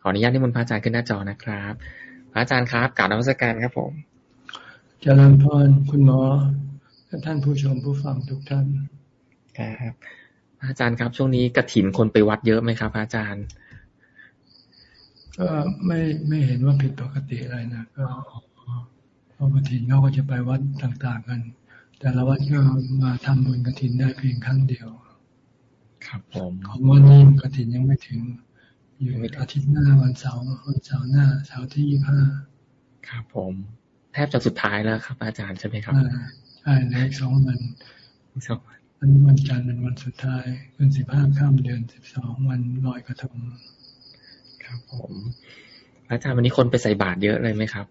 ขออนุญาตนิมนต์พระอาจารย์ขึ้นหน้าจอนะครับ พระอาจารย์ครับกล่าวนมัสการครับผมเจริญพรคุณหมอและท่านผู้ชมผู้ฟังทุกท่านครับพระอาจารย์ครับ ช่วงนี้กระถินคนไปวัดเยอะไหมครับพระอาจารย์ก็ไม่ไม่เห็นว่าผิดปกติอะไรนะก็พอกระถินเขาก็จะไปวัดต่างๆกัน แต่ละวัดก็มาทำบุญกระถินได้เพียงครั้งเดียว ครับผมของวันนี้กระถินยังไม่ถึง อยู่อาทิตย์หน้าวันเสาร์วันเสาร์หน้าเสาร์ที่ยี่ห้าครับผม แทบจะสุดท้ายแล้วครับ อาจารย์ใช่ไหมครับใช่ในสองวันสองวันวันจันทร์เป็นวันสุดท้ายเป็นสิบห้าข้ามเดือนสิบสองวันลอยกระทงครับ ผม อาจารย์วันนี้คนไปใส่บาตรเยอะเลยไหมครับ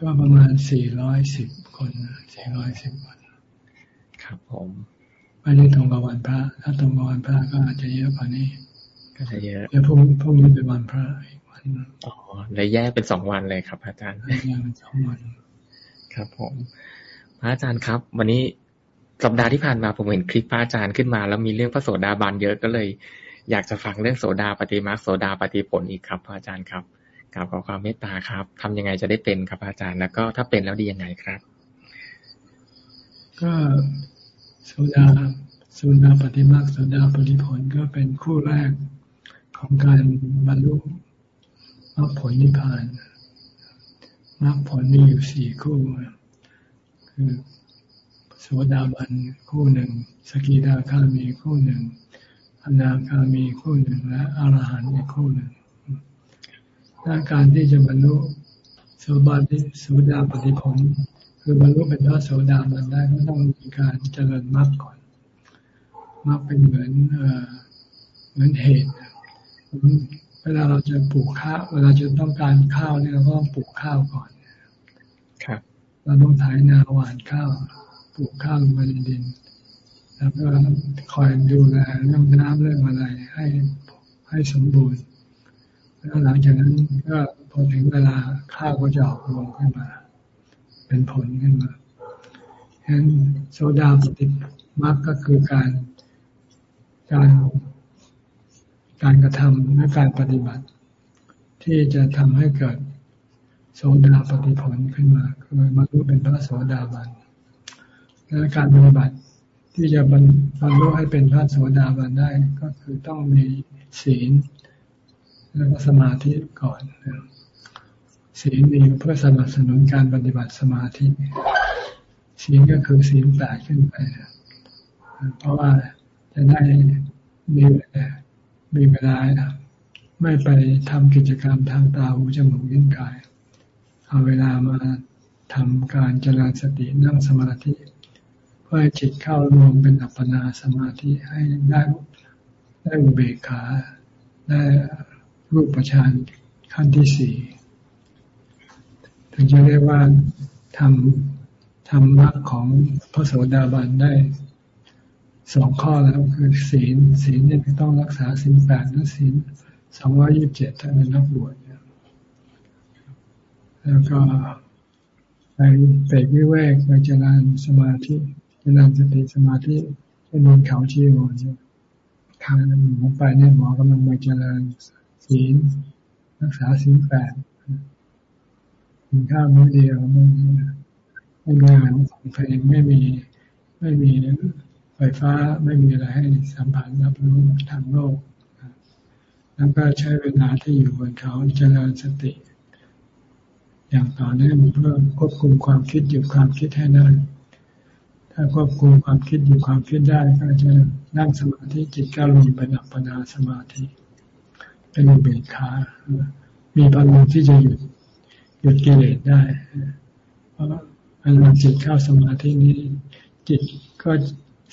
ก็ประมาณสี่ร้อยสิบคนสี่ร้อยสิบคนครับ ผมไม่ได้ตรงกับวันพระ ถ้าตรงกับวันพระก็อาจจะเยอะกว่านี้ ก็จะเยอะเดี๋ยวพรุ่งพรุ่งนี้เป็นวันพระอีกวันอ๋อเลยแยกเป็นสองวันเลยครับ อาจารย์แยกเป็นสองวัน ครับ ผมพระอาจารย์ครับ วันนี้สัปดาห์ที่ผ่านมาผมเห็นคลิปพระอาจารย์ขึ้นมา แล้วมีเรื่องพระโสดาบันเยอะก็เลย อยากจะฟังเรื่องโสดาปฏิมาโสดาปฏิผลอีกครับพระอาจารย์ครับกราบขอความเมตตาครับทำยังไงจะได้เป็นครับอาจารย์ แล้วก็ถ้าเป็นแล้วดียังไงครับ ก็โสดาโสดาปฏิมาโสดาปฏิผลก็เป็นคู่แรก ของการบรรลุมรรคผลนิพพานมรรคผลมีอยู่สี่คู่ คือโสดาบันคู่หนึ่ง สกิทาคามีคู่หนึ่งอนาคามีคู่หนึ่งและอรหันต์อีกคู่หนึ่งถ้าการที่จะบรรลุโสบาติโสดาปฏิผลคือบรรลุเป็นพระโสดาบันได้ก็ต้องมีการเจริญมรรคก่อนมรรคเป็นเหมือนเหมือนเหตุ เวลาเราจะปลูกข้าวเวลาจะต้องการข้าวเนี่ยเราก็ต้องปลูกข้าวก่อนครับเราต้องถ่ายนาหว่านข้าว ปลูกข้าวลงไปในดิน แล้วก็คอยดูแลเรื่องน้ำเรื่องอะไรให้ให้สมบูรณ์ แล้วหลังจากนั้นก็พอถึงเวลาข้าวก็จะออกรวงขึ้นมา เป็นผลขึ้นมาฉะนั้นโซดาปฏิมักก็คือการการ การกระทำและการปฏิบัติ ที่จะทำให้เกิดโสดาปฏิผลขึ้นมาคือบรรลุเป็นพระโสดาบันและการปฏิบัติที่จะบรรลุให้เป็นพระโสดาบันได้ก็คือต้องมีศีล แล้วก็สมาธิก่อนศีลมีเพื่อสนับสนุนการปฏิบัติสมาธิศีลก็คือศีลแปดขึ้นไปเพราะว่าจะได้มี มีเวลาไม่ไปทำกิจกรรมทางตาหูจมูกลิ้นกาย เอาเวลามาทำการเจริญสตินั่งสมาธิ เพื่อจิตเข้ารวมเป็นอัปปนาสมาธิให้ได้ได้อุเบกขา ได้รูปฌานขั้นที่สี่ถึงจะเรียกว่าทำทำมรรคของพระโสดาบันได้ สองข้อแล้วคือศีลศีลเนี่ยต้องรักษาศีลแปดและศีลสองร้อยิบเจ็ดถ้าเป็นนักบวชแล้วก็ไปเปรวิเวกไปเจริญสมาธิเจริญสติสมาธิที่บนเขาชีโอนทางหมอไปเนี่ยหมอกำลังไปเจริญศีลรักษาศีลแปดกินข้าวมื้อเดียวไม่ไม่งานเพลงไม่มีไม่มีไฟฟ้าไม่มีอะไรให้สัมผัสรับรู้ทางโลก แล้วก็ใช้เวลาที่อยู่บนเขาเจริญสติ อย่างต่อเนื่องเพื่อควบคุมความคิดหยุดความคิดให้ได้ ถ้าควบคุมความคิดหยุดความคิดได้ก็จะนั่งสมาธิจิตก็ลงเป็นอัปปนาสมาธิ เป็นอุเบกขามีพลังที่จะหยุดหยุดกิเลสได้ เพราะเวลาจิตเข้าสมาธินี้ จิตก็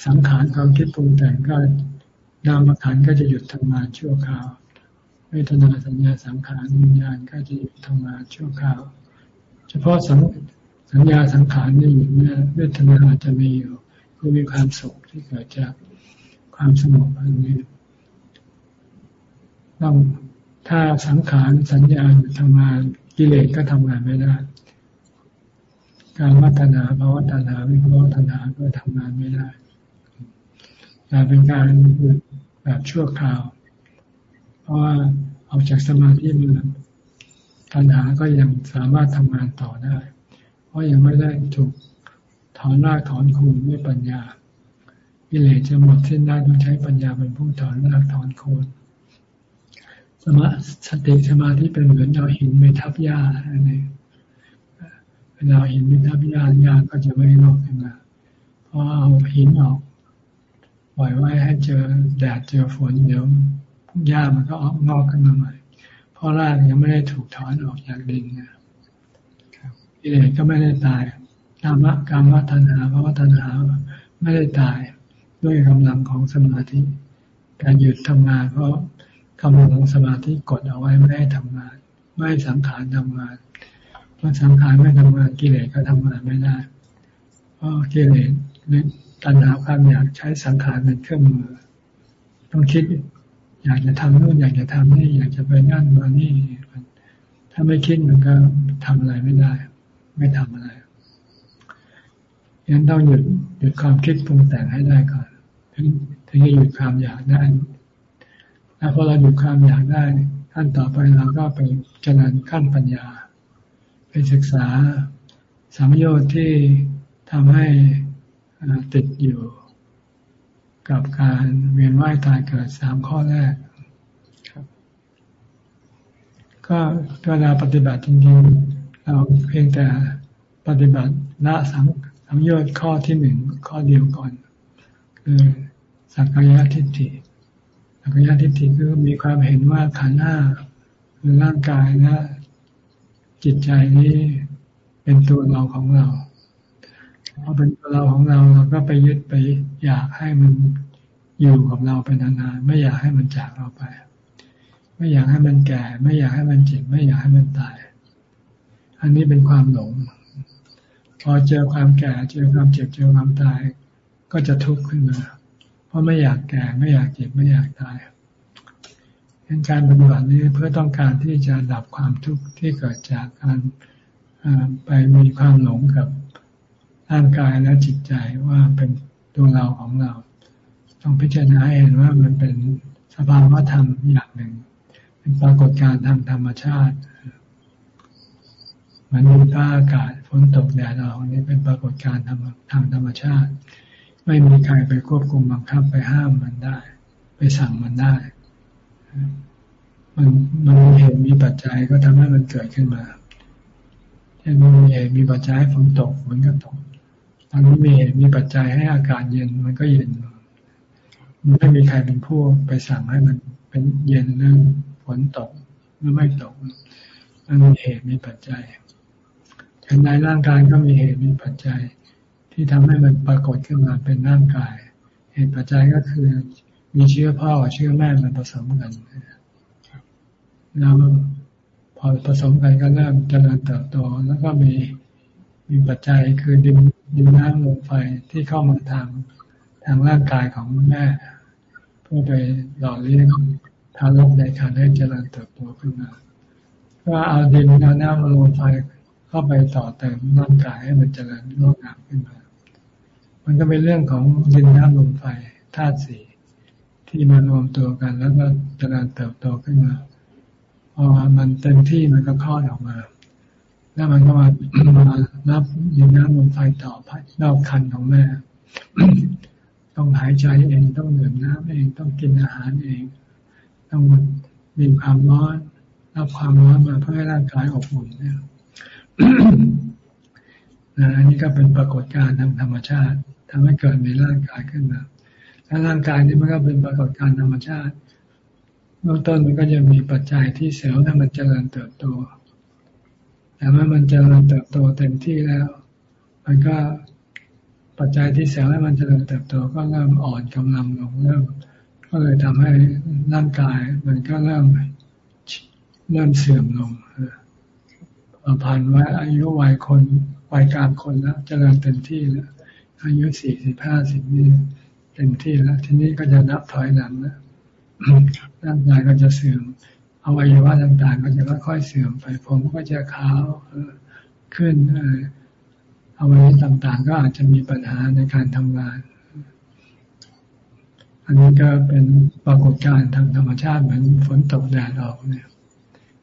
สังขารความคิดปรุงแต่งก็นามขันก็จะหยุดทำงานชั่วคราว เวทนาสัญญาสังขารวิญญาณก็จะหยุดทำงานชั่วคราว เฉพาะสัญสัญญาสังขารนี่อยู่เนี่ยเวทนาอาจจะมีอยู่ก็มีความสุขที่เกิดจากความสงบอันนี้ต้องถ้าสังขารสัญญาหยุดทำงานกิเลสก็ทำงานไม่ได้ การวัฒนาภาวฒนาวิภาวฒนาก็ทำงานไม่ได้ แต่เป็นการหยุดแบบชั่วคราว เพราะว่าออกจากสมาธิมาปัญหาก็ยังสามารถทำงานต่อได้ เพราะยังไม่ได้ถูกถอนรากถอนคูณด้วยปัญญาวิเลจะหมดเส้นได้ต้องใช้ปัญญาเป็นผู้ถอนรากถอนโคนสมาสติสมาธิเป็นเหมือนเราหินไม่ทับหญ้าอะไรเวลาหินไม่ทับหญ้าหญ้าก็จะไม่งอกขึ้นมาพอเอาหินออก ล่อยไว้ให้เจอแดดเจอฝนเดี๋ยวหญ้ามันก็ออกงอกขึ้นมาใหม่ เพราะรากยังไม่ได้ถูกถอนออกจากดินนะกิเลสก็ไม่ได้ตายกามะกามะตัณหาภาวะตัณหาไม่ได้ตายด้วยกำลังของสมาธิ การหยุดทำงานเพราะกำลังของสมาธิกดเอาไว้ไม่ให้ทำงาน ไม่สังขารทำงานเมื่อสังขารไม่ทำงานกิเลสก็ทำงานไม่ได้เพราะกิเลส ตัณหาความอยากใช้สังขารเป็นเครื่องมือ ต้องคิด อยากจะทำนู่นอยากจะทำนี่ อยากจะไปนั่นมานี่ ถ้าไม่คิดมันก็ทำอะไรไม่ได้ ไม่ทำอะไรยังต้องหยุดหยุดความคิดปรุงแต่งให้ได้ก่อนถึงถึงจะหยุดความอยากได้แล้วพอเราหยุดความอยากได้ขั้นต่อไปเราก็ไปเจริญขั้นปัญญา ไปศึกษาสามโยชน์ที่ทำให้ ติดอยู่กับการเวียนว่ายตายเกิดสามข้อแรกก็เวลาปฏิบัติจริงๆเราเพียงแต่ปฏิบัติละสังสังโยชน์ข้อที่หนึ่งข้อเดียวก่อน คือสักกายทิฏฐิสักกายทิฏฐิคือมีความเห็นว่าขันธ์ห้าคือร่างกายและจิตใจนี้เป็นตัวเราของเรา พอเป็นตัวเราของเราเราก็ไปยึดไป อยากให้มันอยู่กับเราไปนานๆไม่อยากให้มันจากเราไป ไม่อยากให้มันแก่ ไม่อยากให้มันเจ็บไม่อยากให้มันตาย อันนี้เป็นความหลง พอเจอความแก่ เจอความเจ็บเจอความตาย ก็จะทุกข์ขึ้นมา เพราะไม่อยากแก่ไม่อยากเจ็บไม่อยากตายการปฏิบัตินี้เพื่อต้องการที่จะดับความทุกข์ที่เกิดจากการไปมีความหลงกับ ร่างกายและจิตใจว่าเป็นตัวเราของเรา ต้องพิจารณาเห็นว่ามันเป็นสภาวะธรรมอย่างหนึ่ง เป็นปรากฏการณ์ทางธรรมชาติมันมีฟ้าอากาศฝนตกแดดออกนี่เป็นปรากฏการณ์ทางทางธรรมชาติ ไม่มีใครไปควบคุมบังคับไปห้ามมันได้ ไปสั่งมันได้ มันมันมีเหตุมีปัจจัยก็ทำให้มันเกิดขึ้นมาเช่นมันมีเหตุมีปัจจัยฝนตกมันก็ตก ตอนนี้มีเหตุมีปัจจัยให้อากาศเย็นมันก็เย็นมันไม่มีใครเป็นผู้ไปสั่งให้มันเป็นเย็นเรื่องฝนตกหรือไม่ตกมันมีเหตุมีปัจจัยภายในร่างกายก็มีเหตุมีปัจจัย ที่ทำให้มันปรากฏขึ้นมาเป็นร่างกาย เหตุปัจจัยก็คือ มีเชื้อพ่อกับเชื้อแม่มันผสมกันแล้วพอผสมกันก็เริ่มเจริญเติบโตแล้วก็มีมีปัจจัยคือดิน ดินน้ำลมไฟที่เข้ามาทางทางร่างกายของแม่ เพื่อไปหล่อเลี้ยงทารกในครรภ์ให้เจริญเติบโตขึ้นมาก็เอาดินเอาน้ำลมไฟเข้าไปต่อเติมร่างกายให้มันเจริญงอกงามขึ้นมา มันก็เป็นเรื่องของดินน้ำลมไฟธาตุสี่ที่มารวมตัวกันแล้วก็เจริญเติบโตขึ้นมาพอมันเต็มที่มันก็คลอดออกมา แล้วมันก็มามารับดินน้ำลมไฟต่อไปนอกคันของแม่ ต้องหายใจเองต้องดื่มน้ำเองต้องกินอาหารเอง ต้องมีความร้อนรับความร้อนมาเพื่อให้ร่างกายอบอุ่นเนี่ยอันนี้ก็เป็นปรากฏการณ์ทางธรรมชาติทำให้เกิดในร่างกายขึ้นมาและร่างกายนี้มันก็เป็นปรากฏการณ์ธรรมชาติเบื้องต้นมันก็จะมีปัจจัยที่เซลล์ให้มันเจริญเติบโต แต่เมื่อมันเจริญเติบโตเต็มที่แล้ว มันก็ปัจจัยที่เซลล์ให้มันเจริญเติบโตก็เริ่มอ่อนกำลังลงเริ่ม ก็เลยทำให้ร่างกาย มันก็เริ่มเริ่มเสื่อมลงผ่านวัยอายุวัยคนวัยกลางคนแล้วเจริญเต็มที่แล้วอายุสี่สิบห้าสิบนี่เต็มที่แล้ว ทีนี้ก็จะนับถอยหลังแล้วร่างกายก็จะเสื่อม วัยวะต่างๆ ก็จะค่อยๆเสื่อมไป ผมก็จะขาวขึ้นอวัยวะต่างๆ ก็อาจจะมีปัญหาในการทำงาน อันนี้ก็เป็นปรากฏการณ์ทางธรรมชาติเหมือนฝนตกแดดออกเนี่ย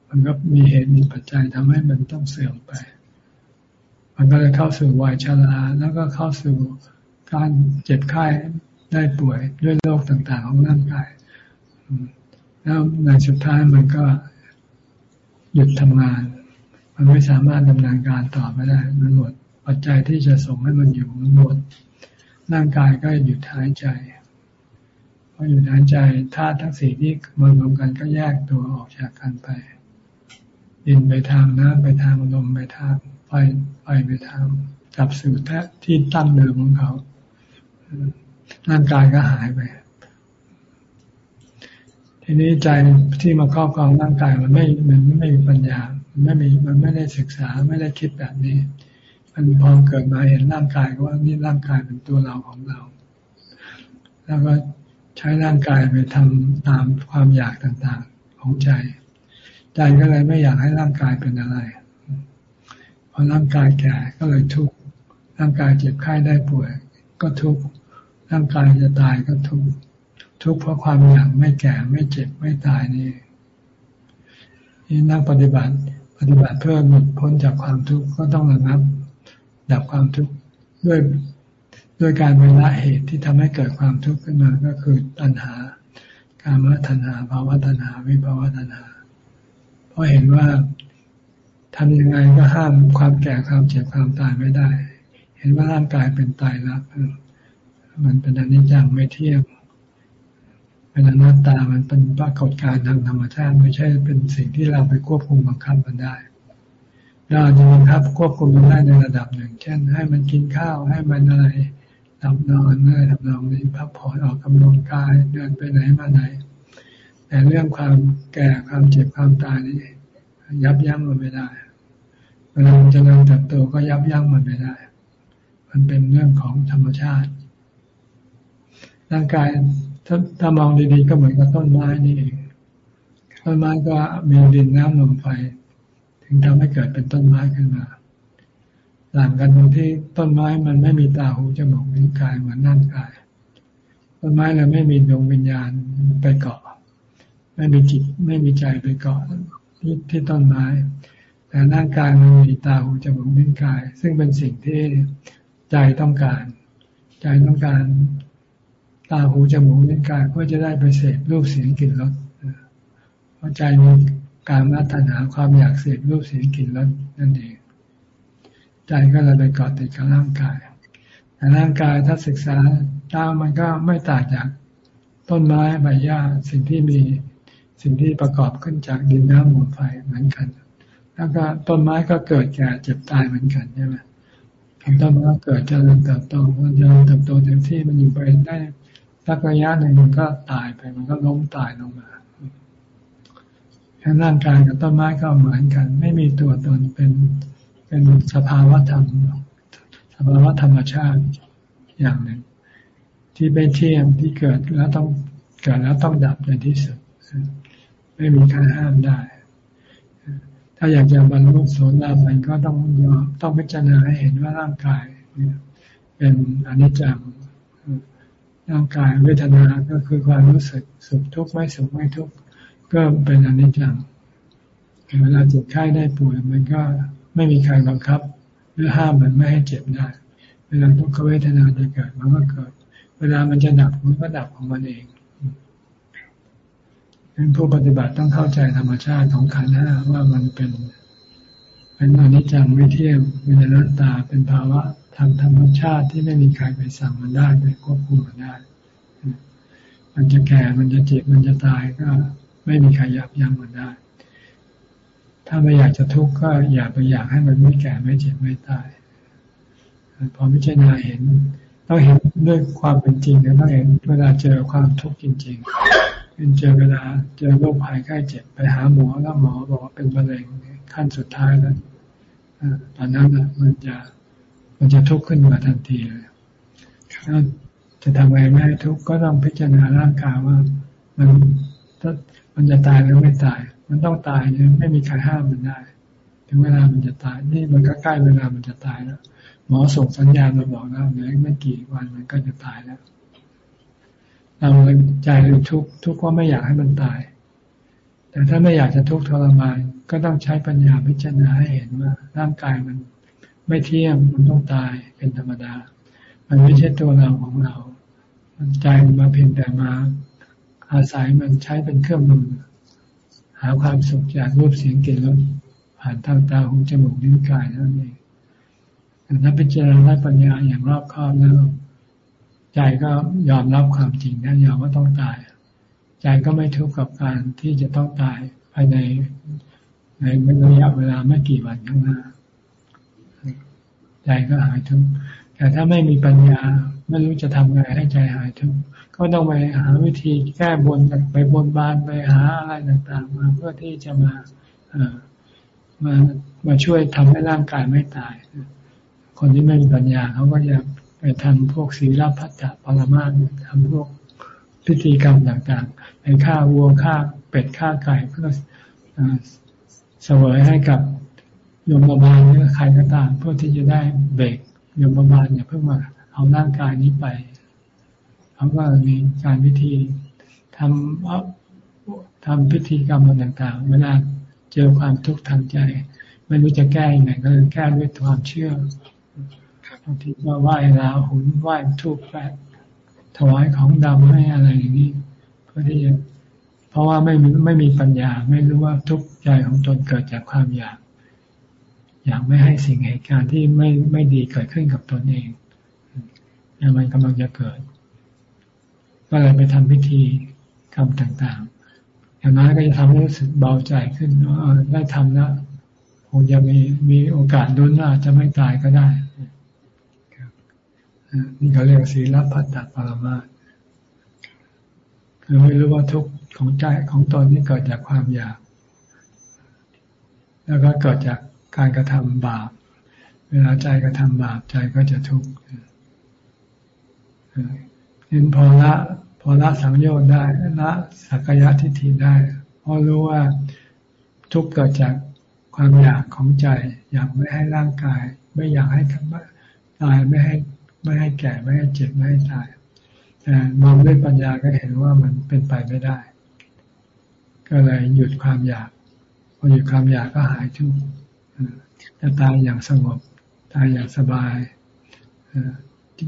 มันก็มีเหตุมีปัจจัยทำให้มันต้องเสื่อมไป มันก็เลยเข้าสู่วัยชราแล้วก็เข้าสู่การเจ็บไข้ได้ป่วยด้วยโรคต่างๆ ของร่างกาย แล้วในสุดท้ายมันก็หยุดทำงาน มันไม่สามารถดำเนินการต่อไปได้ มันหมดปัจจัยที่จะส่งให้มันอยู่มันหมดร่างกายก็หยุดหายใจพอหยุดหายใจธาตุทั้งสี่ที่มารวมกันก็แยกตัวออกจากกันไปดินไปทางน้ำไปทางลมไปทางไฟไฟไปทางจับสู่แท้ที่ตั้งเดิมของเขาร่างกายก็หายไป ทีนี้ใจที่มาครอบครองร่างกายมันไม่มันไม่มีปัญญา มันไม่มีมันไม่ได้ศึกษาไม่ได้คิดแบบนี้ มันพอเกิดมาเห็นร่างกายว่านี่ร่างกายเป็นตัวเราของเรา แล้วก็ใช้ร่างกายไปทำตามความอยากต่างๆของใจ ใจก็เลยไม่อยากให้ร่างกายเป็นอะไรพอร่างกายแก่ก็เลยทุกข์ร่างกายเจ็บไข้ได้ป่วย ก็ทุกข์ร่างกายจะตายก็ทุกข์ ทุกข์เพราะความอยากไม่แก่ไม่เจ็บไม่ตายนี่นี่นักปฏิบัติ ปฏิบัติเพื่อหลุดพ้นจากความทุกข์ก็ต้องระงับ ดับความทุกข์ด้วยด้วยการเวลาเหตุที่ทำให้เกิดความทุกข์ขึ้นมาก็คือตัณหา การมตัณหาภาวะตัณหา วิภาวะตัณหา เพราะเห็นว่าทำยังไงก็ห้ามความแก่ความเจ็บความตายไม่ได้ เห็นว่าร่างกายเป็นตายรักมันเป็นอนิจจังไม่เที่ยง เป็นอนัตตามันเป็นปรากฏการณ์ทางธรรมชาติไม่ใช่เป็นสิ่งที่เราไปควบคุมบังคับมันได้เราจะบังคับควบคุมมันได้ในระดับหนึ่ง เช่น ให้มันกินข้าวให้มันอะไรหลับนอนอะไรทำนองนี้พักผ่อนออกกำลังกายเดินไปไหนมาไหน แต่เรื่องความแก่ความเจ็บความตายนี่ยับยั้งมันไม่ได้เวลามันจะเริ่มเติบโตก็ยับยั้งมันไม่ได้ มันเป็นเรื่องของธรรมชาติ ร่างกาย ถ้าถ้ามองดีๆก็เหมือนกับต้นไม้นี่เองต้นไม้ก็มีดินน้ำลมไฟถึงทำให้เกิดเป็นต้นไม้ขึ้นมาต่างกันตรงที่ต้นไม้มันไม่มีตาหูจมูกลิ้นกายเหมือนร่างกาย ต้นไม้เราไม่มีดวงวิญญาณไปเกาะ ไม่มีจิตไม่มีใจไปเกาะที่ที่ต้นไม้ แต่ร่างกายมันมีตาหูจมูกลิ้นกาย ซึ่งเป็นสิ่งที่ใจต้องการ ใจต้องการ ตาหูจมูกลิ้นกายเพื่อจะได้ไปเสพรูปเสียงกลิ่นรสเพราะใจมีการมาตัณหาความอยากเสพรูปเสียงกลิ่นรสนั่นเอง ใจก็เลยไปเกาะติดกับร่างกายแต่ร่างกายถ้าศึกษาตามมันก็ไม่ต่างจากต้นไม้ใบหญ้าสิ่งที่มีสิ่งที่ประกอบขึ้นจากดินน้ำลมไฟเหมือนกัน แล้วก็ต้นไม้ก็เกิดแก่เจ็บตายเหมือนกันใช่ไหมต้นไม้เกิดเจริญเติบโตมันเจริญเติบโตเต็มที่มันอยู่ไปได้ สักระยะหนึ่งมันก็ตายไป มันก็ล้มตายลงมาร่างกายกับต้นไม้ก็เหมือนกัน ไม่มีตัวตนเป็นเป็นสภาวะธรรมสภาวะธรรมชาติอย่างหนึ่ง ที่เป็นเที่ยงที่เกิดแล้วต้องเกิดแล้วต้องดับในที่สุด ไม่มีใครห้ามได้ ถ้าอยากจะบรรลุโสดาบันก็ต้องยอมต้องพิจารณาให้เห็นว่าร่างกายเป็นอนิจจัง ร่างกายเวทนาก็คือความรู้สึกสุขทุกข์ไม่สุขไม่ทุกข์ก็เป็นอนิจจังเวลาเจ็บไข้ได้ป่วยมันก็ไม่มีใครบังคับ หรือห้ามมันไม่ให้เจ็บได้ เวลาทุกขเวทนาจะเกิดมันก็เกิด เวลามันจะดับมันก็ดับของมันเองเป็นผู้ปฏิบัติต้องเข้าใจธรรมชาติของขันธ์ห้าว่ามันเป็น เป็นอนิจจังไม่เที่ยงเป็นอนัตตาเป็นภาวะ ทางธรรมชาติที่ไม่มีใครไปสั่งมันได้ไปควบคุมมันได้ มันจะแก่ มันจะเจ็บ มันจะตายก็ไม่มีใครยับยั้งมันได้ ถ้าไม่อยากจะทุกข์ก็อย่าไปอยากให้มันไม่แก่ไม่เจ็บไม่ตาย พอพิจารณาเห็นต้องเห็นด้วยความเป็นจริงนะต้องเห็นเวลาเจอความทุกข์จริงๆเป็นเจอเวลาเจอโรคภัยไข้เจ็บไปหาหมอแล้วหมอบอกว่าเป็นมะเร็งขั้นสุดท้ายแล้วตอนนั้นมันจะ มันจะทุกข์ขึ้นมาทันทีเลยถ้าจะทำไงไม่ให้ทุกข์ก็ต้องพิจารณาร่างกายว่า มันถ้ามันจะตายหรือไม่ตาย มันต้องตายเนี่ยไม่มีใครห้ามมันได้ ถึงเวลามันจะตายนี่มันก็ใกล้เวลามันจะตายแล้วหมอส่งสัญญาณมาบอกแล้วเหลือไม่กี่วันมันก็จะตายแล้วถเราใจทุกข์ทุกข์ก็ไม่อยากให้มันตาย แต่ถ้าไม่อยากจะทุกข์ทรมานก็ต้องใช้ปัญญาพิจารณาให้เห็นว่าร่างกายมัน ไม่เที่ยงมันต้องตายเป็นธรรมดา มันไม่ใช่ตัวเราของเรา มันใจมันมาเพียงแต่มาอาศัยมันใช้เป็นเครื่องมือ หาความสุขจากรูปเสียงกลิ่นรสผ่านทางตาหูจมูกลิ้นกายนั่นเองถ้าพิจารณาปัญญาอย่างรอบคอบแล้วใจก็ยอมรับความจริงนะยอมว่าต้องตาย ใจก็ไม่ทุกข์กับการที่จะต้องตายภายในในระยะเวลาไม่กี่วันข้างหน้า ใจก็หายทุกข์แต่ถ้าไม่มีปัญญาไม่รู้จะทำไงให้ใจหายทุกข์ก็ต้องไปหาวิธีแก้บนไปบนบานไปหาอะไรต่างๆ มาเพื่อที่จะมาเอมามาช่วยทำให้ร่างกายไม่ตาย คนที่ไม่มีปัญญาเขาก็จะไปทำพวกศีลพัฒนาปรมาทำพวกพิธีกรรมต่างๆไปฆ่าวัวฆ่าเป็ดฆ่าไก่เพื่อเสวยให้กับ ยมบาลหรือใครก็ตามเพื่อที่จะได้เบรกยมบาลอย่าเพิ่งมาเอาร่างกายนี้ไปเขาก็มีการพิธีทำทำพิธีกรรมต่างๆ เวลาเจอความทุกข์ทางใจ ไม่รู้จะแก้ยังไงก็เลยแก้ด้วยความเชื่อบางทีก็ไหว้ลาหุนไหว้ทุกแปดถวายของดำให้อะไรอย่างนี้เพื่อที่จะเพราะว่าไม่มีไม่มีปัญญา ไม่รู้ว่าทุกข์ใจของตนเกิดจากความอยาก อยากไม่ให้สิ่งเหตุการณ์ที่ไม่ไม่ดีเกิดขึ้นกับตนเองแล้วมันกำลังจะเกิด ก็เลยไปทำพิธีกรรมต่างๆ อย่างนั้นก็จะทำให้รู้สึกเบาใจขึ้นว่าได้ทำแล้วคงจะมีมีโอกาสดุนอาจจะไม่ตายก็ได้นี่เขาเรียกศีลพัตตปรมาคือไม่รู้ว่าทุกข์ของใจของตนนี่เกิดจากความอยาก แล้วก็เกิดจาก การกระทำบาป เวลาใจกระทำบาปใจก็จะทุกข์เห็นพอละพอละสังโยชน์ได้ละสักยะทิฏฐิได้เพราะรู้ว่าทุกข์เกิดจากความอยากของใจ อยากไม่ให้ร่างกาย ไม่อยากให้ตายไม่ให้ไม่ให้แก่ไม่ให้เจ็บไม่ให้ตายแต่มองด้วยปัญญาก็เห็นว่ามันเป็นไปไม่ได้ ก็เลยหยุดความอยากพอหยุดความอยากก็หายทุกข์ จะตายอย่างสงบ ตายอย่างสบาย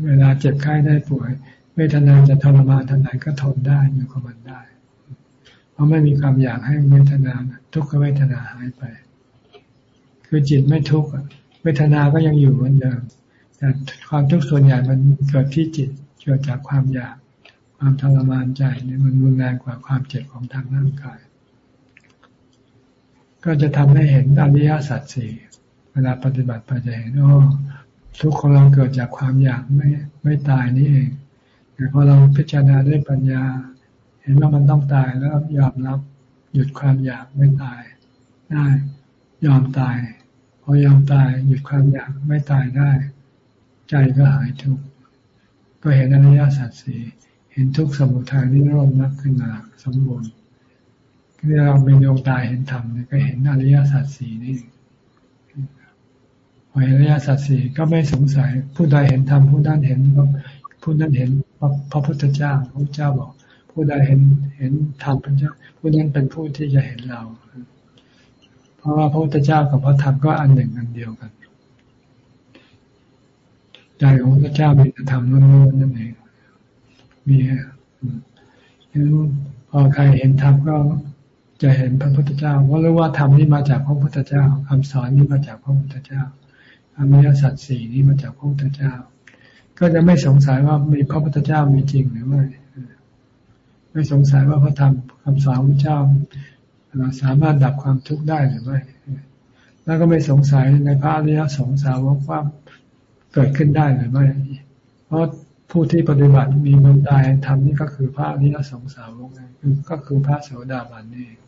เวลาเจ็บไข้ได้ป่วย เวทนาจะทรมานทางไหนก็ทนได้อยู่กับมันได้ เพราะไม่มีความอยากให้เวทนาทุกขเวทนาหายไป คือจิตไม่ทุกข์เวทนาก็ยังอยู่เหมือนเดิมแต่ความทุกข์ส่วนใหญ่มันเกิดที่จิตเกิดจากความอยาก ความทรมานใจเนี่ยมันรุนแรงกว่าความเจ็บของทางร่างกาย ก็จะทำให้เห็นอริยสัจสี่เวลาปฏิบัติไปจะเห็นโอ้ทุกของเราเกิดจากความอยากไม่ไม่ตายนี่เองแต่พอเราพิจารณาด้วยปัญญา เห็นว่ามันต้องตายแล้วยอมรับ หยุดความอยากไม่ตาย ได้ยอมตาย พอยอมตายหยุดความอยากไม่ตายได้ ใจก็หายทุกข์ก็เห็นอริยสัจสี่เห็นทุกข์สมุทัยนิโรธมากขึ้นมาสมบูรณ์ ที่เราเป็นดวงตาเห็นธรรมก็เห็นอริยสัจสี่นี่พอเห็นอริยสัจสี่ก็ไม่สงสัย ผู้ใดเห็นธรรมผู้นั้นเห็นผู้นั้นเห็นพระพุทธเจ้าพระเจ้าบอก ผู้ใดเห็นเห็นธรรมพระเจ้า ผู้นั้นเป็นผู้ที่จะเห็นเรา เพราะว่าพระพุทธเจ้ากับพระธรรมก็อันหนึ่งอันเดียวกันใจของพระเจ้ามีธรรมล้วนๆนั่นเองมีฉะนั้นพอใครเห็นธรรมก็ จะเห็นพระพุทธเจ้าเพรารู้ว่าธรรมนี้มาจากพระพุทธเจ้าคำสอนนี้มาจากพระพุทธเจ้าอริยสัจสี่นี้มาจากพระพุทธเจ้า ก็จะไม่สงสัยว่ามีพระพุทธเจ้ามีจริงหรือไม่ไม่สงสัยว่าพระธรรมคำสอนพระเจ้าสามารถดับความทุกข์ได้หรือไม่แล้วก็ไม่สงสัยในพระอริยสงสาวกว่าเกิดขึ้นได้หรือไม่ เพราะผู้ที่ปฏิบัติมีบุญตายธรรมนี่ก็คือพระอริยสงสาวกก็คือพระโสดาบันนี่เ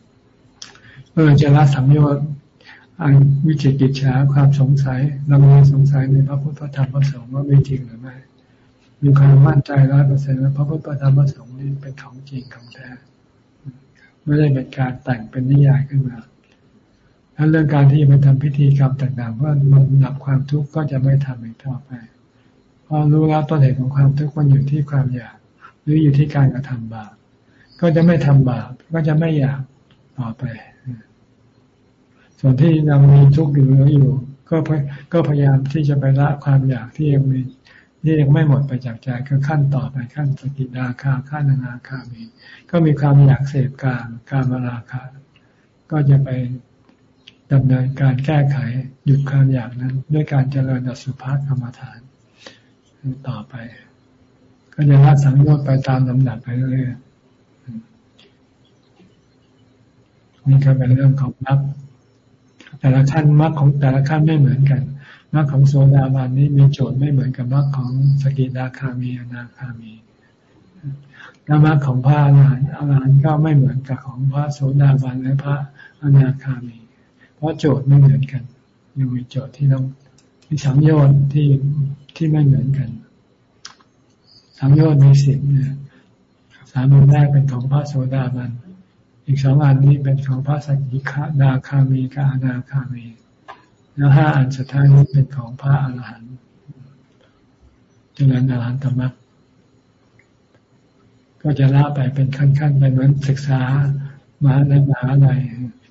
มื่อจะละสัมโยชน์อันวิจิกิจฉาความสงสัยลังเลสงสัยในพระพุทธธรรมพระสงฆ์ว่ามีจริงหรือไม่มีความมั่นใจร้อยเปอร์เซ็นต์ว่าพระพุทธธรรมพระสงฆ์นี่เป็นของจริงของแท้ไม่ได้เป็นการแต่งเป็นนิยายขึ้นมาถ้าเรื่องการที่ไปทำพิธีกรรมต่างๆว่ามันดับความทุกข์ก็จะไม่ทำอีกต่อไปเพราะรู้แล้วต้นเหตุของความทุกข์มันอยู่ที่ความอยาก หรืออยู่ที่การกระทำบาปก็จะไม่ทำบาปก็จะไม่อยากต่อไป ส่วนที่ยังมีทุกข์อยู่เหลืออยู่ ก็ก็พยายามที่จะไปละความอยากที่ยังมีนี่ยังไม่หมดไปจากใจคือขั้นต่อไปขั้นสกิดาคาขั้นนาคามี ก็มีความอยากเสพการการมาราคา ก็จะไปดำเนินการแก้ไขหยุดความอยากนั้น ด้วยการเจริญอสุภะกรรมฐานต่อไป ก็จะละสังโยชน์ไปตามลำดับไปเรื่อยๆนี่ก็เป็นเรื่องของมรรค แต่ละขั้นมรรคของแต่ละขั้นไม่เหมือนกันมรรคของโซดาบันนี้มีโจทย์ไม่เหมือนกับมรรคของสกิทาคามีอนาคามีแล้วมรรคของพระอรหันต์อรหันต์ก็ไม่เหมือนกับของพระโสดาบันและพระอนาคามี เพราะโจทย์ไม่เหมือนกันยังมีโจทย์ที่ต้องมีสังโยชน์ที่ที่ไม่เหมือนกันสังโยชน์มีสิบเนี่ยสามอันแรกเป็นของพระโสดาบัน อีกสองอันนี้เป็นของพระสกิทาคามีกับอนาคามี แล้วห้าอันสุดท้ายนี้เป็นของพระอรหันต์จนนั้นอรหันตมรรคก็จะล่าไปเป็นขั้นๆไปเหมือนศึกษามาในมหาลัย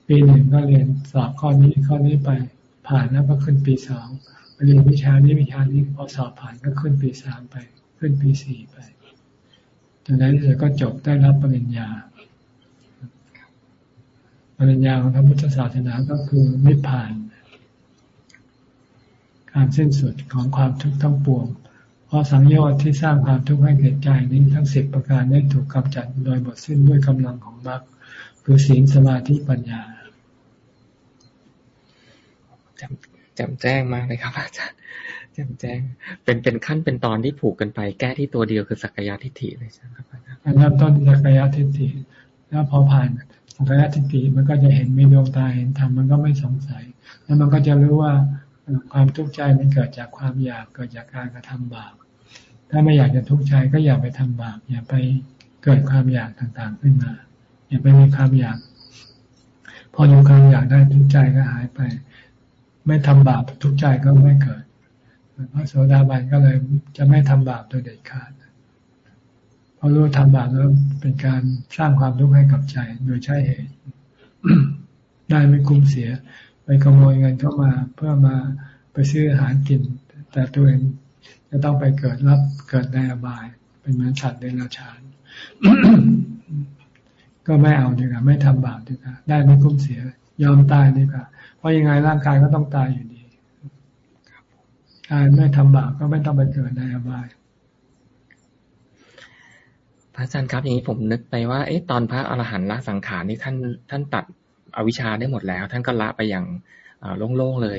ปีหนึ่งก็เรียนสอบข้อนี้ข้อนี้ไปผ่านแล้วก็ขึ้นปีสองไปเรียนวิชานี้วิชานี้พอสอบผ่านก็ขึ้นปีสามไป ขึ้นปีสี่ไปจนนั้นจะก็จบได้รับปริญญา ปริญญาของพระพุทธศาสนาก็คือนิพพาน การสิ้นสุดของความทุกข์ทั้งปวง เพราะสังโยชน์ที่สร้างความทุกข์ให้เกิดใจนี้ทั้งสิบประการได้ถูกกำจัดโดยหมดสิ้นด้วยกำลังของมรรคคือศีลสมาธิปัญญาจำจำแจ้งมากเลยครับอาจารย์จำแจ้ง เป็นเป็นขั้นเป็นตอนที่ผูกกันไป แก้ที่ตัวเดียวคือสักยะทิฏฐิเลยใช่ไหมครับอาจารย์เริ่มต้นสักยะทิฏฐิแล้วพอผ่าน สักยทิฏฐิมันก็จะเห็นมีดวงตาเห็นธรรมมันก็ไม่สงสัย แล้วมันก็จะรู้ว่าความทุกข์ใจมันเกิดจากความอยากเกิดจากการกระทำบาปถ้าไม่อยากจะทุกข์ใจก็อย่าไปทำบาปอย่าไปเกิดความอยากต่างๆขึ้นมา อย่าไปมีความอยาก พออยู่ความอยากได้ทุกข์ใจก็หายไป ไม่ทำบาปทุกข์ใจก็ไม่เกิดพระโสดาบันก็เลยจะไม่ทำบาปโดยเด็ดขาด เพราะรู้ทำบาปแล้วเป็นการสร้างความทุกข์ให้กับใจโดยใช่เหตุ ได้ไม่คุ้มเสีย ไปขโมยเงินเข้ามาเพื่อมาไปซื้ออาหารกิน แต่ตัวเองจะต้องไปเกิดรับเกิดในอบาย เป็นเหมือนสัตว์เดรัจฉาน ก็ไม่เอาดีกว่าไม่ทำบาปดีกว่าได้ไม่คุ้มเสีย ยอมตายดีกว่าเพราะยังไงร่างกายก็ต้องตายอยู่ดีตายไม่ทำบาปก็ไม่ต้องไปเกิดในอบาย พระอาจารย์ครับอย่างนี้ผมนึกไปว่าเอ๊ะตอนพระอรหันต์ละสังขารนี่ท่านท่านตัดอวิชชาได้หมดแล้ว ท่านก็ละไปอย่างโล่งๆเลย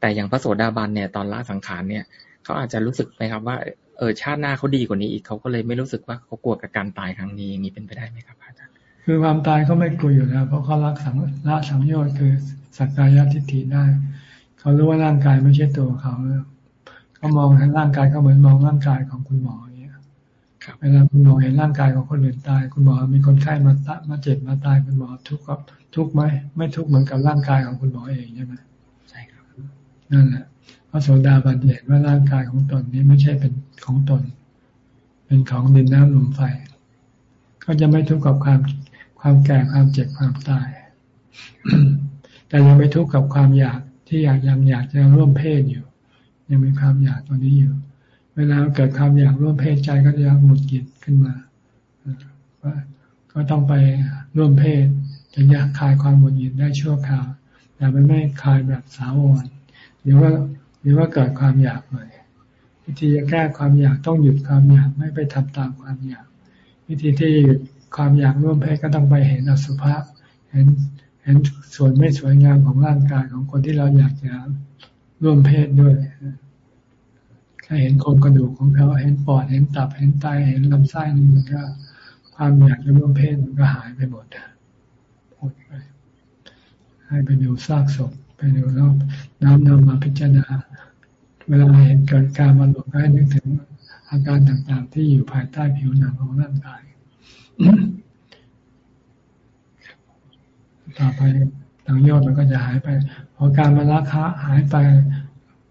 แต่อย่างพระโสดาบันเนี่ยตอนละสังขารเนี่ยเขาอาจจะรู้สึกไหมครับว่าเออชาติหน้าเขาดีกว่านี้อีกเขาก็เลยไม่รู้สึกว่าเขากลัวกับการตายครั้งนี้นี้เป็นไปได้ไหมครับอาจารย์คือความตายเขาไม่กลัวอยู่แล้วเพราะเขารักสังละสังโยชน์คือสักกายทิฏฐิได้เขารู้ว่าร่างกายไม่ใช่ตัวเขาเขามองเห็นร่างกายเขาเหมือนมองร่างกายของคุณหมอ เงี้ยเวลาคุณหมอเห็นร่างกายของคนอื่นตาย คุณหมอมีคนไข้มาตะมาเจ็บมาตายคุณหมอทุกข์กับทุกข์ไหมไม่ทุกข์เหมือนกับร่างกายของคุณหมอเองใช่ไหมใช่ครับนั่นแหละพระโสดาบันเห็นว่าร่างกายของตนนี้ไม่ใช่เป็นของตน เป็นของดินน้ำลมไฟ ก็จะไม่ทุกข์กับความความแก่ความเจ็บความตาย แต่ยังไม่ทุกข์กับความอยากที่อยากยังอยากจะร่วมเพศอยู่ ยังมีความอยากตัวนี้อยู่ เวลาเกิดความอยากร่วมเพศใจก็จะหงุดหงิดขึ้นมาก็ต้องไปร่วมเพศจะยากคลายความหงุดหงิดได้ชั่วคราวแต่มันไม่คลายแบบสาวรหรือว่าหรือว่าเกิดความอยากเลยวิธีจะแก้ความอยากต้องหยุดความอยากไม่ไปทำตามความอยาก วิธีที่หยุดความอยากร่วมเพศก็ต้องไปเห็นอสุภะเห็นเห็นส่วนไม่สวยงามของร่างกายของคนที่เราอยากจะร่วมเพศด้วย ถ้าเห็นโครงกระดูกของเขาเห็นปอดเห็นตับเห็นไตเห็นลำไส้นี่มันก็ ความอยากจะร่วมเพศมันก็หายไปหมดหมดไปให้ไปดูซากศพไปดูรอบน้ำนำมาพิจารณา เวลาเห็นเกิดการมาหลงให้นึกถึงอาการต่างๆ ที่อยู่ภายใต้ผิวหนังของร่างกายต่อไปทังยอดมันก็จะหายไปพอการมาละคะหายไป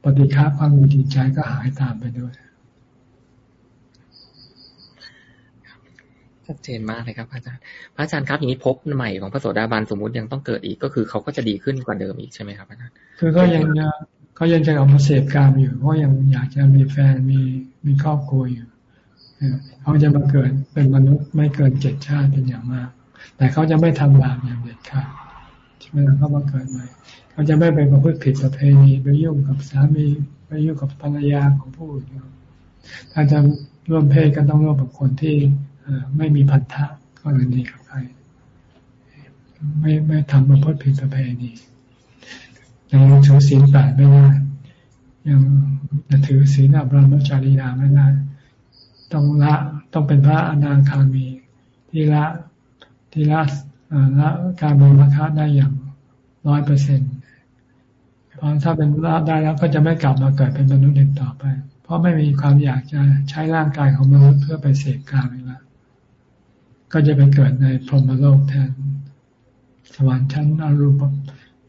ปฏิฆาความมีจิตใจก็หายตามไปด้วยชัดเจนมากเลยครับพระอาจารย์พระอาจารย์ครับอย่างนี้พบใหม่ของพระโสดาบันสมมุติยังต้องเกิดอีกก็คือเขาก็จะดีขึ้นกว่าเดิมอีกใช่ไหมครับอาจารย์คือก็ยังเขายังจะเอามาเสพกามอยู่เพราะยังอยากจะมีแฟนมีมีครอบครัวอยู่เขาจะมาเกิดเป็นมนุษย์ไม่เกินเจ็ดชาติเป็นอย่างมาก แต่เขาจะไม่ทำบาปอย่างเด็ดขาดใช่ไหมเขามาเกิดใหม่ เขาจะไม่ไปประพฤติผิดประเพณีไปยุ่งกับสามีไปยุ่งกับภรรยาของผู้อื่นถ้าจะร่วมเพศก็ต้องร่วมกับคนที่ไม่มีพันธะก็เลยดีกับใคร ไม่ไม่ทำประพฤติผิดประเพณียังถือศีลแปดไม่ได้ยังจะถือศีลอับรมจารียาไม่ได้ต้องละต้องเป็นพระอนาคามี ที่ละที่ละละการบริคะได้อย่างร้อยเปอร์เซ็นต์ พอถ้าเป็นละได้แล้วก็จะไม่กลับมาเกิดเป็นมนุษย์อีกต่อไป เพราะไม่มีความอยากจะใช้ร่างกายของมนุษย์เพื่อไปเสกกามอีกแล้วก็จะไปเกิดในพรหมโลกแทน สวรรค์ชั้นอรูป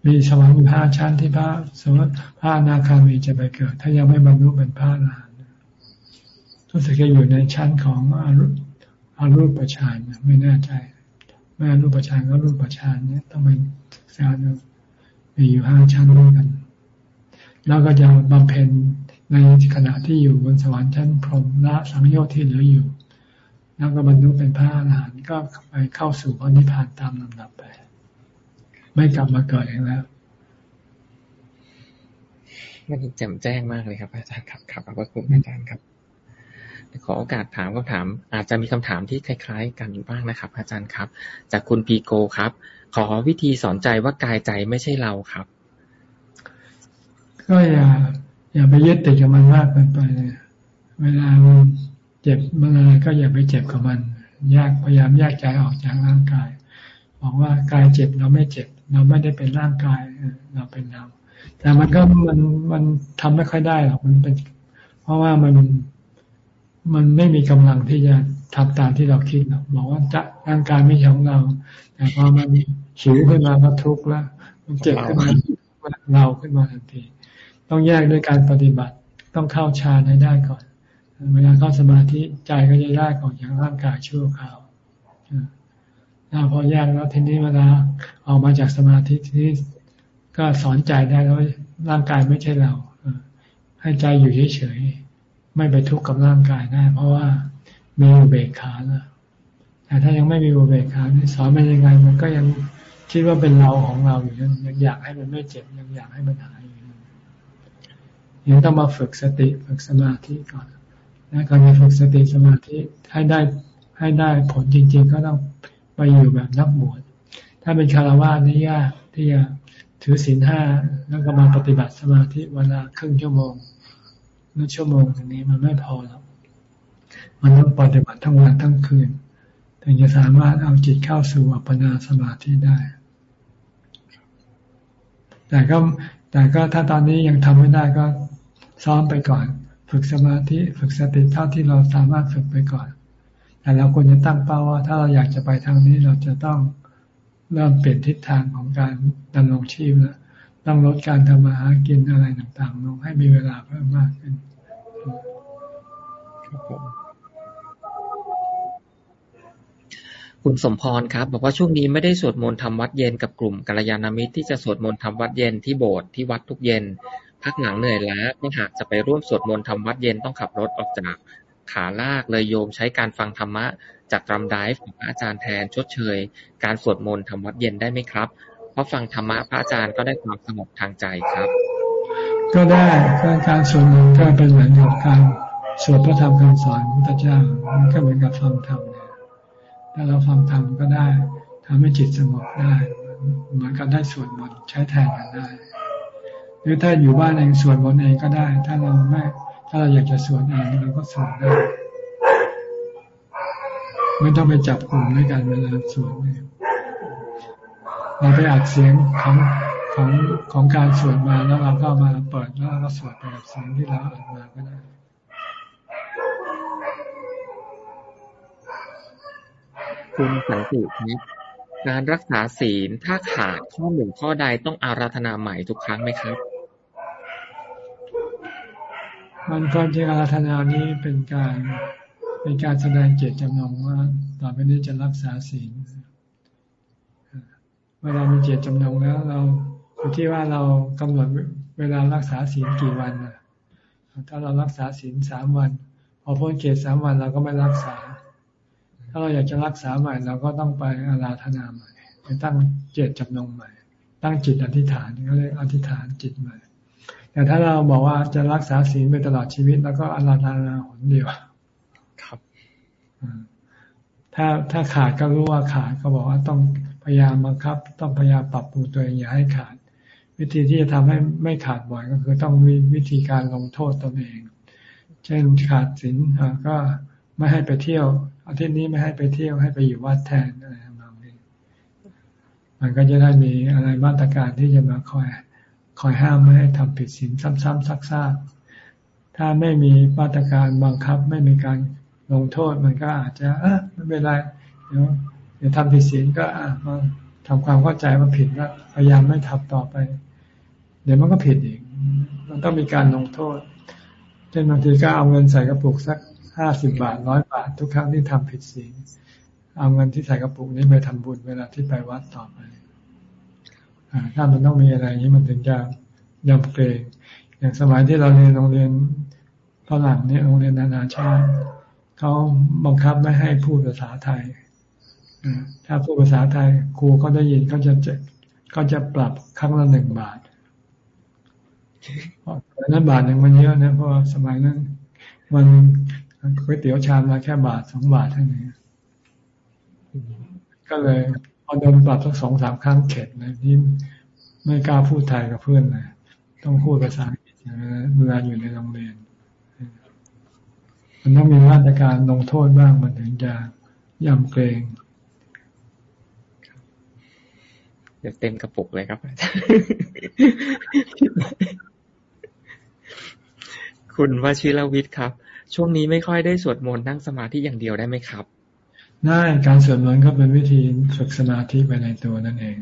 มีสวรรค์มีห้าชั้นที่พระสมมติพระนาคามีจะไปเกิด ถ้ายังไม่บรรลุเป็นพระอรหันต์รู้สึกจะอยู่ในชั้นของอรูปอรูปฌานไม่แน่ใจไม่อรูปฌานก็รูปฌานเนี่ยต้องเป็นศึกษาดูมีอยู่ห้าชั้นด้วยกัน แล้วก็จะบำเพ็ญในขณะที่อยู่บนสวรรค์ชั้นพรหมละสังโยชน์ที่เหลืออยู่ แล้วก็บรรลุเป็นพระอรหันต์ก็ไปเข้าสู่พระนิพพานตามลำดับไป ไม่กลับมาเกิดอีกแล้วมันแจ่มแจ้งมากเลยครับ อาจารย์ครับครับขอบคุณอาจารย์ครับขอโอกาสถามคำถาม อาจจะมีคำถามที่คล้ายๆ กันบ้างนะครับ อาจารย์ครับ จากคุณพีโกครับ ขอวิธีสอนใจว่ากายใจไม่ใช่เราครับ ก็อย่า อย่าไปยึดติดกับมันมากเกินไปเลยเวลามันเจ็บมันอะไรก็อย่าไปเจ็บกับมันแยกพยายามแยกใจออกจากร่างกายบอกว่ากายเจ็บเราไม่เจ็บ เราไม่ได้เป็นร่างกายเราเป็นเราแต่มันก็มันมันทำไม่ค่อยได้หรอกมันเป็น เพราะว่ามันมันไม่มีกำลังที่จะทำตามที่เราคิดหรอกบอกว่าจะร่างกายไม่ใช่ของเรา แต่พอมันหิวขึ้นมาก็ทุกข์แล้วมันเจ็บขึ้นมาเราขึ้นมาทันที ต้องแยกด้วยการปฏิบัติ ต้องเข้าฌานให้ได้ก่อน เวลาเข้าสมาธิใจก็จะได้ก่อนอย่างร่างกายชั่วคราวพอแยกแล้วทีนี้เวลาออกมาจากสมาธิที่ก็สอนใจได้แล้วร่างกายไม่ใช่เราให้ใจอยู่เฉยๆไม่ไปทุกข์กับร่างกายได้เพราะว่ามีอุเบกขาแล้วแต่ถ้ายังไม่มีอุเบกขาสอนมันยังไง มันก็ยังคิดว่าเป็นเราของเราอยู่ยังอยากให้มันไม่เจ็บยังอยากให้มันหาย ยังต้องมาฝึกสติฝึกสมาธิก่อนแล้วการฝึกสติสมาธิให้ได้ให้ได้ผลจริง ๆ ก็ต้องไปอยู่แบบนักบวชถ้าเป็นคารวะนี่ยากที่จะถือศีลห้าแล้วก็มาปฏิบัติสมาธิเวลาครึ่งชั่วโมงหรือชั่วโมงอย่างนี้มันไม่พอแล้วมันต้องปฏิบัติทั้งวันทั้งคืนถึงจะสามารถเอาจิตเข้าสู่อัปปนาสมาธิได้ แต่ก็แต่ก็ถ้าตอนนี้ยังทำไม่ได้ก็ ซ้อมไปก่อน ฝึกสมาธิฝึกสติเท่าที่เราสามารถฝึกไปก่อน แต่เราควรจะตั้งเป้าว่า ถ้าเราอยากจะไปทางนี้เราจะต้องเริ่มเปลี่ยนทิศทางของการดำรงชีพแล้วต้องลดการทำมาหากินอะไรต่างๆลงให้มีเวลาเพิ่มมากขึ้นคุณสมพรครับ บอกว่าช่วงนี้ไม่ได้สวดมนต์ทำวัดเย็นกับกลุ่มกัลยาณมิตรที่จะสวดมนต์ทำวัดเย็นที่โบสถ์ที่วัดทุกเย็น พักหลังเหนื่อยแล้วเมื่หากจะไปร่วมสวดมนต์ทำวัดเย็นต้องขับรถออกจากขาลากเลยโยมใช้การฟังธรรมะ จากรำไดฟ์ของพระอาจารย์แทนชดเชย การสวดมนต์ทำวัดเย็นได้ไหมครับ เพราะฟังธรรมะพระอาจารย์ก็ได้ความสงบทางใจครับ ก็ได้การสวดมนต์ก็เป็นเหมือนกับการสวดพระธรรมคำสอนพระเจ้ามันก็เหมือนกับฟังธรรมเนี่ยถ้าเราฟังธรรมก็ได้ทำให้จิตสงบได้เหมือนกันได้สวดมนต์ใช้แทนกันได้ หรือถ้าอยู่บ้านเองสวดมนต์เองก็ได้ ถ้าเราไม่ถ้าเราอยากจะสวดเองเราก็สวดได้ ไม่ต้องไปจับกลุ่มด้วยกันเวลาสวดเนี่ยเราไปอัดเสียงของของของการสวดมาแล้วเราก็มาเปิดแล้วเราสวดไปกับเสียงที่เราอัดมาก็ได้คุณสันติครับการรักษาศีลถ้าขาดข้อหนึ่งข้อใดต้องอาราธนาใหม่ทุกครั้งไหมครับ มันความจริงอาราธนานี้เป็นการเป็นการแสดงเจตจำนงว่าต่อไปนี้จะรักษาศีลเวลามีเจตจำนงแล้ว เราอยู่ที่ว่าเรากำหนดเวลารักษาศีลกี่วันนะถ้าเรารักษาศีลสามวัน พอพ้นเกตสามวันเราก็ไม่รักษา ถ้าเราอยากจะรักษาใหม่เราก็ต้องไปอาราธนาใหม่ไปตั้งเจตจำนงใหม่ ตั้งจิตอธิษฐานก็เรียกอธิษฐานจิตใหม่ แต่ถ้าเราบอกว่าจะรักษาศีลไปตลอดชีวิต แล้วก็อาราธนาหนเดียวครับถ้าถ้าขาดก็รู้ว่าขาดก็บอกว่าต้องพยายามบังคับ ต้องพยายามปรับปรุงตัวเองอย่าให้ขาด วิธีที่จะทำให้ไม่ขาดบ่อยก็คือต้องมีวิธีการลงโทษตนเอง เช่นขาดศีลก็ไม่ให้ไปเที่ยวอาทิตย์นี้ไม่ให้ไปเที่ยวให้ไปอยู่วัดแทนอะไรประมาณนี้มันก็จะได้มีอะไรมาตรการที่จะมาคอย คอยห้ามไม่ให้ทำผิดศีลซ้ำๆซักๆถ้าไม่มีมาตรการบังคับ ไม่มีการลงโทษมันก็อาจจะเออไม่เป็นไรเดี๋ยวเดี๋ยวทำผิดศีลก็อะมาทำความเข้าใจว่าผิดแล้วพยายามไม่ทำต่อไป เดี๋ยวมันก็ผิดอีก มันต้องมีการลงโทษเช่นบางทีก็เอาเงินใส่กระปุกสักห้าสิบบาทร้อยบาท ทุกครั้งที่ทำผิดศีลเอาเงินที่ใส่กระปุกนี้ไปทำบุญเวลาที่ไปวัดต่อไป ถ้ามันต้องมีอะไรอย่างนี้มันถึงจะยำเกรงอย่างสมัยที่เราเรียนโรงเรียนฝรั่งเนี่ยโรงเรียนนานาชาติเขาบังคับไม่ให้พูดภาษาไทยถ้าพูดภาษาไทยครูก็ได้ยินเขาจะเจะก็จะปรับครั้งละหนึ่งบาทเพราะนั้นบาทหนึ่งมันเยอะนะเพราะสมัยนั้น มันก๋วยเตี๋ยวชามละแค่บาทสองบาทเท่านั้นก็เลย พอโดนปรับสักสองสามครั้งเข็ดนะที่ไม่กล้าพูดไทยกับเพื่อนเลยต้องพูดภาษาอังกฤษเวลาอยู่ในโรงเรียน มันต้องมีมาตรการลงโทษบ้างมันถึงจะยำเกรงเดี๋ยวเต็มกระปุกเลยครับ คุณวชิรวิทย์ครับ ช่วงนี้ไม่ค่อยได้สวดมนต์นั่งสมาธิอย่างเดียวได้ไหมครับ ได้การสวดมนต์ก็เป็นวิธีฝึกสมาธิไปในตัวนั่นเอง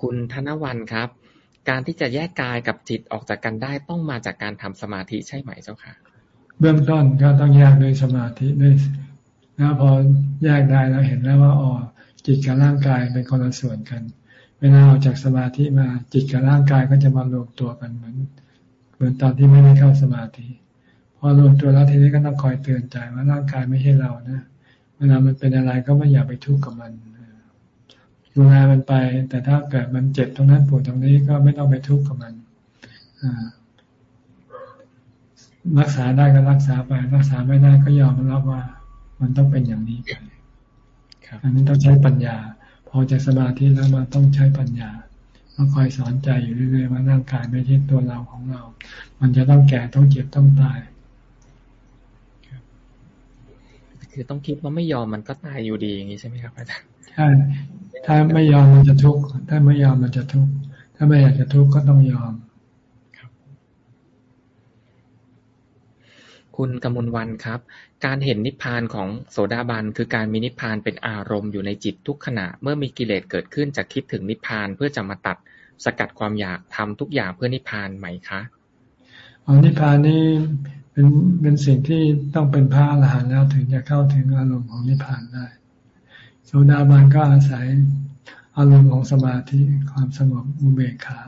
คุณธนวันครับ การที่จะแยกกายกับจิตออกจากกันได้ต้องมาจากการทำสมาธิใช่ไหมเจ้าค่ะ เบื้องต้นก็ต้องแยกด้วยสมาธิด้วยนะพอแยกได้แล้วเห็นแล้วว่าอ๋อจิตกับร่างกายเป็นคนละส่วนกัน เวลาออกจากสมาธิมาจิตกับร่างกายก็จะมารวมตัวกันเหมือนเหมือนตอนที่ไม่ได้เข้าสมาธิพ อรวมตัวแล้วทีนี้ก็ต้องคอยเตือนใจว่าร่างกายไม่ใช่เรานะเวลามันเป็นอะไรก็ไม่อยากไปทุกข์กับมันดูแลมันไป แต่ถ้าเกิดมันเจ็บตรงนั้นปวดตรงนี้ก็ไม่ต้องไปทุกข์กับมันรักษาได้ก็รักษาไป รักษาไม่ได้ก็ยอมรับว่า มันต้องเป็นอย่างนี้ไปอันนี้ต้องใช้ปัญญา พอจะสมาธิแล้วมาต้องใช้ปัญญามาคอยสอนใจอยู่เรื่อยๆว่าร่างกายไม่ใช่ตัวเราของเรา มันจะต้องแก่ต้องเจ็บต้องตาย คือต้องคิดว่าไม่ยอมมันก็ตายอยู่ดีอย่างนี้ใช่ไหมครับอาจารย์ใช่ถ้าไม่ยอมมันจะทุกข์ถ้าไม่ยอมมันจะทุกข์ถ้าไม่อยากจะทุกข์ก็ต้องยอมคุณกมลวันครับ การเห็นนิพพานของโสดาบันคือการมีนิพพานเป็นอารมณ์อยู่ในจิตทุกขณะ เมื่อมีกิเลสเกิดขึ้นจะคิดถึงนิพพานเพื่อจะมาตัดสกัดความอยากทำทุกอย่างเพื่อนิพพานไหมคะอ๋อนิพพานนี่ เป็นเป็นสิ่งที่ต้องเป็นพระอรหันต์แล้วถึงจะเข้าถึงอารมณ์ของนิพพานได้โสดาบันก็อาศัยอารมณ์ของสมาธิความสงบอุเบกขา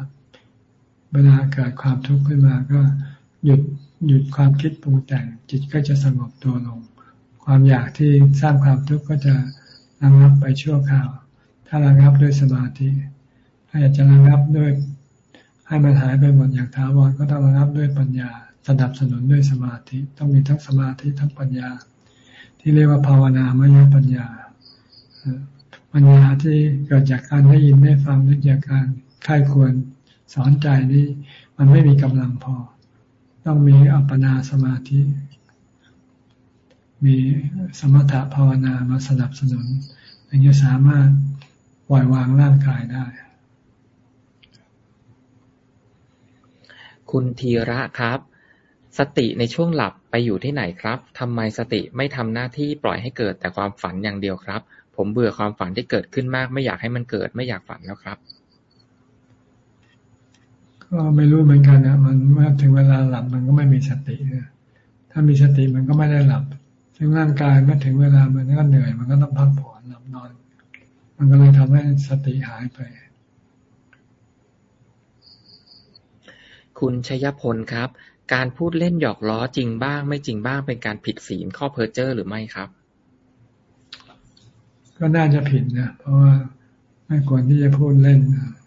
เวลาเกิดความทุกข์ขึ้นมาก็หยุดหยุดความคิดปรุงแต่งจิตก็จะสงบตัวลง ความอยากที่สร้างความทุกข์ก็จะระงับไปชั่วคราว ถ้าระงับด้วยสมาธิ ถ้าอยากจะระงับด้วย ให้มันหายไปหมดอย่างถาวรก็ต้องระงับด้วยปัญญา สนับสนุนด้วยสมาธิต้องมีทั้งสมาธิทั้งปัญญา ที่เรียกว่าภาวนามยปัญญาปัญญาที่เกิดจากการได้ยินได้ฟังหรือจากการค่ายควรสอนใจนี่มันไม่มีกำลังพอ ต้องมีอัปปนาสมาธิ มีสมถะภาวนามาสนับสนุนอันจะสามารถปล่อยวางร่างกายได้ คุณธีระครับ สติในช่วงหลับไปอยู่ที่ไหนครับ ทำไมสติไม่ทำหน้าที่ปล่อยให้เกิดแต่ความฝันอย่างเดียวครับ ผมเบื่อความฝันที่เกิดขึ้นมาก ไม่อยากให้มันเกิด ไม่อยากฝันแล้วครับ ก็ไม่รู้เหมือนกันนะมันเมื่อถึงเวลาหลับมันก็ไม่มีสติามีสติมันก็ไม่ได้หลับ ซึ่งร่างกายเมื่อถึงเวลามันก็เหนื่อย มันก็ต้องพักผ่อนหลับนอน มันก็เลยทำให้สติหายไป คุณชยพลครับ การพูดเล่นหยอกล้อจริงบ้างไม่จริงบ้างเป็นการผิดศีลข้อเพอร์เจอร์หรือไม่ครับ ก็น่าจะผิดนะเพราะว่าไม่ควรที่จะพูดเล่น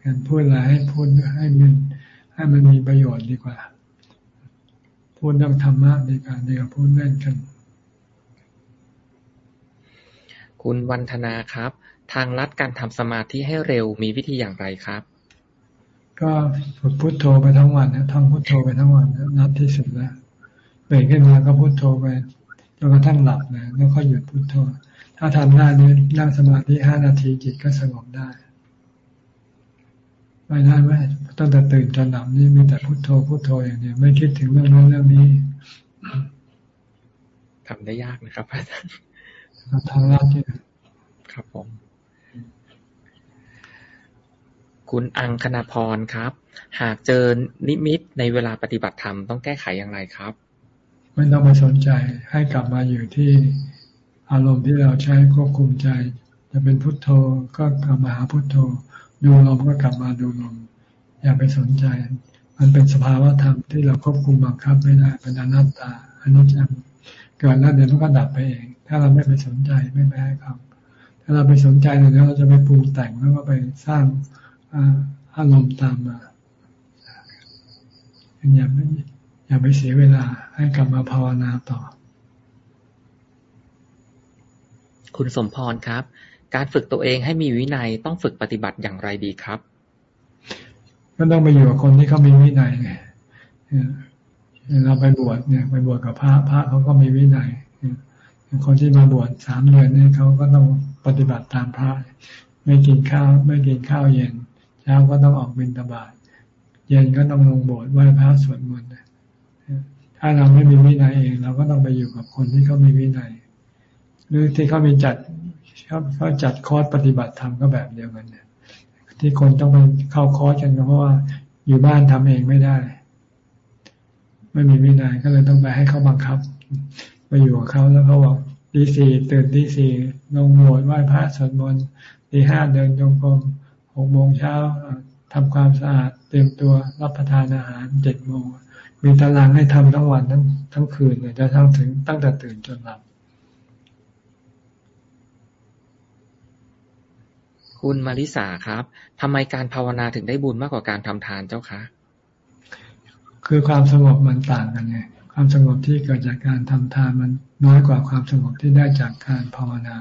การพูดอะไรให้พูดให้มันให้มันมีประโยชน์ดีกว่า พูดเรื่องธรรมะดีกว่าดีกว่าพูดเล่นกันคุณวันธนาครับ ทางลัดการทำสมาธิให้เร็วมีวิธีอย่างไรครับ ก็ฝึกพุโทโธไปทั้งวันนะท่องพุโทโธไปทั้งวันนะนับที่สุดแล้วตื่นขึ้นมาก็พุโทโธไปจนกระทั่งหลับนะแล้วก็หยุดพุโทโธ ถ้าทำได้นี้นั่งสมาธิห้านาทีจิตก็สงบได้ไม่ได้ไหมตั้งแต่ตื่นจนหลับนี่มีแต่พุโทโธพุโทโธอย่างเดียวไม่คิดถึงเรื่องนั้นเรื่องนี้ทำได้ยากนะครับอาจารย์ทางลัดเนี่ยครับผม คุณอังคณพรครับ หากเจอนิมิตในเวลาปฏิบัติธรรมต้องแก้ไขอย่างไรครับไม่ต้องไปสนใจให้กลับมาอยู่ที่อารมณ์ที่เราใช้ควบคุมใจ จะเป็นพุทโธก็กลับมาหาพุทโธ ดูลมก็กลับมาดูลมอย่าไปสนใจ มันเป็นสภาวะธรรมที่เราควบคุมบังคับไม่ได้เป็นอนัตตาอนนี้จะเกิดแล้วเดี๋ยวมันก็ดับไปเอง ถ้าเราไม่ไปสนใจไม่ไปให้ครับถ้าเราไปสนใจเดี๋ยวเราจะไปปรุงแต่งแล้วก็ไปสร้าง อารมณ์ตามมาอย่าไม่อย่าไปเสียเวลาให้กลับมาภาวนาต่อ คุณสมพรครับ การฝึกตัวเองให้มีวินัยต้องฝึกปฏิบัติอย่างไรดีครับก็ต้องไปอยู่กับคนที่เขามีวินัยไงเราไปบวชเนี่ยไปบวชกับพระพระเขาก็มีวินัยคนที่มาบวชสามเดือนเนี่ยเขาก็ต้องปฏิบัติตามพระ ไม่กินข้าว ไม่กินข้าวเย็น เช้าก็ต้องออกบิณฑบาตเย็นก็ต้องลงโบสถ์ไหว้พระสวดมนต์ถ้าเราไม่มีวินัยเองเราก็ต้องไปอยู่กับคนที่เขามีวินัย หรือที่เขามีจัดเขาเขาจัดคอร์สปฏิบัติธรรมก็แบบเดียวกันเนี่ยที่คนต้องไปเข้าคอร์สกันก็เพราะว่าอยู่บ้านทำเองไม่ได้ ไม่มีวินัยก็เลยต้องไปให้เขาบังคับไปอยู่กับเขาแล้วเขาบอกตีสี่ตื่นตีสี่ลงโบสถ์ไหว้พระสวดมนต์ตีห้าเดินจงกรม หกโมงเช้าทำความสะอาดเตรียมตัวรับประทานอาหารเจ็ดโมงมีตารางให้ทำทั้งวันทั้งทั้งคืนเลยจะทั้งถึงตั้งแต่ตื่นจนหลับ คุณมาริสาครับทำไมการภาวนาถึงได้บุญมากกว่าการทำทานเจ้าคะ คือความสงบมันต่างกันไงความสงบที่เกิดจากการทำทานมันน้อยกว่าความสงบที่ได้จากการภาวนา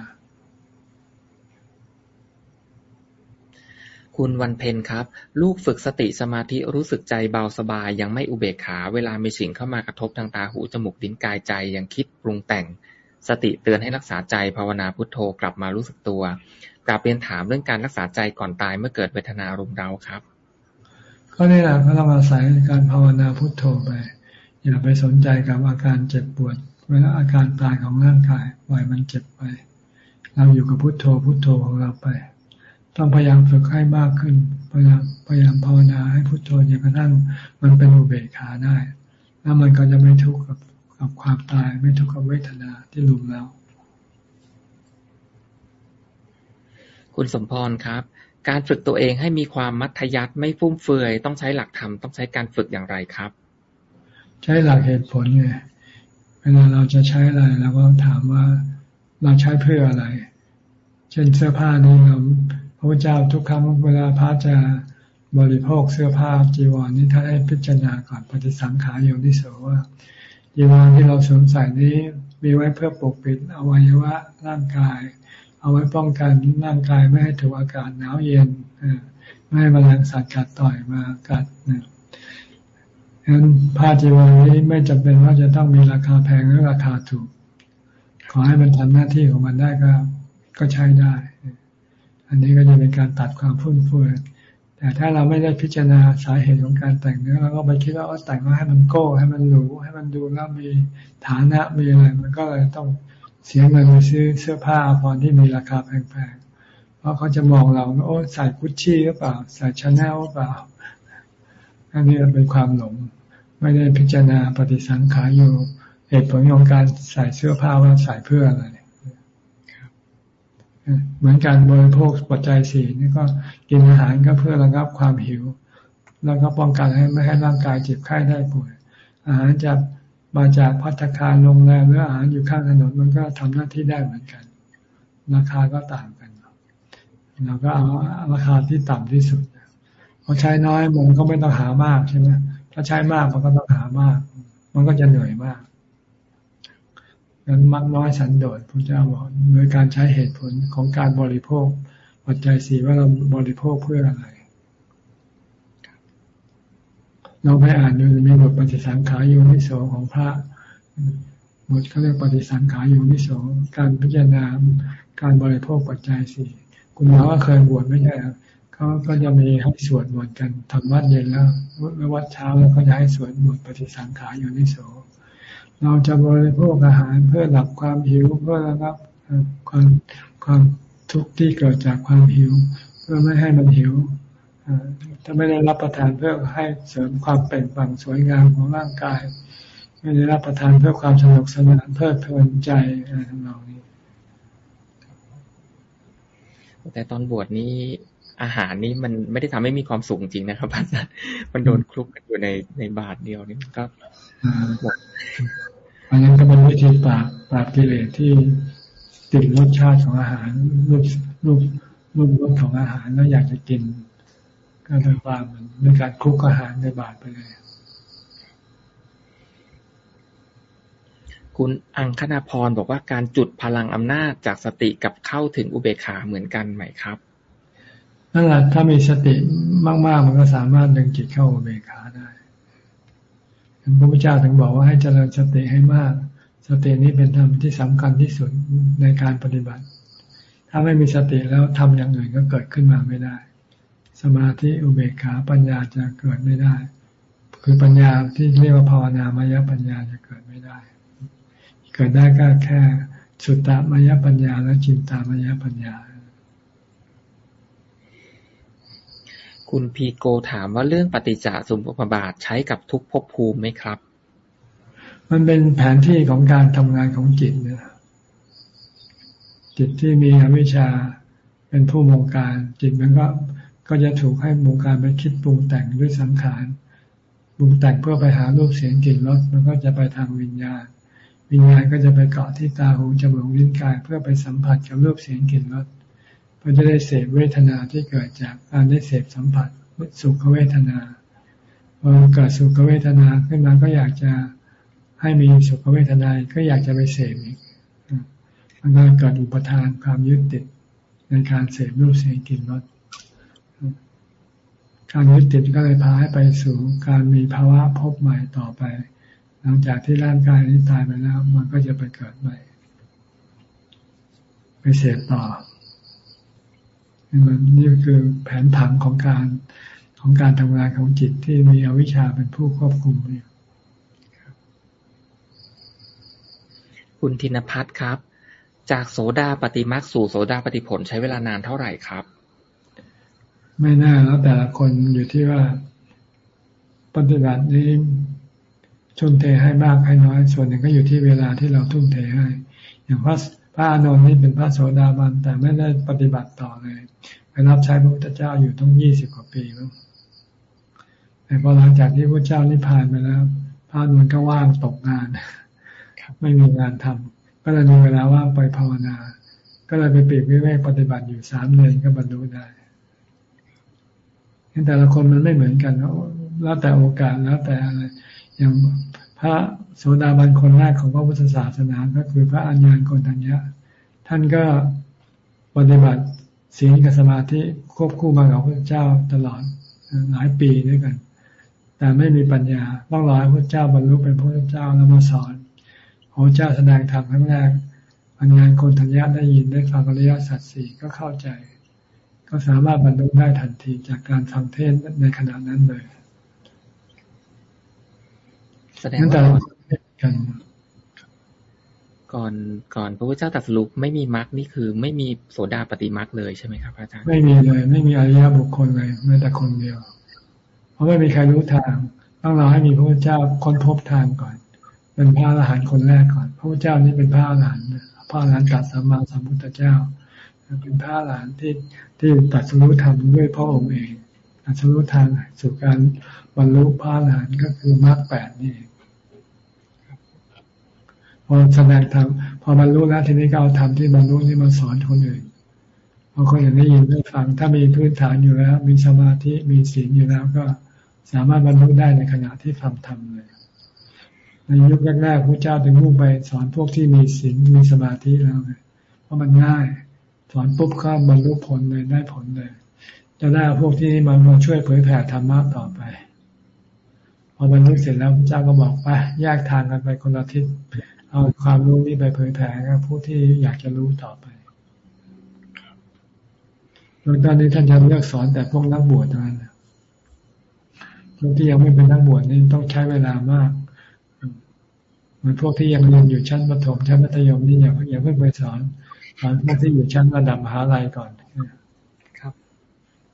คุณวันเพ็ญครับ ลูกฝึกสติสมาธิรู้สึกใจเบาสบาย ยังไม่อุเบกขา เวลามีสิ่งเข้ามากระทบทางตาหูจมูกลิ้นกายใจยังคิดปรุงแต่ง สติเตือนให้รักษาใจภาวนาพุทโธกลับมารู้สึกตัวกลับเรียนถามเรื่องการรักษาใจก่อนตายเมื่อเกิดเวทนารุมเร้าครับ ก็นี่แหละก็ต้องอาศัยการภาวนาพุทโธไปอย่าไปสนใจกับอาการเจ็บปวด เวลาอาการตายของร่างกายปล่อยมันเจ็บไป เราอยู่กับพุทโธพุทโธของเราไป ต้องพยายามฝึกให้มากขึ้น พยายามพยายามภาวนาให้พุทโธจนกระทั่งมันเป็นอุเบกขาได้ แล้วมันก็จะไม่ทุกข์กับกับความตาย ไม่ทุกข์กับเวทนาที่ลุมเราคุณสมพรครับ การฝึกตัวเองให้มีความมัธยัติไม่ฟุ่มเฟือย ต้องใช้หลักธรรมต้องใช้การฝึกอย่างไรครับ ใช้หลักเหตุผลไงเวลาเราจะใช้อะไรเราก็ถามว่าเราใช้เพื่ออะไร เช่นเสื้อผ้านี่เรา พระพุทธเจ้าทุกครั้งเวลาพระจะบริโภคเสื้อผ้าจีวรนี่ท่านให้พิจารณาก่อนปฏิสังขารอยู่ที่สว่าจีวรที่เราสวมใส่นี้มีไว้เพื่อปกปิดอวัยวะร่างกาย เอาไว้ป้องกันร่างกายไม่ให้ถูกอากาศหนาวเย็นไม่ให้แมลงสัตว์กัดต่อยมากัดนะฉะนั้นผ้าจีวรนี้ไม่จำเป็นว่าจะต้องมีราคาแพงหรือราคาถูก ขอให้มันทำหน้าที่ของมันได้ก็ก็ใช้ได้ อันนี้ก็จะเป็นการตัดความฟุ่มเฟือยแต่ถ้าเราไม่ได้พิจารณาสาเหตุของการแต่งเนื้อเราก็ไปคิดว่าแต่งมาให้มันโก้ ให้มันหรูให้มันดูแล้วมีฐานะมีอะไร มันก็เลยต้องเสียเงินไปซื้อเสื้อผ้าพรที่มีราคาแพงๆเพราะเขาจะมองเราโอ้ใส่กุชชี่หรือเปล่าใส่ชาแนลหรือเปล่าอันนี้เป็นความหลง ไม่ได้พิจารณาปฏิสังขารอยู่เหตุผลของการใส่เสื้อผ้าว่าใส่เพื่ออะไร เหมือนการบริโภคปัจจัยสี่นี่ก็กินอาหารก็เพื่อระงับความหิว แล้วก็ป้องกันให้ไม่ให้ร่างกายเจ็บไข้ได้ป่วย อาหารจะมาจากพัตคารโรงแรมหรืออาหารอยู่ข้างถนนมันก็ทำหน้าที่ได้เหมือนกัน ราคาก็ต่างกันเราก็เอาราคาที่ต่ำที่สุดพอใช้น้อยมันก็ไม่ต้องหามากใช่ไหมถ้าใช้มากมันก็ต้องหามาก มันก็จะเหนื่อยมากั้นมักน้อยสันโดษพระเจ้าบอกโดยการใช้เหตุผลของการบริโภค ปัจจัยสี่ว่าเราบริโภคเพื่ออะไรเราไปอ่านดูมีบทปฏิสังขารโยนิโสของพระบทเขาเรียกปฏิสังขารโยนิโสการพิจารณาการบริโภคปัจจัยสี่คุณหมอก็เคยบวชไม่ใช่ครับเขาก็จะมีให้สวดมนต์กันทำวัดเย็นแล้ววัดเช้าแล้วก็จะให้สวดมนต์ปฏิสังขารโยนิโส เราจะบริโภคอาหารเพื่อหลับความหิว เพื่อระงับความความทุกข์ที่เกิดจากความหิว เพื่อไม่ให้มันหิวถ้าไม่ได้รับประทานเพื่อให้เสริมความเปล่งปลั่งสวยงามของร่างกาย ไม่ได้รับประทานเพื่อความสนุกสนานเพลิดเพลินใจอะไรทั้งเรานี้ แต่ตอนบวชนี้อาหารนี้มันไม่ได้ทำให้มีความสุขจริงนะครับอาจารย์มันโดนคลุกกันอยู่ในในบาทเดียวนี่ก็หมด อันนั้นก็เป็นวิธีปราบปราบกิเลสที่ติดรสชาติของอาหารรูปรูปรูปรสของอาหารแล้วอยากจะกิน ก็ทำความมันในการคลุกอาหารในบาตรไปเลย คุณอังคณาพรบอกว่าการจุดพลังอำนาจจากสติกับเข้าถึงอุเบกขาเหมือนกันไหมครับนั่นแหละถ้ามีสติมาก ๆ มันก็สามารถดึงจิตเข้าอุเบกขาได้ พระพุทธเจ้าถึงบอกว่าให้เจริญสติให้มาก สตินี้เป็นธรรมที่สำคัญที่สุดในการปฏิบัติ ถ้าไม่มีสติแล้วทำอย่างอื่นก็เกิดขึ้นมาไม่ได้ สมาธิอุเบกขาปัญญาจะเกิดไม่ได้ คือปัญญาที่เรียกว่าภาวนามายปัญญาจะเกิดไม่ได้ เกิดได้ก็แค่สุตตามายปัญญาและจินตามายปัญญา คุณพีโกถามว่าเรื่องปฏิจจสมุปบาทใช้กับทุกภพภูมิไหมครับ มันเป็นแผนที่ของการทำงานของจิตนี่ยจิตที่มีอวิชชาเป็นผู้มงการจิตมันก็ก็จะถูกให้มงการไปคิดปรุงแต่งด้วยสังขารปรุงแต่งเพื่อไปหารูปเสียงกลิ่นรสมันก็จะไปทางวิญญาณ วิญญาณก็จะไปเกาะที่ตาหูจมูกลิ้นกาย เพื่อไปสัมผัสกับรูปเสียงกลิ่นรส เพื่อจะได้เสพเวทนาที่เกิดจากการได้เสพสัมผัสสุขเวทนาพอเกิดสุขเวทนาขึ้นมาก็อยากจะให้มีสุขเวทนา ก็อยากจะไปเสพอีกมันก็เกิดอุปทานความยึดติดในการเสพรูปเสียงกลิ่นรสการยึดติดก็เลยพาให้ไปสู่การมีภาวะพบใหม่ต่อไป หลังจากที่ร่างกายนี้ตายไปแล้ว มันก็จะไปเกิดใหม่ ไปเสพต่อ มันนี่คือแผนผังของการของการทำงานของจิตที่มีอวิชชาเป็นผู้ควบคุมอยู่คุณธินพัฒน์ครับ จากโสดาปฏิมาสู่โสดาปฏิผลใช้เวลานานเท่าไหร่ครับ ไม่น่าแล้วแต่ละคนอยู่ที่ว่าปฏิบัตินี้ทุ่มเทให้มากให้น้อย ส่วนหนึ่งก็อยู่ที่เวลาที่เราทุ่มเทให้ อย่างพระ พระอานนท์นี่เป็นพระโสดาบันแต่ไม่ได้ปฏิบัติต่อเลยไปรับใช้พระพุทธเจ้าอยู่ต้งยี่สิบกว่าปีแล้วแต่พอหลังจากที่พระเจ้านิพพานไปแล้ว พระนวลก็ว่างตกงานไม่มีงานทำก็เลยมีเวลาว่างไปภาวนา ก็เลยไปปีกวิเวกปฏิบัติอยู่สามเดือนก็บรรลุได้แต่ละคนมันไม่เหมือนกันแล้วแต่โอกาสแล้วแต่อะไรอย่างพระ โสดาบันคนแรกของพระพุทธศาสนาก็คือพระอัญญาณโกณทัญญะท่านก็ปฏิบัติศีลกับสมาธิควบคู่มากับพระเจ้าตลอดหลายปีด้วยกัน แต่ไม่มีปัญญาต้องรอให้พระเจ้าบรรลุเป็นพระเจ้าแล้วมาสอนพระเจ้าแสดงธรรมครั้งแรกอัญญาณโกณทัญญะได้ยินได้ฟังอริยสัจสี่ก็เข้าใจ ก็สามารถบรรลุได้ทันทีจากการฟังเทศในขณะนั้นเลยแสดงว่า กัน ก่อนก่อนพระพุทธเจ้าตรัสรู้ไม่มีมรรคนี่คือ ไม่มีโสดาปฏิมรรคเลยใช่ไหมครับอาจารย์ไม่มีเลย ไม่มีอริยบุคคลเลยแม้แต่คนเดียว เพราะไม่มีใครรู้ทางต้องรอให้มีพระพุทธเจ้าค้นพบทางก่อน เป็นพระอรหันต์คนแรกก่อน พระพุทธเจ้านี่เป็นพระอรหันต์พระอรหันต์ตัดสัมมาสัมพุทธเจ้า เป็นพระอรหันต์ที่ที่ตัดสรุธรรมด้วยพระองค์เองตัดสรุทางสู่การบรรลุพระอรหันต์ก็คือมรรคแปดนี่ พอแสดงธรรมพอบรรลุแล้วทีนี้ก็เอาธรรมที่บรรลุนี่มาสอนคนอื่นพอคนอื่นได้ยินได้ฟัง ถ้ามีพื้นฐานอยู่แล้ว มีสมาธิมีศีลอยู่แล้วก็สามารถบรรลุได้ในขณะที่ฟังธรรมเลยในยุคแรกๆพระเจ้าถึงมุ่งไปสอนพวกที่มีศีลมีสมาธิแล้วเพราะมันง่าย สอนปุ๊บข้ามบรรลุผลเลยได้ผลเลย จะได้พวกที่มามาช่วยเผยแผ่ธรรมะต่อไป พอบรรลุเสร็จแล้วพระเจ้าก็บอกไปแยกทางกันไปคนละทิศ เอาความรู้นี้ไปเผยแผ่กับผู้ที่อยากจะรู้ต่อไปโดยตอนนี้ท่านจะเลือกสอนแต่พวกนักบวชเท่านั้นพวกที่ยังไม่เป็นนักบวชนี่ต้องใช้เวลามาก เหมือนพวกที่ยังเรียนอยู่ชั้นประถมชั้นมัธยมนี่อย่าอย่าเพิ่งไปสอนสอนพวกที่อยู่ชั้นระดับมหาลัยก่อนครับ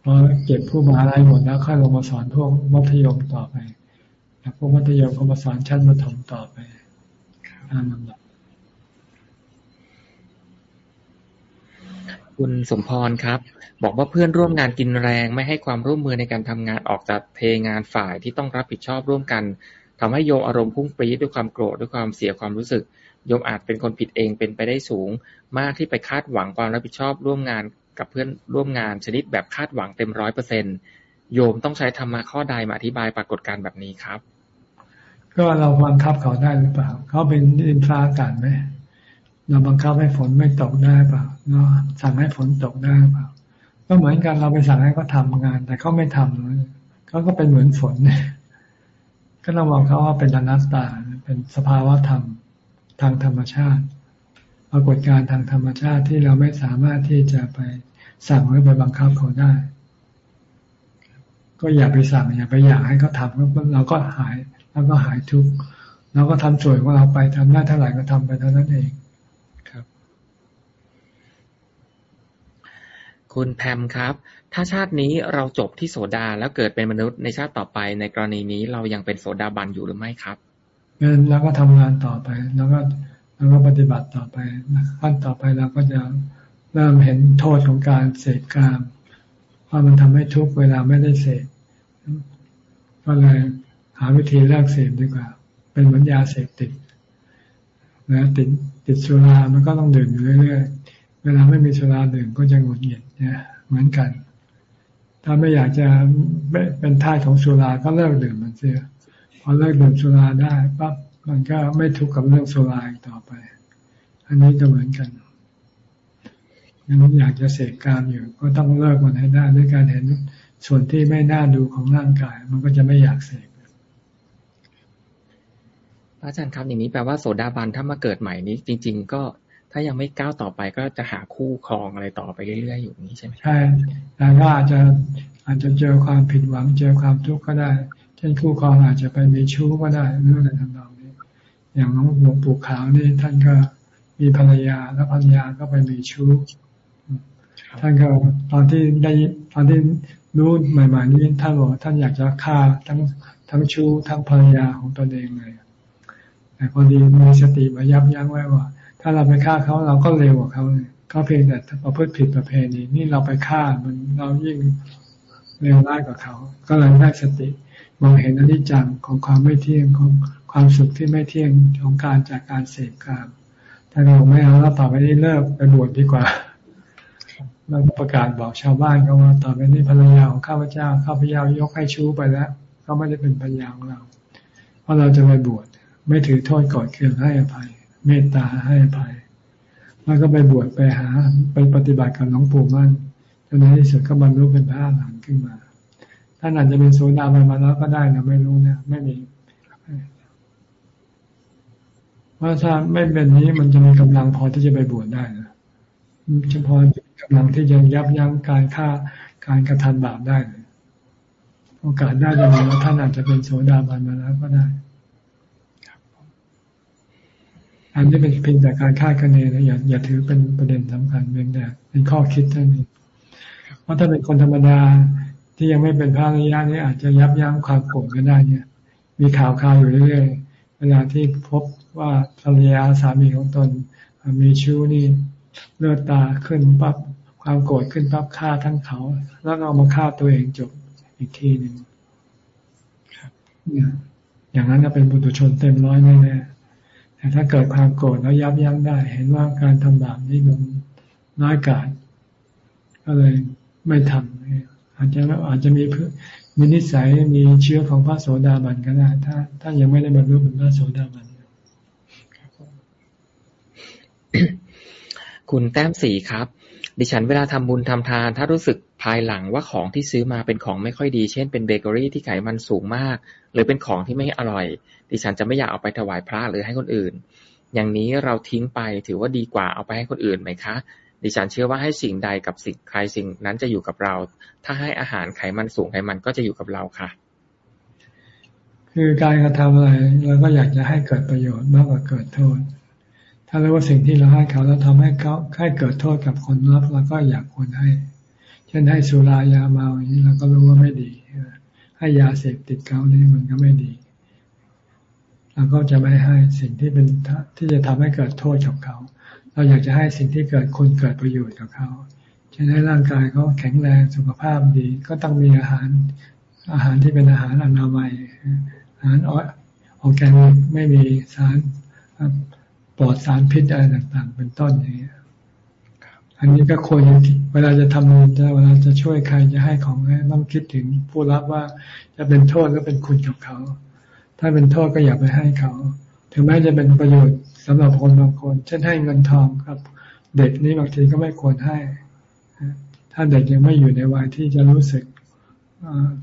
พอเก็บผู้มหาลัยหมดแล้วค่อยลงมาสอนพวกมัธยมต่อไปแล้วพวกมัธยมก็มาสอนชั้นประถมต่อไป ตามลำดับคุณสมพรครับ บอกว่าเพื่อนร่วมงานกินแรงไม่ให้ความร่วมมือในการทำงานออกจากเทงานฝ่ายที่ต้องรับผิดชอบร่วมกันทำให้โยมอารมณ์พุ่งปรี๊ดด้วยความโกรธด้วยความเสียความรู้สึก โยมอาจเป็นคนผิดเองเป็นไปได้สูง มากที่ไปคาดหวังความรับผิดชอบร่วมงานกับเพื่อนร่วมงานชนิดแบบคาดหวังเต็มร้อยเปอร์เซ็นโยมต้องใช้ธรรมะข้อใดมาอธิบายปรากฏการณ์แบบนี้ครับ ก็เราบังคับเขาได้หรือเปล่า เขาเป็นอินฟราอากาศไหมเราบังคับให้ฝนไม่ตกได้เปล่าเนาะสั่งให้ฝนตกได้เปล่า ก็เหมือนกันเราไปสั่งให้เขาทางาน แต่เขาไม่ทำเขาก็เป็นเหมือนฝนก็เรามองเขาว่าเป็นอนัตตา เป็นสภาวะธรรมทางธรรมชาติ ปรากฏการทางธรรมชาติที่เราไม่สามารถที่จะไปสั่งหรือไปบังคับเขาได้ ก็อย่าไปสั่งอย่าไปอยากให้เขาทำเราก็หาย แล้วก็หายทุกข์เราก็ทำส่วนของเราไปทำได้เท่าไหร่ก็ทำไปเท่านั้นเองคุณแพมครับ ถ้าชาตินี้เราจบที่โสดาแล้วเกิดเป็นมนุษย์ในชาติต่อไป ในกรณีนี้เรายังเป็นโสดาบันอยู่หรือไม่ครับเป็นแล้วก็ทำงานต่อไป แล้วก็แล้วก็ปฏิบัติต่อไปขั้นต่อไปเราก็จะเริ่มเห็นโทษของการเสพกามว่ามันทำให้ทุกเวลาไม่ได้เสพก็เลย หาวิธีเลิกเสพดีกว่า เป็นเหมือนยาเสพติดนะติดติดสุรามันก็ต้องดื่มอยู่เรื่อยเวลาไม่มีสุราดื่มก็จะหงุดหงิดเนี่ยเหมือนกัน ถ้าไม่อยากจะเป็นท่าของสุราก็เลิกดื่มมันเสียพอเลิกดื่มสุราได้ปั๊บมันก็ไม่ทุกข์กับเรื่องสุราอีกต่อไป อันนี้ก็เหมือนกันยังอยากจะเสกการอยู่ ก็ต้องเลิกมันให้ได้ด้วยการเห็นส่วนที่ไม่น่าดูของร่างกาย มันก็จะไม่อยากเสก อาจารย์ครับอย่างนี้แปลว่าโสดาบันถ้ามาเกิดใหม่นี้ จริง ๆ ก็ถ้ายังไม่ก้าวต่อไปก็จะหาคู่ครองอะไรต่อไปเรื่อยๆอยู่นี้ใช่ไหมใช่แต่ก็อาจจะอาจจะเจอความผิดหวังเจอความทุกข์ก็ได้ เช่นคู่ครองอาจจะไปมีชู้ก็ได้เรื่องอะไรทำนองนี้ อย่างน้องหลวงปู่ขาวนี่ท่านก็มีภรรยาแล้วภรรยาก็ไปมีชู้ท่านก็ตอนที่ได้ตอนที่รู้ใหม่ ๆ นี้ท่านบอกท่านอยากจะฆ่าทั้งทั้งชู้ทั้งภรรยาของตนเองเลย แต่พอดีมีสติมายับยั้งไว้ว่า ถ้าเราไปฆ่าเขาเราก็เร็วกว่าเขาเขาเพียงแต่ประพฤติผิดประเพณีนี่เราไปฆ่ามันเรายิ่งเร็วร้ายกว่าเขา ก็เลยได้สติมองเห็นอนิจจังของความไม่เที่ยงของความสุขที่ไม่เที่ยงของการจากการเสพกามถ้าเราไม่เอาแล้วต่อไปนี้เลิกไปบวชดีกว่าเราประกาศบอกชาวบ้านเขาว่าต่อไปนี้ภรรยาของข้าพเจ้าข้าพเจ้ายกให้ชู้ไปแล้วเขาไม่ได้เป็นภรรยาของเรา เพราะเราจะไปบวช ไม่ถือโทษกอดเคืองให้อภัย เมตตาให้อภัย แล้วก็ไปบวชไปหาไปปฏิบัติกับหลวงปู่มั่นจนในที่สุดก็บรรลุเป็นพระอรหันต์ขึ้นมาท่านอาจจะเป็นโซดาบันมาแล้วก็ได้นะไม่รู้เนี่ยไม่มีว่าถ้าไม่เป็นนี้มันจะมีกำลังพอที่จะไปบวชได้นะเฉพาะกำลังที่จะยับยั้งการฆ่าการกระทำบาปได้ โอกาสได้จะมีว่าท่านอาจจะเป็นโสดาบันมาแล้วก็ได้ อันนี้เป็นเพียงแต่การคาดคะเนนะอย่าอย่าถือเป็นประเด็นสำคัญเพียงแต่เป็นข้อคิดเท่านี้เพราะถ้าเป็นคนธรรมดาที่ยังไม่เป็นพระอริยะนี่อาจจะยับยั้งความโกรธก็ได้เนี่ย มีข่าวข่าวอยู่เรื่อยๆเวลาที่พบว่าภรรยาสามีของตน มีชู้นี่เลือดตาขึ้นปั๊บความโกรธขึ้นปั๊บฆ่าทั้งเขา แล้วเอามาฆ่าตัวเองจบอีกทีหนึ่งเนี่ยอย่างนั้นก็เป็นบุตุชนเต็มร้อยแน่ๆ แต่ถ้าเกิดความโกรธแล้วยับยั้งได้ เห็นว่าการทำบาปนี่มันน้อยกาจก็เลยไม่ทำอาจจะอาจจะมีมีนิสัยมีเชื้อของพระโสดาบันก็ได้ถ้าถ้ายังไม่ได้บรรลุเป็นพระโสดาบันคุณแต้มสีครับ ดิฉันเวลาทำบุญทำทาน ถ้ารู้สึกภายหลังว่าของที่ซื้อมาเป็นของไม่ค่อยดี เช่นเป็นเบเกอรี่ที่ไขมันสูงมาก หรือเป็นของที่ไม่อร่อย ดิฉันจะไม่อยากเอาไปถวายพระหรือให้คนอื่น อย่างนี้เราทิ้งไปถือว่าดีกว่าเอาไปให้คนอื่นไหมคะ ดิฉันเชื่อว่าให้สิ่งใดกับสิ่งใครสิ่งนั้นจะอยู่กับเรา ถ้าให้อาหารไขมันสูงไขมันก็จะอยู่กับเราค่ะ คือการกระทำอะไรเราก็อยากจะให้เกิดประโยชน์มากกว่าเกิดโทษ ถ้าเรู้ว่าสิ่งที่เราให้เขาแล้วทำให้เขาให้เกิดโทษกับคนรับเราก็อยากควรให้ เช่นให้สุรายาเมาอย่างนี้เราก็รู้ว่าไม่ดี ให้ยาเสพติดเขานี่มันก็ไม่ดีเราก็จะไม่ให้สิ่งที่เป็นที่จะทำให้เกิดโทษกับเขา เราอยากจะให้สิ่งที่เกิดคุณเกิดประโยชน์กับเขาเช่นให้ร่างกายเขาแข็งแรงสุขภาพดี ก็ต้องมีอาหาร อาหารที่เป็นอาหารอนามัย อาหารออร์แกนิกไม่มีสารปลอดสารพิษอะไรต่างๆ เป็นต้นอย่างนี้ อันนี้ก็ควรเวลาจะทำบุญจะเวลาจะช่วยใครจะให้ของต้องคิดถึงผู้รับว่าจะเป็นโทษหรือเป็นคุณกับเขา ถ้าเป็นโทษก็อย่าไปให้เขา ถึงแม้จะเป็นประโยชน์สำหรับคนบางคน เช่นให้เงินทองครับ เด็กนี้บางทีก็ไม่ควรให้ ถ้าเด็กยังไม่อยู่ในวัยที่จะรู้สึก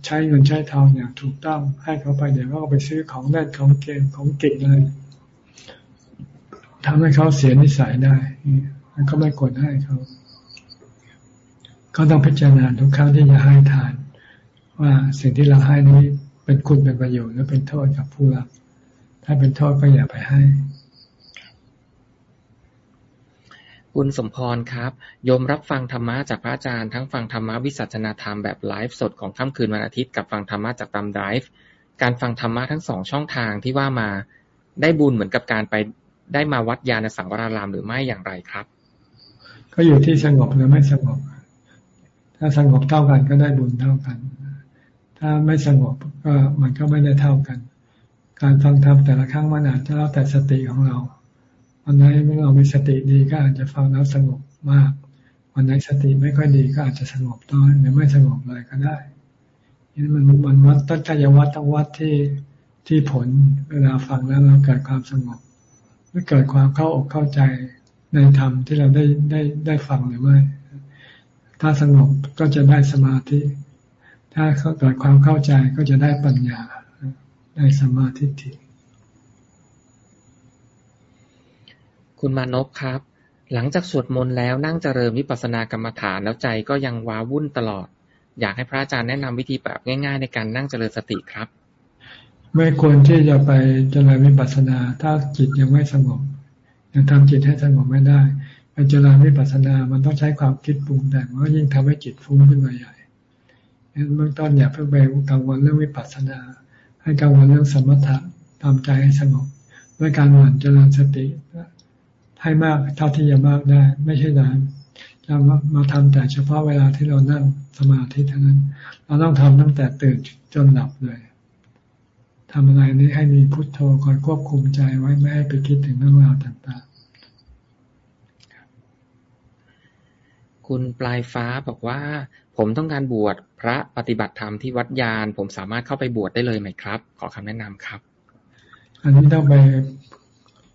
ใช้เงินใช้ทองอย่างถูกต้องให้เขาไปเดี๋ยวเขาไปซื้อของเล่นของเกมของเก่งอะไรทำให้เขาเสียนิสัยได้ มันก็ไม่กดให้เขาก็ต้องพิจารณาทุกครั้งที่จะให้ทาน ว่าสิ่งที่เราให้นี้เป็นคุณเป็นประโยชน์หรือเป็นโทษกับผู้รับ ถ้าเป็นโทษก็อย่าไปให้คุณสมพรครับ โยมรับฟังธรรมะจากพระอาจารย์ทั้งฟังธรรมะวิสัชนาธรรมแบบไลฟ์สดของค่ำคืนวันอาทิตย์กับฟังธรรมะจากตามไลฟ์การฟังธรรมะทั้งสองช่องทางที่ว่ามาได้บุญเหมือนกับการไปได้มาวัดยาณสังวรารามหรือไม่อย่างไรครับ ก็อยู่ที่สงบหรือไม่สงบ ถ้าสงบเท่ากันก็ได้บุญเท่ากัน ถ้าไม่สงบก็มันก็ไม่ได้เท่ากัน การฟังธรรมแต่ละครั้งมันอาจจะแล้วแต่สติของเราวันไหนเมื่อเรามีสติดีก็อาจจะฟังแล้วสงบมาก วันไหนสติไม่ค่อยดีก็อาจจะสงบน้อยหรือไม่สงบเลยก็ได้นี่มันมันวัดต้องใจวัดต้องวัดที่ที่ผลเวลาฟังแล้วเราเกิดความสงบหรือเกิดความเข้าอกเข้าใจ ในธรรมที่เราได้ได้ได้ฟังหรือไม่ ถ้าสงบก็จะได้สมาธิ ถ้าเขาเกิดความเข้าใจก็จะได้ปัญญา ได้สมาธิทิคุณมานพครับ หลังจากสวดมนต์แล้วนั่งเจริญวิปัสสนากรรมฐานแล้วใจก็ยังว้าวุ่นตลอด อยากให้พระอาจารย์แนะนำวิธีแบบง่าย ๆ ในการนั่งเจริญสติครับ ไม่ควรที่จะไปเจริญวิปัสสนา ถ้าจิตยังไม่สงบ ยังทำจิตให้สงบไม่ได้ไปเจริญวิปัสสนา มันต้องใช้ความคิดปรุงแต่งว่ายิ่งทำให้จิตฟุ้งขึ้นมาใหญ่ดังนั้นเบื้องต้นอย่าเพิ่งไปกังวลเรื่องวิปัสสนา ให้กังวลเรื่องสมถะทำใจให้สงบด้วยการหมั่นเจริญสติให้มากเท่าที่จะมากได้ ไม่ใช่นานจะมามาทำแต่เฉพาะเวลาที่เรานั่งสมาธิเท่านั้น เราต้องทำตั้งแต่ตื่นจนหลับเลย ทำอะไรนี้ให้มีพุทโธคอยควบคุมใจไว้ไม่ให้ไปคิดถึงเรื่องราวต่างๆ คุณปลายฟ้าบอกว่า ผมต้องการบวชพระปฏิบัติธรรมที่วัดยาน ผมสามารถเข้าไปบวชได้เลยไหมครับ ขอคำแนะนำครับ อันนี้ต้องไป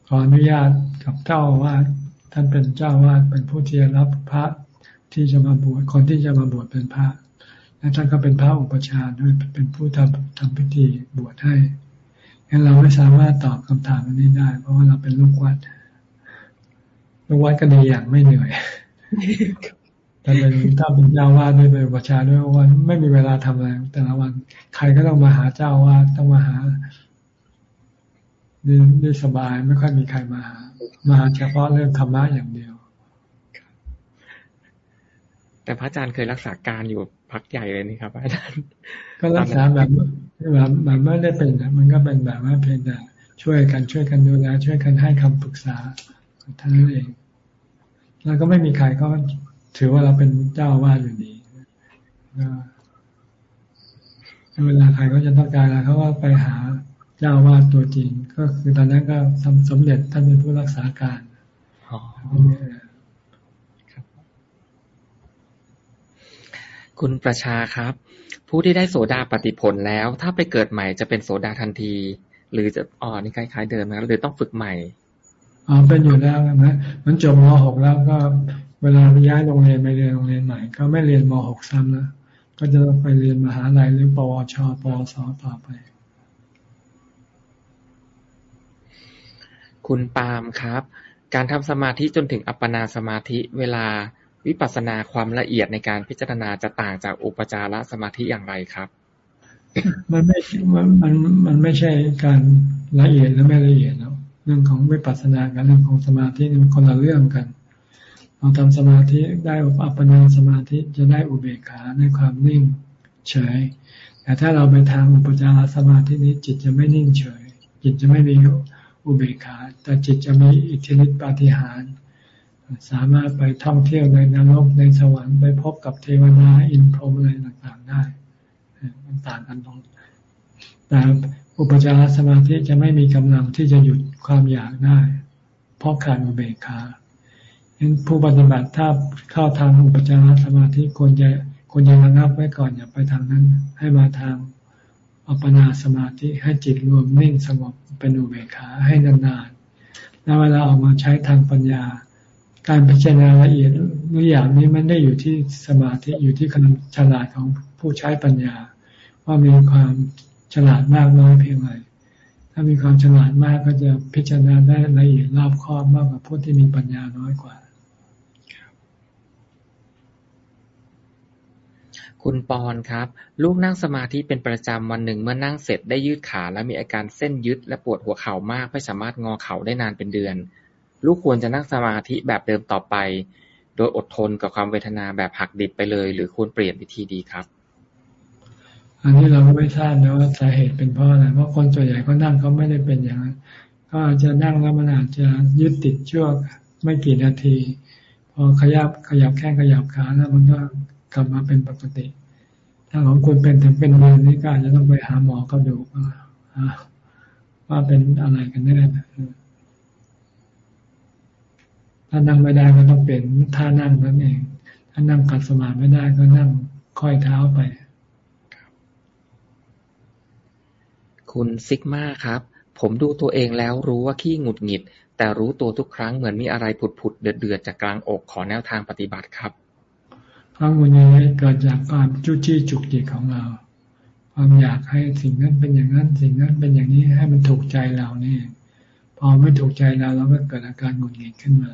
ขออนุญาตกับเจ้าวาดท่านเป็นเจ้าวาดเป็นผู้ที่รับพระที่จะมาบวชคนที่จะมาบวชเป็นพระ และท่านก็เป็นพระอุปชาด้วยเป็นผู้ทำทำพิธีบวชให้งั้นเราไม่สามารถตอบคำถามอันนี้ได้ เพราะว่าเราเป็นลูกวัดลูกวัดก็ดีอย่างไม่เหนื่อยแต่เป็นถ้าเป็นเจ้าวาดด้วยเป็นอุปชาด้วยวันไม่มีเวลาทำอะไรแต่ละวัน ใครก็ต้องมาหาเจ้าวาดต้องมาหาดีสบายไม่ค่อยมีใครมาหามาเฉพาะเรื่องธรรมะอย่างเดียว แต่พระอาจารย์เคยรักษาการอยู่ พักใหญ่เลยนี่ครับ อาจารย์ ก็รักษาแบบแบบแบบไม่ได้เป็นมันก็เป็นแบบว่าเพียงแต่ช่วยกันช่วยกันดูแลช่วยกันให้คำปรึกษาท่านนั้นเอง แล้วก็ไม่มีใครก็ถือว่าเราเป็นเจ้าวาดอยู่ดีเวลาใครก็จะต้องการอะไรเขาก็ไปหาเจ้าวาดตัวจริง ก็คือตอนนั้นก็สำสำเร็จท่านเป็นผู้รักษาการ คุณประชาครับ ผู้ที่ได้โสดาปฏิผลแล้ว ถ้าไปเกิดใหม่จะเป็นโสดาทันที หรือจะอ๋อนี่คล้ายๆเดิมนะหรือต้องฝึกใหม่อ๋อเป็นอยู่แล้วนะมันจบม .6 แล้วก็เวลาย้ายโรงเรียนไปเรียนโรงเรียนใหม่ ก็ไม่เรียนม .6 ซ้ำนะก็จะไปเรียนมหาลัยหรือปวชปวสต่อไป คุณปาล์มครับ การทำสมาธิจนถึงอัปปนาสมาธิเวลา วิปัสสนาความละเอียดในการพิจารณาจะต่างจากอุปจารสมาธิอย่างไรครับ มันไม่ มัน มันมันไม่ใช่การละเอียดหรือไม่ละเอียดแล้วเรื่องของวิปัสสนากับเรื่องของสมาธินี่มันคนละเรื่องกันเราทำสมาธิได้อัปปนาสมาธิจะได้อุเบกขาในความนิ่งเฉย แต่ถ้าเราไปทางอุปจารสมาธินี้จิตจะไม่นิ่งเฉย จิตจะไม่มีอุเบกขา แต่จิตจะมีอิทธิฤทธิปาฏิหาริย์ สามารถไปท่องเที่ยวในนรกในสวรรค์ไปพบกับเทวดาอินพรหมอะไรต่างๆได้มันต่างกันตรงแต่อุปจารสมาธิจะไม่มีกำลังที่จะหยุดความอยากได้ เพราะขาดอุเบกขาฉะนั้นผู้ปฏิบัติถ้าเข้าทางอุปจารสมาธิควรจะควรจะระงับไว้ก่อนอย่าไปทางนั้น ให้มาทางอัปปนาสมาธิให้จิตรวมนิ่งสงบเป็นอุเบกขาให้นานๆแล้วเวลาออกมาใช้ทางปัญญา การพิจารณาละเอียดตัวอย่างนี้มันได้อยู่ที่สมาธิอยู่ที่ความฉลาดของผู้ใช้ปัญญา ว่ามีความฉลาดมากน้อยเพียงไรถ้ามีความฉลาดมากก็จะพิจารณาได้ละเอียดรอบคอบมากกว่าผู้ที่มีปัญญาน้อยกว่า คุณปอนครับ ลูกนั่งสมาธิเป็นประจำวันหนึ่งเมื่อนั่งเสร็จได้ยืดขาและมีอาการเส้นยึดและปวดหัวเข่ามากไม่สามารถงอเข่าได้นานเป็นเดือน ลูกควรจะนั่งสมาธิแบบเดิมต่อไป โดยอดทนกับความเวทนาแบบหักดิบไปเลย หรือควรเปลี่ยนวิธีดีครับ อันนี้เราไม่ทราบนะว่าสาเหตุเป็นเพราะอะไร เพราะคนส่วนใหญ่ก็นั่งเขาไม่ได้เป็นอย่างนั้นก็อาจจะนั่งแล้วมันอาจจะยึดติดช่วงไม่กี่นาที พอขยับขยับแข้งขยับขาแล้วมันก็กลับมาเป็นปกติ ถ้าของคุณเป็นถึงเป็นเดือนนี้ก็อาจจะต้องไปหาหมอเขาดูว่าเป็นอะไรกันแน่ ถ้านั่งไม่ได้ก็ต้องเปลี่ยนท่านั่งนั่นเอง ถ้านั่งขัดสมาธิไม่ได้ก็นั่งค่อยเท้าไป คุณซิกมาครับ ผมดูตัวเองแล้วรู้ว่าขี้หงุดหงิด แต่รู้ตัวทุกครั้งเหมือนมีอะไรผุดๆเดือดๆจากกลางอกขอแนวทางปฏิบัติครับความวุ่นวายเกิดจากความจุจี้จุกจิกของเรา ความอยากให้สิ่งนั้นเป็นอย่างนั้น สิ่งนั้นเป็นอย่างนี้ให้มันถูกใจเราเนี่ยพอไม่ถูกใจเราเราก็เกิดอาการหงุดหงิดขึ้นมา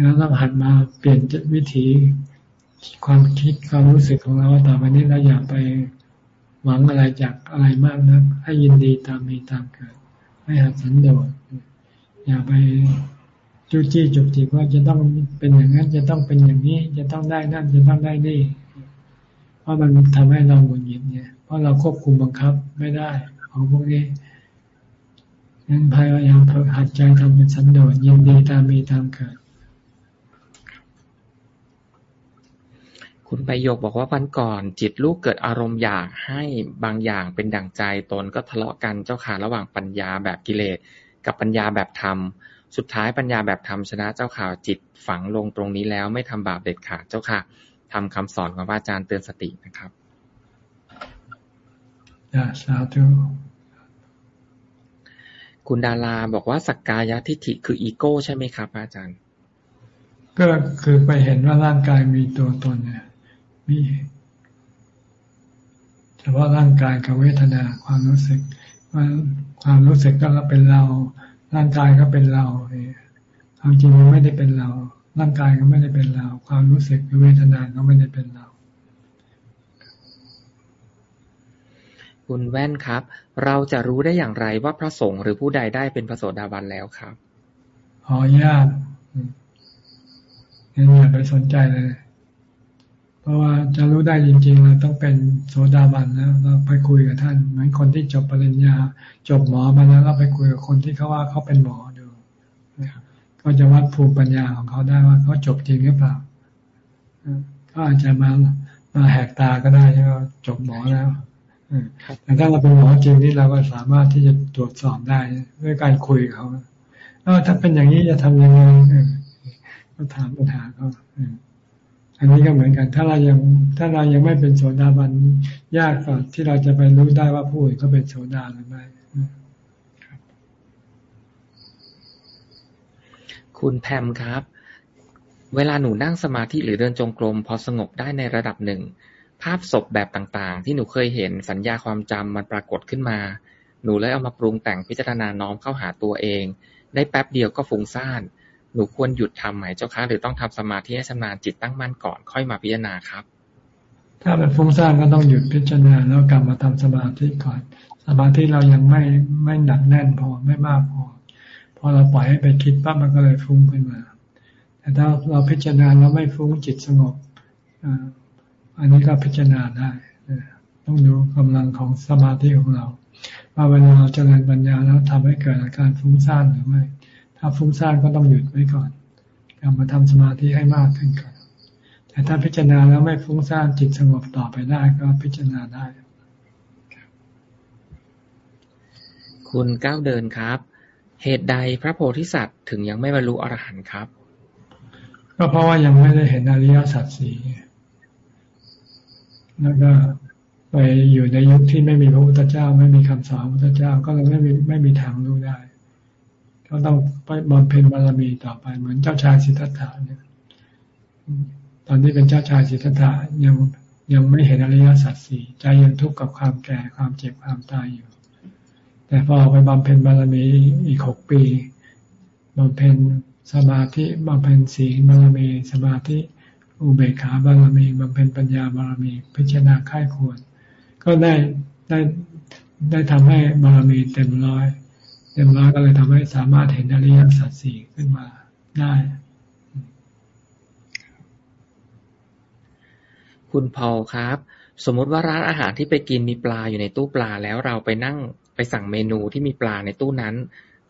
แล้วต้องหันมาเปลี่ยนวิธีความคิดความรู้สึกของเราว่าต่อไปนี้เราอย่าไปหวังอะไรจากอะไรมากนะให้ยินดีตามมีตามเกิดไม่หัดสันโดษอย่าไปจู้จี้จุกจิกว่าจะต้องเป็นอย่างนั้น จะต้องเป็นอย่างนี้ จะต้องได้นั่น จะต้องได้นี่ เพราะมันทำให้เราหงุดหงิดเนี่ยเพราะเราควบคุมบังคับไม่ได้ของพวกนี้งั้นพยายามฝึกหัดใจทำเป็นสันโดษยินดีตามมีตามเกิด คุณประโยคบอกว่าวันก่อน จิตลูกเกิดอารมณ์อยากให้บางอย่างเป็นดั่งใจตนก็ทะเลาะกันเจ้าค่ะระหว่างปัญญาแบบกิเลสกับปัญญาแบบธรรม สุดท้ายปัญญาแบบธรรมชนะเจ้าข่าวจิตฝังลงตรงนี้แล้วไม่ทำบาปเด็ดขาดเจ้าค่ะทำคำสอนของอาจารย์เตือนสตินะครับอาสาธุคุณดาราบอกว่าสักกายทิฏฐิคืออีโก้ใช่ไหมครับอาจารย์ ก็คือไปเห็นว่าร่างกายมีตัวตนเนี่ย มีเฉพาะร่างกายกับเวทนาความรู้สึกว่าความรู้สึกก็เป็นเรา ร่างกายก็เป็นเราความจริงมันไม่ได้เป็นเรา ร่างกายก็ไม่ได้เป็นเรา ความรู้สึกเวทนาก็ไม่ได้เป็นเรา คุณแว่นครับ เราจะรู้ได้อย่างไรว่าพระสงฆ์หรือผู้ใดได้เป็นพระโสดาบันแล้วครับอ๋อยากงั้นอย่าไปสนใจเลย เพราะว่าจะรู้ได้จริงๆเราต้องเป็นโสดาบันแล้วเราไปคุยกับท่าน เหมือนคนที่จบปริญญา จบหมอมาแล้วเราไปคุยกับคนที่เขาว่าเขาเป็นหมอดูก็จะวัดภูมิปัญญาของเขาได้ว่าเขาจบจริงหรือเปล่าก็อาจจะมามาแหกตาก็ได้ใช่ไหมจบหมอแล้วแต่ถ้าเราเป็นหมอจริงนี่เราก็สามารถที่จะตรวจสอบได้ด้วยการคุยกับเขาเออถ้าเป็นอย่างนี้จะทำยังไงก็ถามปัญหาเขา อันนี้ก็เหมือนกัน ถ้าเรายังถ้าเรายังไม่เป็นโสดาบันยากก่อนที่เราจะไปรู้ได้ว่าผู้อื่นเขาเป็นโสดาหรือไม่คุณแพมครับ เวลาหนูนั่งสมาธิหรือเดินจงกรมพอสงบได้ในระดับหนึ่ง ภาพศพแบบต่างๆ ที่หนูเคยเห็นสัญญาความจำมันปรากฏขึ้นมา หนูเลยเอามาปรุงแต่งพิจารณาน้อมเข้าหาตัวเอง ได้แป๊บเดียวก็ฟุ้งซ่าน หนูควรหยุดทำไหมเจ้าคะ หรือต้องทำสมาธิให้ชำนาญจิตตั้งมั่นก่อนค่อยมาพิจารณาครับ ถ้าเป็นฟุ้งซ่านก็ต้องหยุดพิจารณาแล้วกลับมาทำสมาธิก่อน สมาธิเรายังไม่ไม่หนักแน่นพอไม่มากพอพอเราปล่อยให้ไปคิดปั๊บมันก็เลยฟุ้งขึ้นมา แต่ถ้าเราพิจารณาแล้วไม่ฟุ้งจิตสงบอันนี้ก็พิจารณาได้ต้องดูกำลังของสมาธิของเรา ว่าเวลาเราเจริญปัญญาแล้วทำให้เกิดอาการฟุ้งซ่านหรือไม่ ถ้าฟุ้งซ่านก็ต้องหยุดไว้ก่อนกลับมาทำสมาธิให้มากขึ้นก่อน แต่ถ้าพิจารณาแล้วไม่ฟุ้งซ่านจิตสงบต่อไปได้ก็พิจารณาได้ คุณก้าวเดินครับ เหตุใดพระโพธิสัตว์ถึงยังไม่บรรลุอรหันต์ครับ ก็เพราะว่ายังไม่ได้เห็นอริยสัจสี่แล้วก็ไปอยู่ในยุคที่ไม่มีพระพุทธเจ้า ไม่มีคำสอนพระพุทธเจ้าก็เลยไม่มีไม่มีทางรู้ได้ ก็ต้องไปบำเพ็ญบารมีต่อไป เหมือนเจ้าชายสิทธัตถะเนี่ย ตอนที่เป็นเจ้าชายสิทธัตถะยังยังไม่เห็นอริยสัจสี่ใจยังทุกข์กับความแก่ความเจ็บความตายอยู่ แต่พอไปบำเพ็ญบารมีอีกหกปีบำเพ็ญสมาธิบำเพ็ญศีลบารมีสมาธิ อุเบกขาบารมีบำเพ็ญปัญญาบารมี พิจารณาค่ายควร ก็ได้ได้ได้ทำให้บารมีเต็มร้อย ต็มร้อยก็เลยทำให้สามารถเห็นอริยสัจสี่ขึ้นมาได้ คุณพอลครับ สมมุติว่าร้านอาหารที่ไปกินมีปลาอยู่ในตู้ปลาแล้วเราไปนั่งไปสั่งเมนูที่มีปลาในตู้นั้น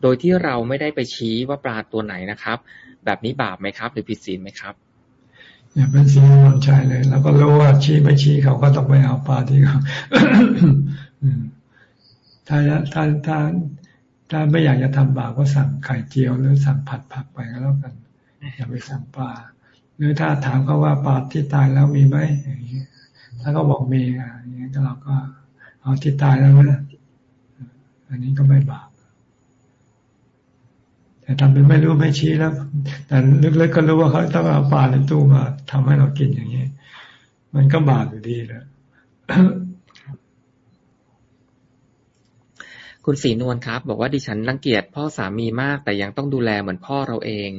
โดยที่เราไม่ได้ไปชี้ว่าปลาตัวไหนนะครับ แบบนี้บาปไหมครับ หรือผิดศีลไหมครับอย่าเป็นศีลมนชัยเลยเราก็รู้ว่าชี้ไม่ชี้เขาก็ต้องไปเอาปลาที่เขาถ้าถ้าถ้า ถ้าไม่อยากจะทำบาปก็สั่งไข่เจียว หรือสั่งผัดผักไปก็แล้วกัน อย่าไปสั่งปลาหรือถ้าถามเขาว่าปลาที่ตายแล้วมีไหมอย่างนี้ถ้าเขาบอกมีอะอย่างนี้ก็เราก็เอาที่ตายแล้วนะอันนี้ก็ไม่บาปแต่ทำเป็นไม่รู้ไม่ชี้แล้ว แต่ลึกๆก็รู้ว่าเขาต้องเอาปลาในตู้มาทำให้เรากินอย่างนี้ มันก็บาปอยู่ดีแหละ คุณศรีนวลครับ บอกว่าดิฉันรังเกียจพ่อสามีมาก แต่ยังต้องดูแลเหมือนพ่อเราเอง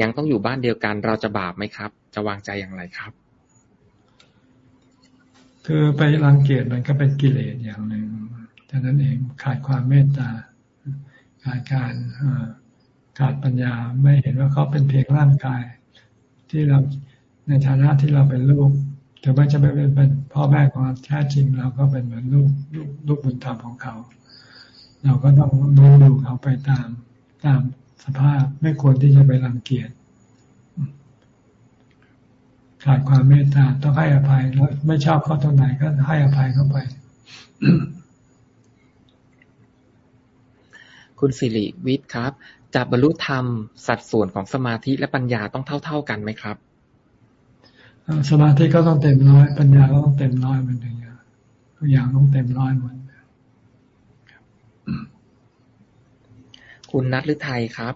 ยังต้องอยู่บ้านเดียวกันเราจะบาปไหมครับ จะวางใจอย่างไรครับ คือไปรังเกียจมันก็เป็นกิเลสอย่างหนึ่งฉะนั้นเองขาดความเมตตาขาดการขาดปัญญาไม่เห็นว่าเขาเป็นเพียงร่างกาย ที่เราในฐานะที่เราเป็นลูกถึงแม้จะไม่เป็นพ่อแม่ของเราแท้จริงเราก็เป็นเหมือนลูกลูกลูกบุญธรรมของเขา เราก็ต้องดูดูเขาไปตามตามสภาพไม่ควรที่จะไปรังเกียจขาดความเมตตาต้องให้อภัยแล้วไม่ชอบเขาตรงไหนก็ให้อภัยเข้าไป คุณสิริวิทย์ครับจะบรรลุธรรมสัดส่วนของสมาธิและปัญญาต้องเท่า ๆกันไหมครับสมาธิก็ต้องเต็มร้อยปัญญาก็ต้องเต็มร้อยเหมือนกันทุกอย่างต้องเต็มร้อยหมด คุณนัทฤทัยครับ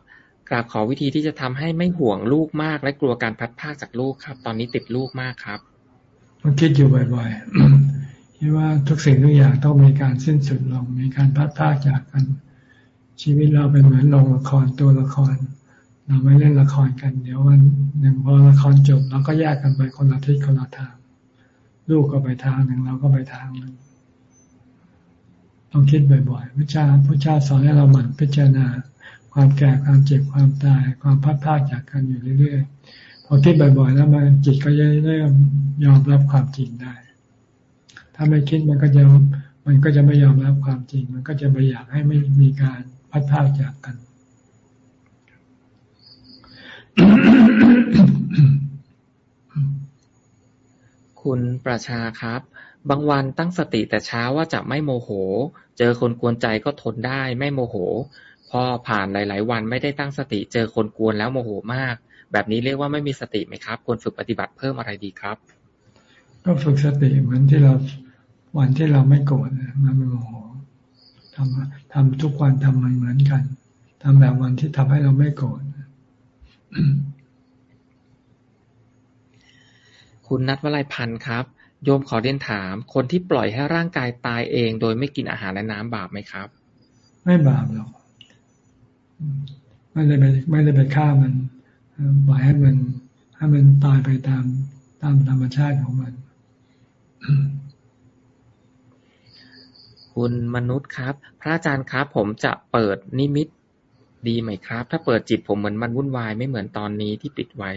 กราบขอวิธีที่จะทำให้ไม่ห่วงลูกมาก และกลัวการพัดพากจากลูกครับ ตอนนี้ติดลูกมากครับต้องคิดอยู่บ่อยๆคิดว่าทุกสิ่งทุกอย่างต้องมีการสิ้นสุดลง มีการพัดพากจากกัน ชีวิตเราเป็นเหมือนลงละครตัวละคร เราไม่เล่นละครกัน เดี๋ยววันหนึ่งพอละครจบเราก็แยกกันไปคนละทิศคนละทาง ลูกก็ไปทางหนึ่งเราก็ไปทางหนึ่ง ต้องคิดบ่อยๆพระเจ้าพระเจ้าสอนให้เราหมั่นพิจารณา ความแก่ความเจ็บความตาย ความพัดพลาดจากกันอยู่เรื่อยๆ พอคิดบ่อยๆ แล้วมันจิตก็จะเริ่มยอมรับความจริงได้ ถ้าไม่คิดมันก็จะมันก็จะไม่ยอมรับความจริง มันก็จะไปอยากให้ไม่มีการพัดพาจากกันคุณประชาครับ บางวันตั้งสติแต่เช้าว่าจะไม่โมโห เจอคนกวนใจก็ทนได้ไม่โมโห พอผ่านหลาย ๆ วันไม่ได้ตั้งสติ เจอคนกวนแล้วโมโหมาก แบบนี้เรียกว่าไม่มีสติไหมครับควรฝึกปฏิบัติเพิ่มอะไรดีครับ ก็ฝึกสติเหมือนที่เราวันที่เราไม่โกรธมันไม่โมโหทำทำทุกวันทำมันเหมือนกันทำแบบวันที่ทำให้เราไม่โกรธคุณนัทวลัยพันธ์ครับ โยมขอเรียนถาม คนที่ปล่อยให้ร่างกายตายเองโดยไม่กินอาหารและน้ำบาปไหมครับ ไม่บาปหรอก ไม่ได้ไปไม่ได้ไปฆ่ามันปล่อยให้มันให้มันตายไปตามตามธรรมชาติของมัน คุณมนุษย์ครับ พระอาจารย์ครับ ผมจะเปิดนิมิตดีไหมครับ ถ้าเปิดจิตผมเหมือนมันวุ่นวายไม่เหมือนตอนนี้ที่ปิดไว้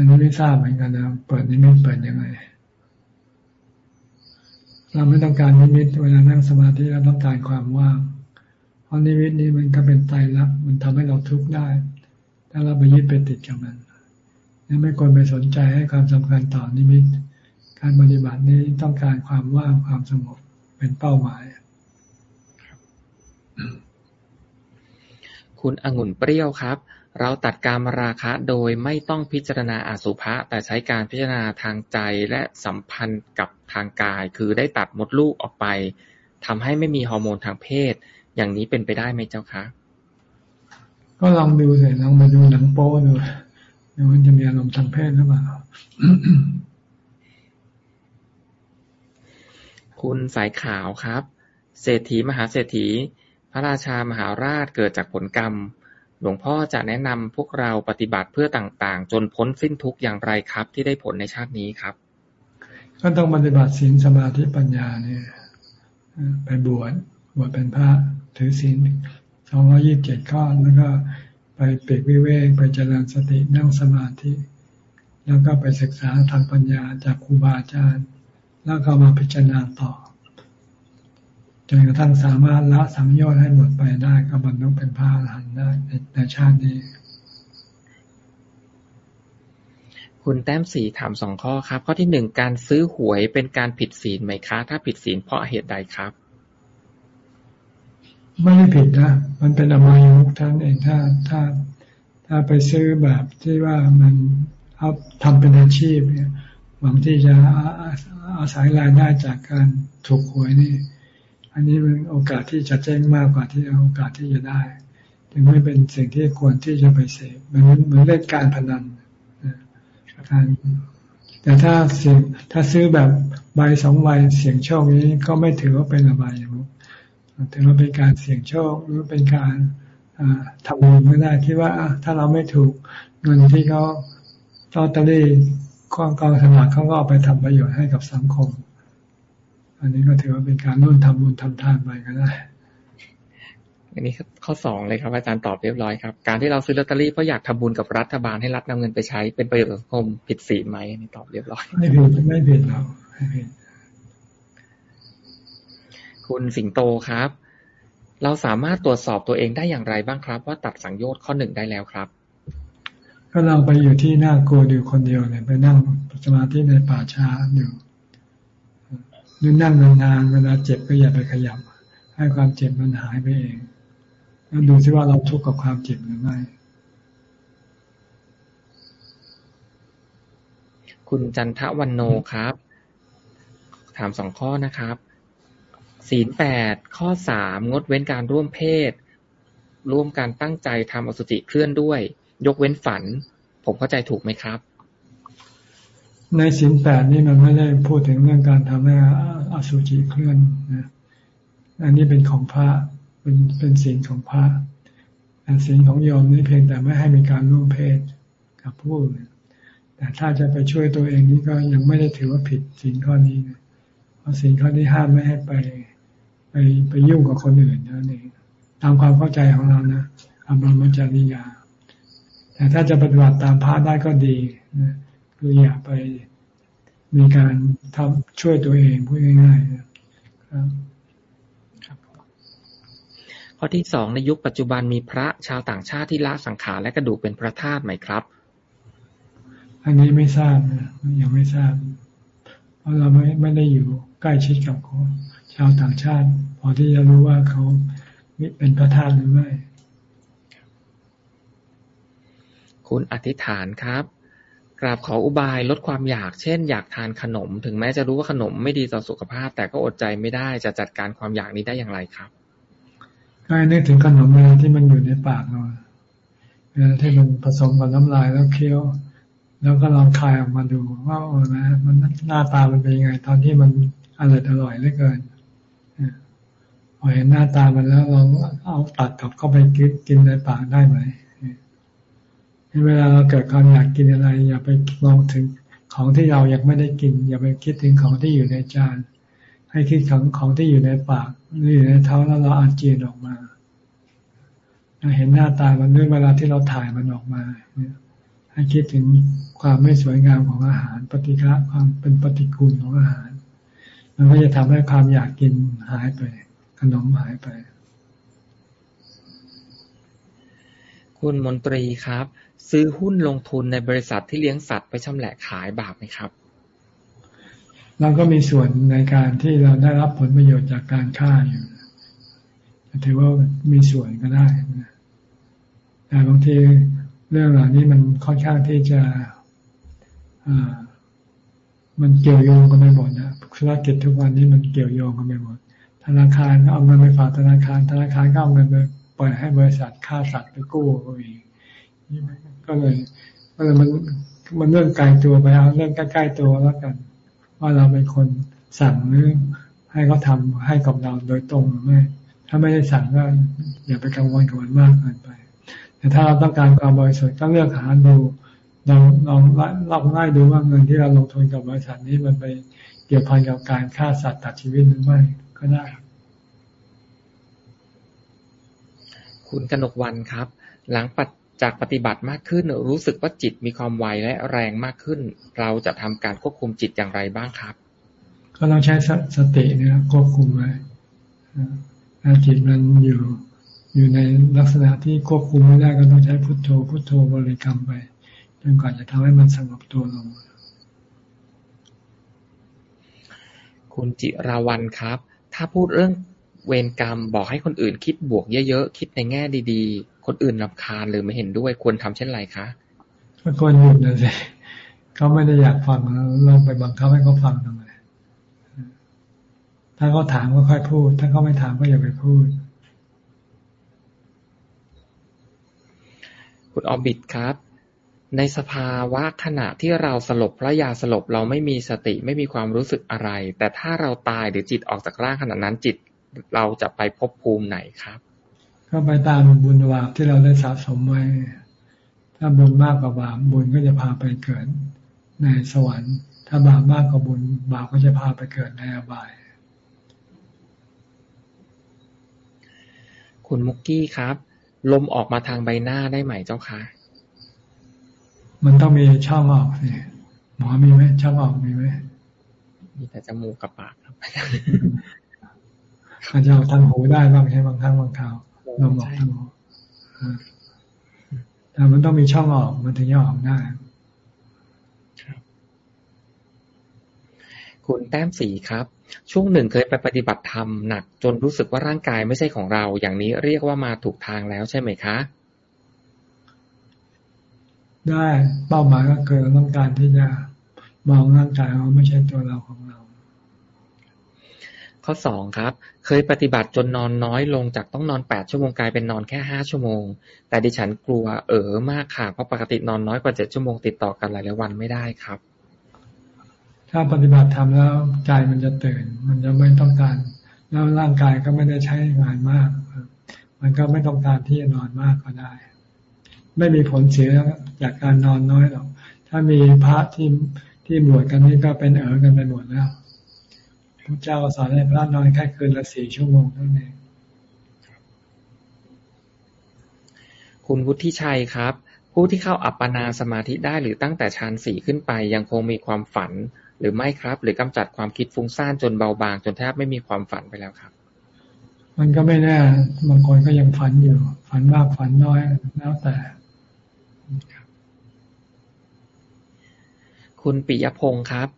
อันนี้ไม่ทราบเหมือนกันนะเปิดนิมิตเปิดยังไง เราไม่ต้องการนิมิตเวลานั่งสมาธิเราต้องการความว่างเพราะนิมิตนี้มันก็เป็นไตรลักษณ์มันทำให้เราทุกข์ได้ ถ้าเราไปยึดไปติดกับมันนี่ไม่ควรไปสนใจให้ความสำคัญต่อนิมิต การปฏิบัตินี้ต้องการความว่างความสงบเป็นเป้าหมาย คุณองุ่นเปรี้ยวครับ เราตัดการมราคะโดยไม่ต้องพิจารณาอาสุภะ แต่ใช้การพิจารณาทางใจและสัมพันธ์กับทางกาย คือได้ตัดมดลูกออกไปทำให้ไม่มีฮอร์โมนทางเพศ อย่างนี้เป็นไปได้ไหมเจ้าคะ ก็ลองดูสิลองมาดูหนังโป๊ดูดูมันจะมีอารมณ์ทางเพศหรือเปล่าคุณสายขาวครับ เศรษฐีมหาเศรษฐี พระราชามหาราชเกิดจากผลกรรม หลวงพ่อจะแนะนำพวกเราปฏิบัติเพื่อต่างๆ จนพ้นสิ้นทุกอย่างไรครับ ที่ได้ผลในชาตินี้ครับ ก็ต้องปฏิบัติศีลสมาธิปัญญาเนี่ยไปบวชบวชเป็นพระถือศีลสองร้อยี่บเจ็ดข้อแล้วก็ไปเปรกวิเวกไปเจริญสตินั่งสมาธิ แล้วก็ไปศึกษาทางปัญญาจากครูบาอาจารย์ แล้วก็มาพิจารณาต่อ จนกระทั่งสามารถละสังโยชน์ให้หมดไปได้ก็บรรลุเป็นพระอรหันต์ได้ในชาตินี้ คุณแต้มสีถามสองข้อครับ ข้อที่หนึ่งการซื้อหวยเป็นการผิดศีลไหมคะ ถ้าผิดศีลเพราะเหตุใดครับ ไม่ได้ผิดนะ มันเป็นอมายมุกท่านเองถ้าถ้าถ้าไปซื้อแบบที่ว่ามันเอาทำเป็นอาชีพเนี่ยหวังที่จะอาศัยรายได้จากการถูกหวยนี่ อันนี้เป็นโอกาสที่จะแจ้งมากกว่าที่โอกาสที่จะได้จึงไม่เป็นสิ่งที่ควรที่จะไปเสพมันเหมือนเล่นการพนันการแต่ถ้าเสี่ยงถ้าซื้อแบบใบสองใบเสี่ยงโชคนี้ก็ไม่ถือว่าเป็นอบายมุกถือว่าเป็นการเสี่ยงโชคหรือเป็นการทำบุญไม่ได้คิดว่าถ้าเราไม่ถูกเงินที่เขาลอตเตอรี่กองกองสลากเขาก็เอาไปทำประโยชน์ให้กับสังคม อันนี้ก็ถือว่าเป็นการร่วมทำบุญทำทานไปก็ได้อันนี้ข้อสองเลยครับ อาจารย์ตอบเรียบร้อยครับ การที่เราซื้อลอตเตอรี่เพราะอยากทำบุญกับรัฐบาลให้รัฐนำเงินไปใช้เป็นประโยชน์สังคมผิดศีลไหมอันนี้ตอบเรียบร้อย ไม่ผิดไม่ผิดเราไม่ผิดคุณสิงโตครับ เราสามารถตรวจสอบตัวเองได้อย่างไรบ้างครับ ว่าตัดสังโยชน์ข้อหนึ่งได้แล้วครับ ก็เราไปอยู่ที่หน้ากลัวอยู่คนเดียวเนี่ยไปนั่งสมาธิในป่าช้าอยู่ หรือนั่งนานๆเวลาเจ็บก็อย่าไปขยับ ให้ความเจ็บมันหายไปเองแล้วดูซิว่าเราทุกข์กับความเจ็บหรือไม่ คุณจันทวันโนครับ ถามสองข้อนะครับ ศีลแปดข้อสามงดเว้นการร่วมเพศ ร่วมการตั้งใจทำอสุจิเคลื่อนด้วย ยกเว้นฝัน ผมเข้าใจถูกไหมครับ ในสินแปดนี่มันไม่ได้พูดถึงเรื่องการทำให้อสุจิเคลื่อนนะอันนี้เป็นของพระเป็นเป็นศีลของพระแต่ศีลของโยมนี่เพียงแต่ไม่ให้มีการร่วมเพศกับผู้อื่นแต่ถ้าจะไปช่วยตัวเองนี่ก็ยังไม่ได้ถือว่าผิดศีลข้อนี้เพราะศีลข้อนี้ห้ามไม่ให้ไป ไปไปยุ่งกับคนอื่นนั่นเองตามความเข้าใจของเรานะอารมจาริยา แต่ถ้าจะปฏิบัติตามพระได้ก็ดีนะ คืออย่าไปมีการทำช่วยตัวเองพูดง่ายๆนะครับข้อที่สองในยุคปัจจุบันมีพระชาวต่างชาติที่ละสังขารและกระดูกเป็นพระธาตุไหมครับ อันนี้ไม่ทราบนะยังไม่ทราบ เพราะเราไม่ไม่ได้อยู่ใกล้ชิดกับเขาชาวต่างชาติ พอที่จะรู้ว่าเขาเป็นพระธาตุหรือไม่ คุณอธิษฐานครับ กราบขออุบายลดความอยาก เช่น อยากทานขนม ถึงแม้จะรู้ว่าขนมไม่ดีต่อสุขภาพ แต่ก็อดใจไม่ได้ จะจัดการความอยากนี้ได้อย่างไรครับก็ให้นึกถึงขนมเวลาที่มันอยู่ในปากเราเวลาที่มันผสมกับน้ำลายแล้วเคี้ยว แล้วก็ลองคายออกมาดูว่าเออนะมันหน้าตามันเป็นยังไง ตอนที่มันอร่อยอร่อยเหลือเกินพอเห็นหน้าตามันแล้วเราเอาตัดกลับเข้าไปกินในปากได้ไหม เวลาเราเกิดความอยากกินอะไร อย่าไปมองถึงของที่เรายังไม่ได้กิน อย่าไปคิดถึงของที่อยู่ในจาน ให้คิดของของที่อยู่ในปากหรืออยู่ในเท้าแล้วเราอาเจียนออกมาเห็นหน้าตามันด้วยเวลาที่เราถ่ายมันออกมาให้คิดถึงความไม่สวยงามของอาหาร ปฏิฆะความเป็นปฏิกูลของอาหาร มันก็จะทำให้ความอยากกินหายไป ขนมหายไป คุณมนตรีครับ ซื้อหุ้นลงทุนในบริษัทที่เลี้ยงสัตว์ไปชำแหละขายบาปไหมครับ เราก็มีส่วนในการที่เราได้รับผลประโยชน์จากการฆ่าอยู่ถือว่ามีส่วนก็ได้แต่บางทีเรื่องเหล่านี้มันค่อนข้างที่จะมันเกี่ยวโยงกันไปหมดนะธุรกิจทุกวันนี้มันเกี่ยวโยงกันไปหมด ธนาคารเอาเงินไปฝากธนาคาร ธนาคารก็เอาเงินไปปล่อยให้บริษัทฆ่าสัตว์ไปกู้ก็อีก ก็เลยก็เลยมันมันเรื่องไกลตัวไปเอาเรื่องใกล้ๆตัวแล้วกัน ว่าเราเป็นคนสั่งหรือให้เขาทาให้กับเราโดยตรงหรือไม่ ถ้าไม่ได้สั่งก็อย่าไปกังวลกับมันมากเกินไป แต่ถ้าเราต้องการความบริสุทธิ์ก็เลือกหาดูลองลองลองไล่ดูว่าเงินที่เราลงทุนกับบริษัทนี้มันไปเกี่ยวพันกับการฆ่าสัตว์ตัดชีวิตหรือไม่ก็ได้ คุณกนกวันครับ หลังปัด จากปฏิบัติมากขึ้น รู้สึกว่าจิตมีความไวและแรงมากขึ้น เราจะทำการควบคุมจิตอย่างไรบ้างครับ ก็เราใช้สติเนี่ยควบคุมไว้ถ้าจิตมันอยู่อยู่ในลักษณะที่ควบคุมไม่ได้ก็ต้องใช้พุทโธ พุทโธบริกรรมไปจนกว่าจะทำให้มันสงบตัวลง คุณจิราวันครับ ถ้าพูดเรื่องเวรกรรมบอกให้คนอื่นคิดบวกเยอะๆ คิดในแง่ดี คนอื่นรำคาญหรือไม่เห็นด้วย ควรทำเช่นไรคะก็ควรหยุดนะสิเขาไม่ได้อยากฟังเราไปบังคับให้เขาฟังทำไมถ้าเขาถามก็ค่อยพูด ถ้าเขาไม่ถามก็อย่าไปพูด คุณออบิดครับ ในสภาวะขณะที่เราสลบพระยาสลบเราไม่มีสติไม่มีความรู้สึกอะไร แต่ถ้าเราตายหรือจิตออกจากร่างขณะนั้นจิตเราจะไปพบภูมิไหนครับ ก็ไปตามบุญบาปที่เราได้สะสมไว้ ถ้าบุญมากกว่าบาปบุญก็จะพาไปเกิดในสวรรค์ ถ้าบาปมากกว่าบุญบาปก็จะพาไปเกิดในอบาย คุณมุกกี้ครับ ลมออกมาทางใบหน้าได้ไหมเจ้าคะมันต้องมีช่องออกสิหมอมีไหมช่องออกมีไหมมีแต่จมูกกับปากครับอาจจะเอาทางหูได้บ้างใช่บางครั้งบางคราว ลมออกทางออกแต่มันต้องมีช่องออกมันถึงจะออกได้คุณแต้มสีครับ ช่วงหนึ่งเคยไปปฏิบัติธรรมหนักจนรู้สึกว่าร่างกายไม่ใช่ของเรา อย่างนี้เรียกว่ามาถูกทางแล้วใช่ไหมคะ ได้เป้าหมายก็เกิดต้องการที่จะมองร่างกายว่าไม่ใช่ตัวเราของเรา ข้อสองครับ เคยปฏิบัติจนนอนน้อยลงจากต้องนอนแปดชั่วโมงกลายเป็นนอนแค่ห้าชั่วโมง แต่ดิฉันกลัวเออมากค่ะ เพราะปกตินอนน้อยกว่าเจ็ดชั่วโมงติดต่อกันหลายวันไม่ได้ครับ ถ้าปฏิบัติทำแล้วใจมันจะตื่น มันจะไม่ต้องการ แล้วร่างกายก็ไม่ได้ใช้งานมาก มันก็ไม่ต้องการที่จะนอนมากก็ได้ ไม่มีผลเสียจากการนอนน้อยหรอก ถ้ามีพระที่ที่บวชกันนี่ก็เป็นเอ๋อกันไปหมดแล้ว ระเจ้าสอนให้พระนอนแค่คืนละสี่ชั่วโมงเท่านั้นคุณวุฒิชัยครับ ผู้ที่เข้าอัปปนาสมาธิได้หรือตั้งแต่ฌานสี่ขึ้นไปยังคงมีความฝันหรือไม่ครับ หรือกำจัดความคิดฟุ้งซ่านจนเบาบาง จนแทบไม่มีความฝันไปแล้วครับ มันก็ไม่แน่บางคนก็ยังฝันอยู่ ฝันมากฝันน้อยแล้วแต่คุณปิยพงศ์ครับ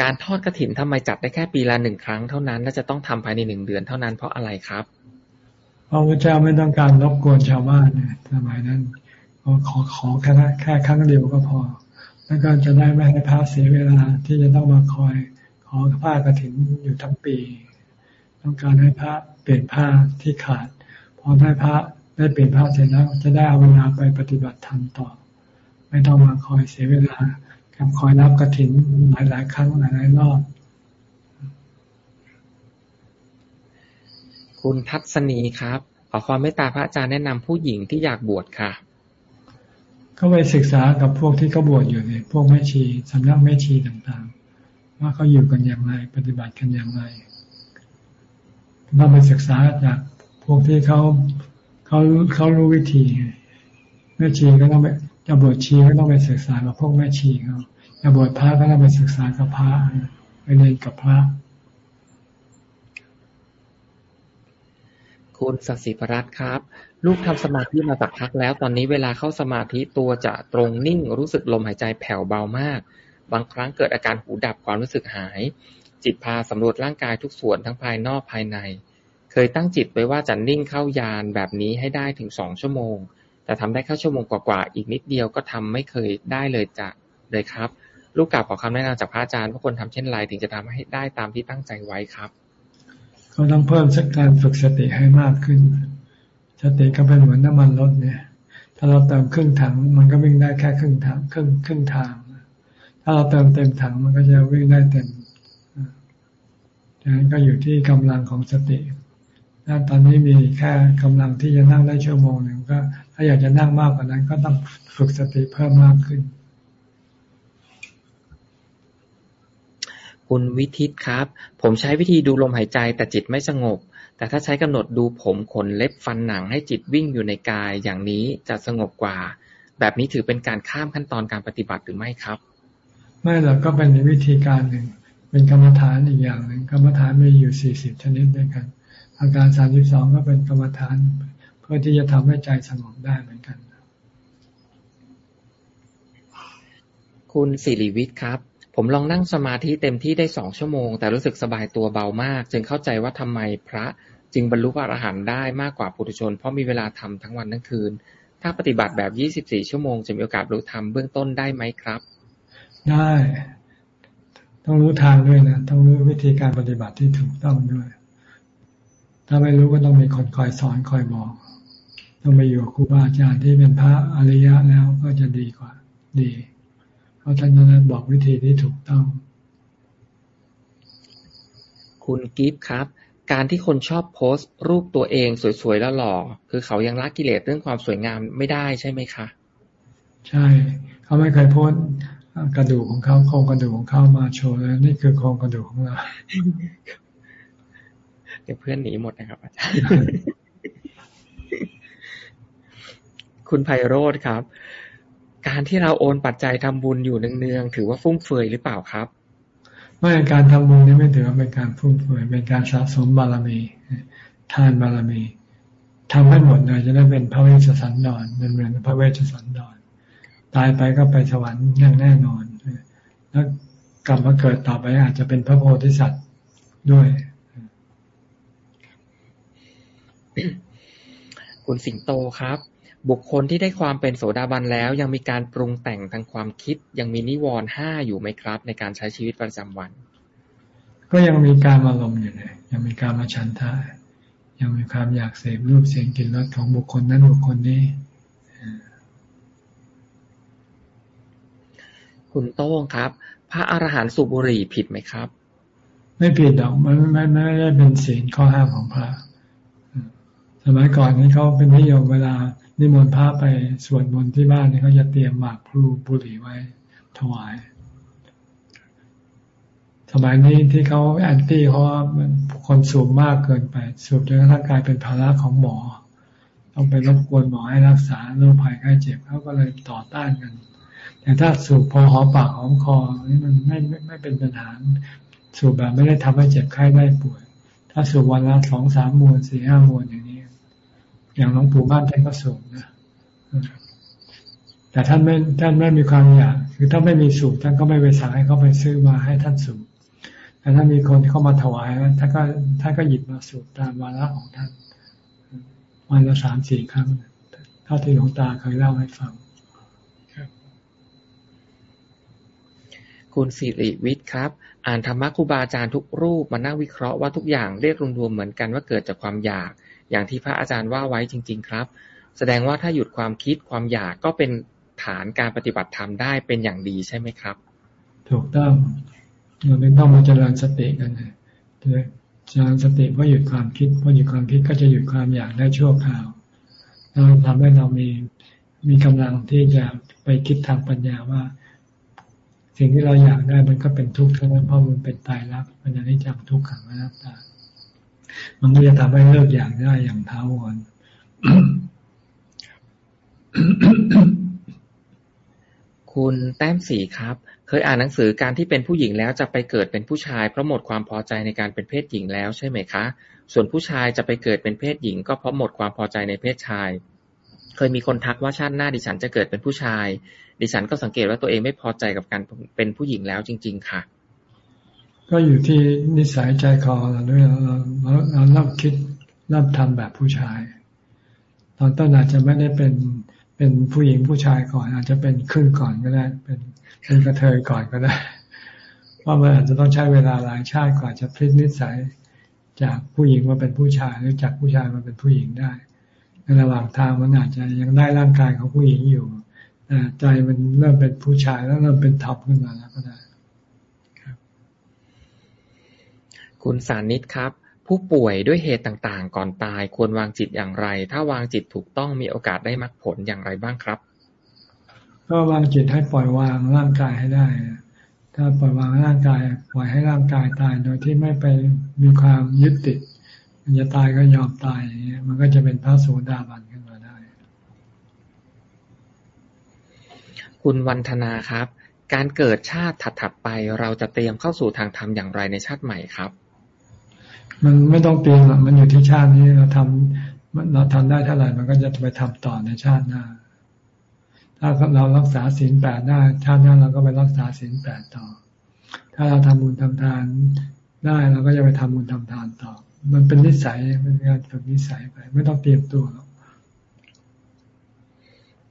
การทอดกระถินทำไมจัดได้แค่ปีละหนึ่งครั้งเท่านั้น และจะต้องทำภายในหนึ่งเดือนเท่านั้นเพราะอะไรครับ เพราะพระเจ้าไม่ต้องการรบกวนชาวบ้านเนี่ยสมัยนั้นขอขอขอแค่แค่ครั้งเดียวก็พอ แล้วก็จะได้ไม่ให้พระเสียเวลาที่จะต้องมาคอย ขอผ้ากระถินอยู่ทั้งปี ต้องการให้พระเปลี่ยนผ้าที่ขาดพอได้พระได้เปลี่ยนผ้าเสร็จแล้วจะได้เอาเวลาไปปฏิบัติธรรมต่อ ไม่ต้องมาคอยเสียเวลา กับคอยรับกระถินหลายๆครั้งหลายๆรอบคุณทัศนีครับ ขอความเมตตาพระอาจารย์แนะนำผู้หญิงที่อยากบวชค่ะ ก็ไปศึกษากับพวกที่เขาบวชอยู่เนี่ยพวกแม่ชีสำนักแม่ชีต่างๆ ว่าเขาอยู่กันอย่างไร ปฏิบัติกันอย่างไรต้องไปศึกษาจากพวกที่เขาเขาเขารู้วิธีแม่ชีก็ต้องไป จะบวชชีก็ต้องไปศึกษากับพวกแม่ชีเขาจะบวชพระก็ต้องไปศึกษากับพระไปเรียนกับพระคุณสศิพรัตน์ครับ ลูกทำสมาธิมาสักพักแล้ว ตอนนี้เวลาเข้าสมาธิตัวจะตรงนิ่ง รู้สึกลมหายใจแผ่วเบามาก บางครั้งเกิดอาการหูดับความรู้สึกหาย จิตพาสำรวจร่างกายทุกส่วนทั้งภายนอกภายใน เคยตั้งจิตไว้ว่าจะนิ่งเข้ายานแบบนี้ให้ได้ถึงสองชั่วโมง แต่ทำได้แค่ชั่วโมงกว่าๆ อีกนิดเดียวก็ทำไม่เคยได้เลยจะเลยครับ ลูกกลับขอคำแนะนำจากพระอาจารย์ว่าควรทำเช่นไรถึงจะทำให้ได้ตามที่ตั้งใจไว้ครับ ก็ต้องเพิ่มสักการฝึกสติให้มากขึ้น สติก็เป็นเหมือนน้ำมันรถเนี่ย ถ้าเราเติมครึ่งถัง มันก็วิ่งได้แค่ครึ่งถังครึ่งครึ่งทาง ถ้าเราเติมเต็มถังมันก็จะวิ่งได้เต็มดังนั้นก็อยู่ที่กำลังของสติถ้าตอนนี้มีแค่กำลังที่จะนั่งได้ชั่วโมงหนึ่งก็ ถ้าอยากจะนั่งมากกว่านั้น ก็ต้องฝึกสติเพิ่มมากขึ้น คุณวิทิตครับ ผมใช้วิธีดูลมหายใจแต่จิตไม่สงบ แต่ถ้าใช้กำหนดดูผมขนเล็บฟันหนังให้จิตวิ่งอยู่ในกายอย่างนี้จะสงบกว่า แบบนี้ถือเป็นการข้ามขั้นตอนการปฏิบัติหรือไม่ครับ ไม่หรอกก็เป็นวิธีการหนึ่งเป็นกรรมฐานอีกอย่างหนึ่งกรรมฐานมีอยู่สี่สิบชนิดด้วยกัน อาการสามสิบสองก็เป็นกรรมฐานเพื่อที่จะทำให้ใจสงบได้เหมือนกัน คุณสิริวิทย์ครับ ผมลองนั่งสมาธิเต็มที่ได้สองชั่วโมง แต่รู้สึกสบายตัวเบามาก จึงเข้าใจว่าทำไมพระจึงบรรลุพระอรหันต์ได้มากกว่าปุถุชน เพราะมีเวลาทำทั้งวันทั้งคืน ถ้าปฏิบัติแบบ 24 ชั่วโมง จะมีโอกาสบรรลุธรรมเบื้องต้นได้ไหมครับ ได้ ต้องรู้ทางด้วยนะ ต้องรู้วิธีการปฏิบัติที่ถูกต้องด้วย ถ้าไม่รู้ก็ต้องมีคนคอยสอนคอยบอก ต้องไปอยู่กับครูบาอาจารย์ที่เป็นพระอริยะแล้วก็จะดีกว่า ดี เพราะท่านจะบอกวิธีที่ถูกต้อง คุณกิฟต์ครับ การที่คนชอบโพสต์ รูปตัวเองสวยๆแล้วหล่อคือเขายังละกิเลสเรื่องความสวยงามไม่ได้ใช่ไหมคะ ใช่ เขาไม่เคยโพสต์กระดูกของเขาโครงกระดูกของเขามาโชว์แล้วนี่คือโครงกระดูกของเราเดี๋ยวเพื่อนหนีหมดนะครับอาจารย์ คุณไพโรธครับ การที่เราโอนปัจจัยทำบุญอยู่เนืองๆถือว่าฟุ่มเฟือยหรือเปล่าครับไม่การทำบุญนี่ไม่ถือว่าเป็นการฟุ่มเฟือยเป็นการสะสมบารมี ทานบารมีทำให้หมดเลยจะได้เป็นพระเวชสันดรเป็นเหมือนพระเวชสันดรตายไปก็ไปสวรรค์อย่างแน่นอนแล้วกลับมาเกิดต่อไปอาจจะเป็นพระโพธิสัตว์ด้วย คุณสิงโตครับ บุคคลที่ได้ความเป็นโสดาบันแล้ว ยังมีการปรุงแต่งทางความคิด ยังมีนิวรณ์ห้าอยู่ไหมครับ ในการใช้ชีวิตประจำวัน ก็ยังมีการอารมณ์อยู่เลยยังมีการมาชันทะยังมีความอยากเสพรูปเสียงกลิ่นรสของบุคคลนั้นบุคคลนี้คุณโต้งครับ พระอรหันต์สูบบุหรี่ผิดไหมครับ ไม่ผิดหรอกมันไม่ไม่ได้เป็นศีลข้อห้ามของพระ สมัยก่อนนี้เขาเป็นนิยมเวลา นิมนต์พระไปสวดมนต์ที่บ้านนี่เขาจะเตรียมหมากพลูบุหรี่ไว้ถวาย สมัยนี้ที่เขาแอนตี้เพราะว่าคนสูบมากเกินไป สูบจนกระทั่งกลายเป็นภาระของหมอ ต้องไปรบกวนหมอให้รักษาโรคภัยไข้เจ็บเขาก็เลยต่อต้านกัน แต่ถ้าสูบพอหอมปากหอมคอนี่มันไม่ไม่ไม่เป็นปัญหาสูบแบบไม่ได้ทำให้เจ็บไข้ได้ป่วย ถ้าสูบวันละสองสามมวนสี่ห้ามวนอย่างนี้ อย่างหลวงปู่บ้านท่านก็สูบนะแต่ท่านไม่ท่านไม่มีความอยากคือถ้าไม่มีสูบท่านก็ไม่ไปสั่งให้เขาไปซื้อมาให้ท่านสูบแต่ถ้ามีคนเข้ามาถวายท่านก็ท่านก็หยิบมาสูบตามวาระของท่านวันละสามสี่ครั้งเท่าที่หลวงตาเคยเล่าให้ฟังคุณสิริวิทย์ครับ อ่านธรรมะครูบาอาจารย์ทุกรูปมานั่งวิเคราะห์ว่าทุกอย่างเรียกรวมๆเหมือนกันว่าเกิดจากความอยาก อย่างที่พระอาจารย์ว่าไว้จริง ๆ ครับ แสดงว่าถ้าหยุดความคิดความอยากก็เป็นฐานการปฏิบัติธรรมได้เป็นอย่างดีใช่ไหมครับ ถูกต้องเราเป็นต้องมาเจริญสติกันนะเจริญสติเพราะหยุดความคิดเพราะหยุดความคิดก็จะหยุดความอยากได้ชั่วคราวเราทำให้เรามีมีกำลังที่จะไปคิดทางปัญญาว่า สิ่งที่เราอยากได้มันก็เป็นทุกข์ทั้งนั้นเพราะมันเป็นตายรักมันอนิจจังทุกขังอนัตตา มันก็จะทำให้เลิกอยากได้อย่างท้าวรคุณแต้มสีครับ เคยอ่านหนังสือการที่เป็นผู้หญิงแล้วจะไปเกิดเป็นผู้ชายเพราะหมดความพอใจในการเป็นเพศหญิงแล้วใช่ไหมคะ ส่วนผู้ชายจะไปเกิดเป็นเพศหญิง ก็เพราะหมดความพอใจในเพศชาย เคยมีคนทักว่าชาติหน้าดิฉันจะเกิดเป็นผู้ชาย ดิฉันก็สังเกตว่าตัวเองไม่พอใจกับการเป็นผู้หญิงแล้วจริง ๆ ค่ะ ก็อยู่ที่นิสัยใจคอเราด้วยเราเราเริ่มคิดเริ่มทำแบบผู้ชาย ตอนต้นอาจจะไม่ได้เป็นเป็นผู้หญิงผู้ชายก่อน อาจจะเป็นครึ่งก่อนก็ได้ เป็นเป็นกระเทยก่อนก็ได้เพรามันอาจจะต้องใช้เวลาหลายชาติกว่าจะพลิกนิสัย จากผู้หญิงมาเป็นผู้ชายหรือจากผู้ชายมาเป็นผู้หญิงได้ ในระหว่างทางมันอาจจะยังได้ร่างกายของผู้หญิงอยู่แต่ใจมันเริ่มเป็นผู้ชายแล้วเริ่มเป็นท็อปขึ้นมาแล้วก็ได้ครับ คุณสานิตครับ ผู้ป่วยด้วยเหตุต่างๆ ก่อนตายควรวางจิตอย่างไร ถ้าวางจิตถูกต้องมีโอกาสได้มรรคผลอย่างไรบ้างครับ ก็วางจิตให้ปล่อยวางร่างกายให้ได้ ถ้าปล่อยวางร่างกายปล่อยให้ร่างกายตายโดยที่ไม่ไปมีความยึดติด มันจะตายก็ยอมตายอย่างเงี้ยมันก็จะเป็นพระโสดาบันขึ้นมาได้ คุณวันธนาครับการเกิดชาติถัดๆไปเราจะเตรียมเข้าสู่ทางธรรมอย่างไรในชาติใหม่ครับ มันไม่ต้องเตรียมมันอยู่ที่ชาตินี้เราทำเราทำได้เท่าไหร่มันก็จะไปทำต่อในชาติหน้า ถ้าเรารักษาศีลแปดได้ ชาติหน้าเราก็ไปรักษาศีลแปดต่อ ถ้าเราทำบุญทำทานได้เราก็จะไปทำบุญทำทานต่อ มันเป็นนิสัยเป็นการฝึกนิสัยไป ไม่ต้องเตรียมตัวหรอก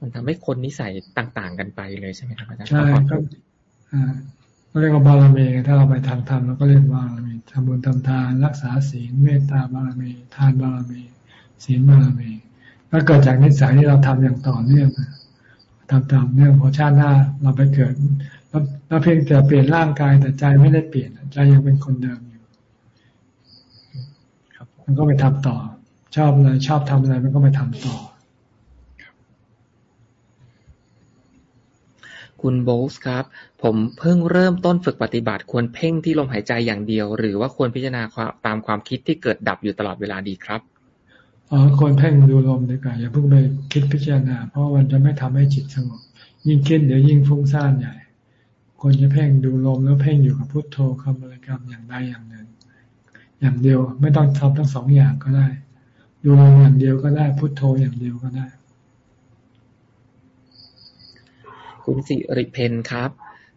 มันทำให้คนนิสัยต่างๆกันไปเลยใช่ไหมครับอาจารย์ใช่ก็ก็เรียกว่าบารมีถ้าเราไปทางธรรมเราก็เรียกบารมี ทำบุญทำทานรักษาศีลเมตตาบารมี ทานบารมี ศีลบารมีก็เกิดจากนิสัยที่เราทำอย่างต่อเนื่องทำตามเนื่องพอชาติหน้าเราไปเกิดเราเพียงแต่เปลี่ยนร่างกายแต่ใจไม่ได้เปลี่ยนใจยังเป็นคนเดิมอยู่มันก็ไปทำต่อ ชอบอะไรชอบทำอะไรมันก็ไปทำต่อ คุณโบสครับ ผมเพิ่งเริ่มต้นฝึกปฏิบัติควรเพ่งที่ลมหายใจอย่างเดียว หรือว่าควรพิจารณาตามความคิดที่เกิดดับอยู่ตลอดเวลาดีครับอ๋อควรเพ่งดูลมดีกว่าอย่าเพิ่งไปคิดพิจารณา เพราะมันจะไม่ทำให้จิตสงบยิ่งคิดเดี๋ยวยิ่งฟุ้งซ่านใหญ่ควรจะเพ่งดูลมแล้วเพ่งอยู่กับพุทโธคำบริกรรมอย่างใดอย่างหนึ่ง อย่างเดียวไม่ต้องทำทั้งสองอย่างก็ได้ ดูลมอย่างเดียวก็ได้พุทโธอย่างเดียวก็ได้ คุณสิริเพนครับ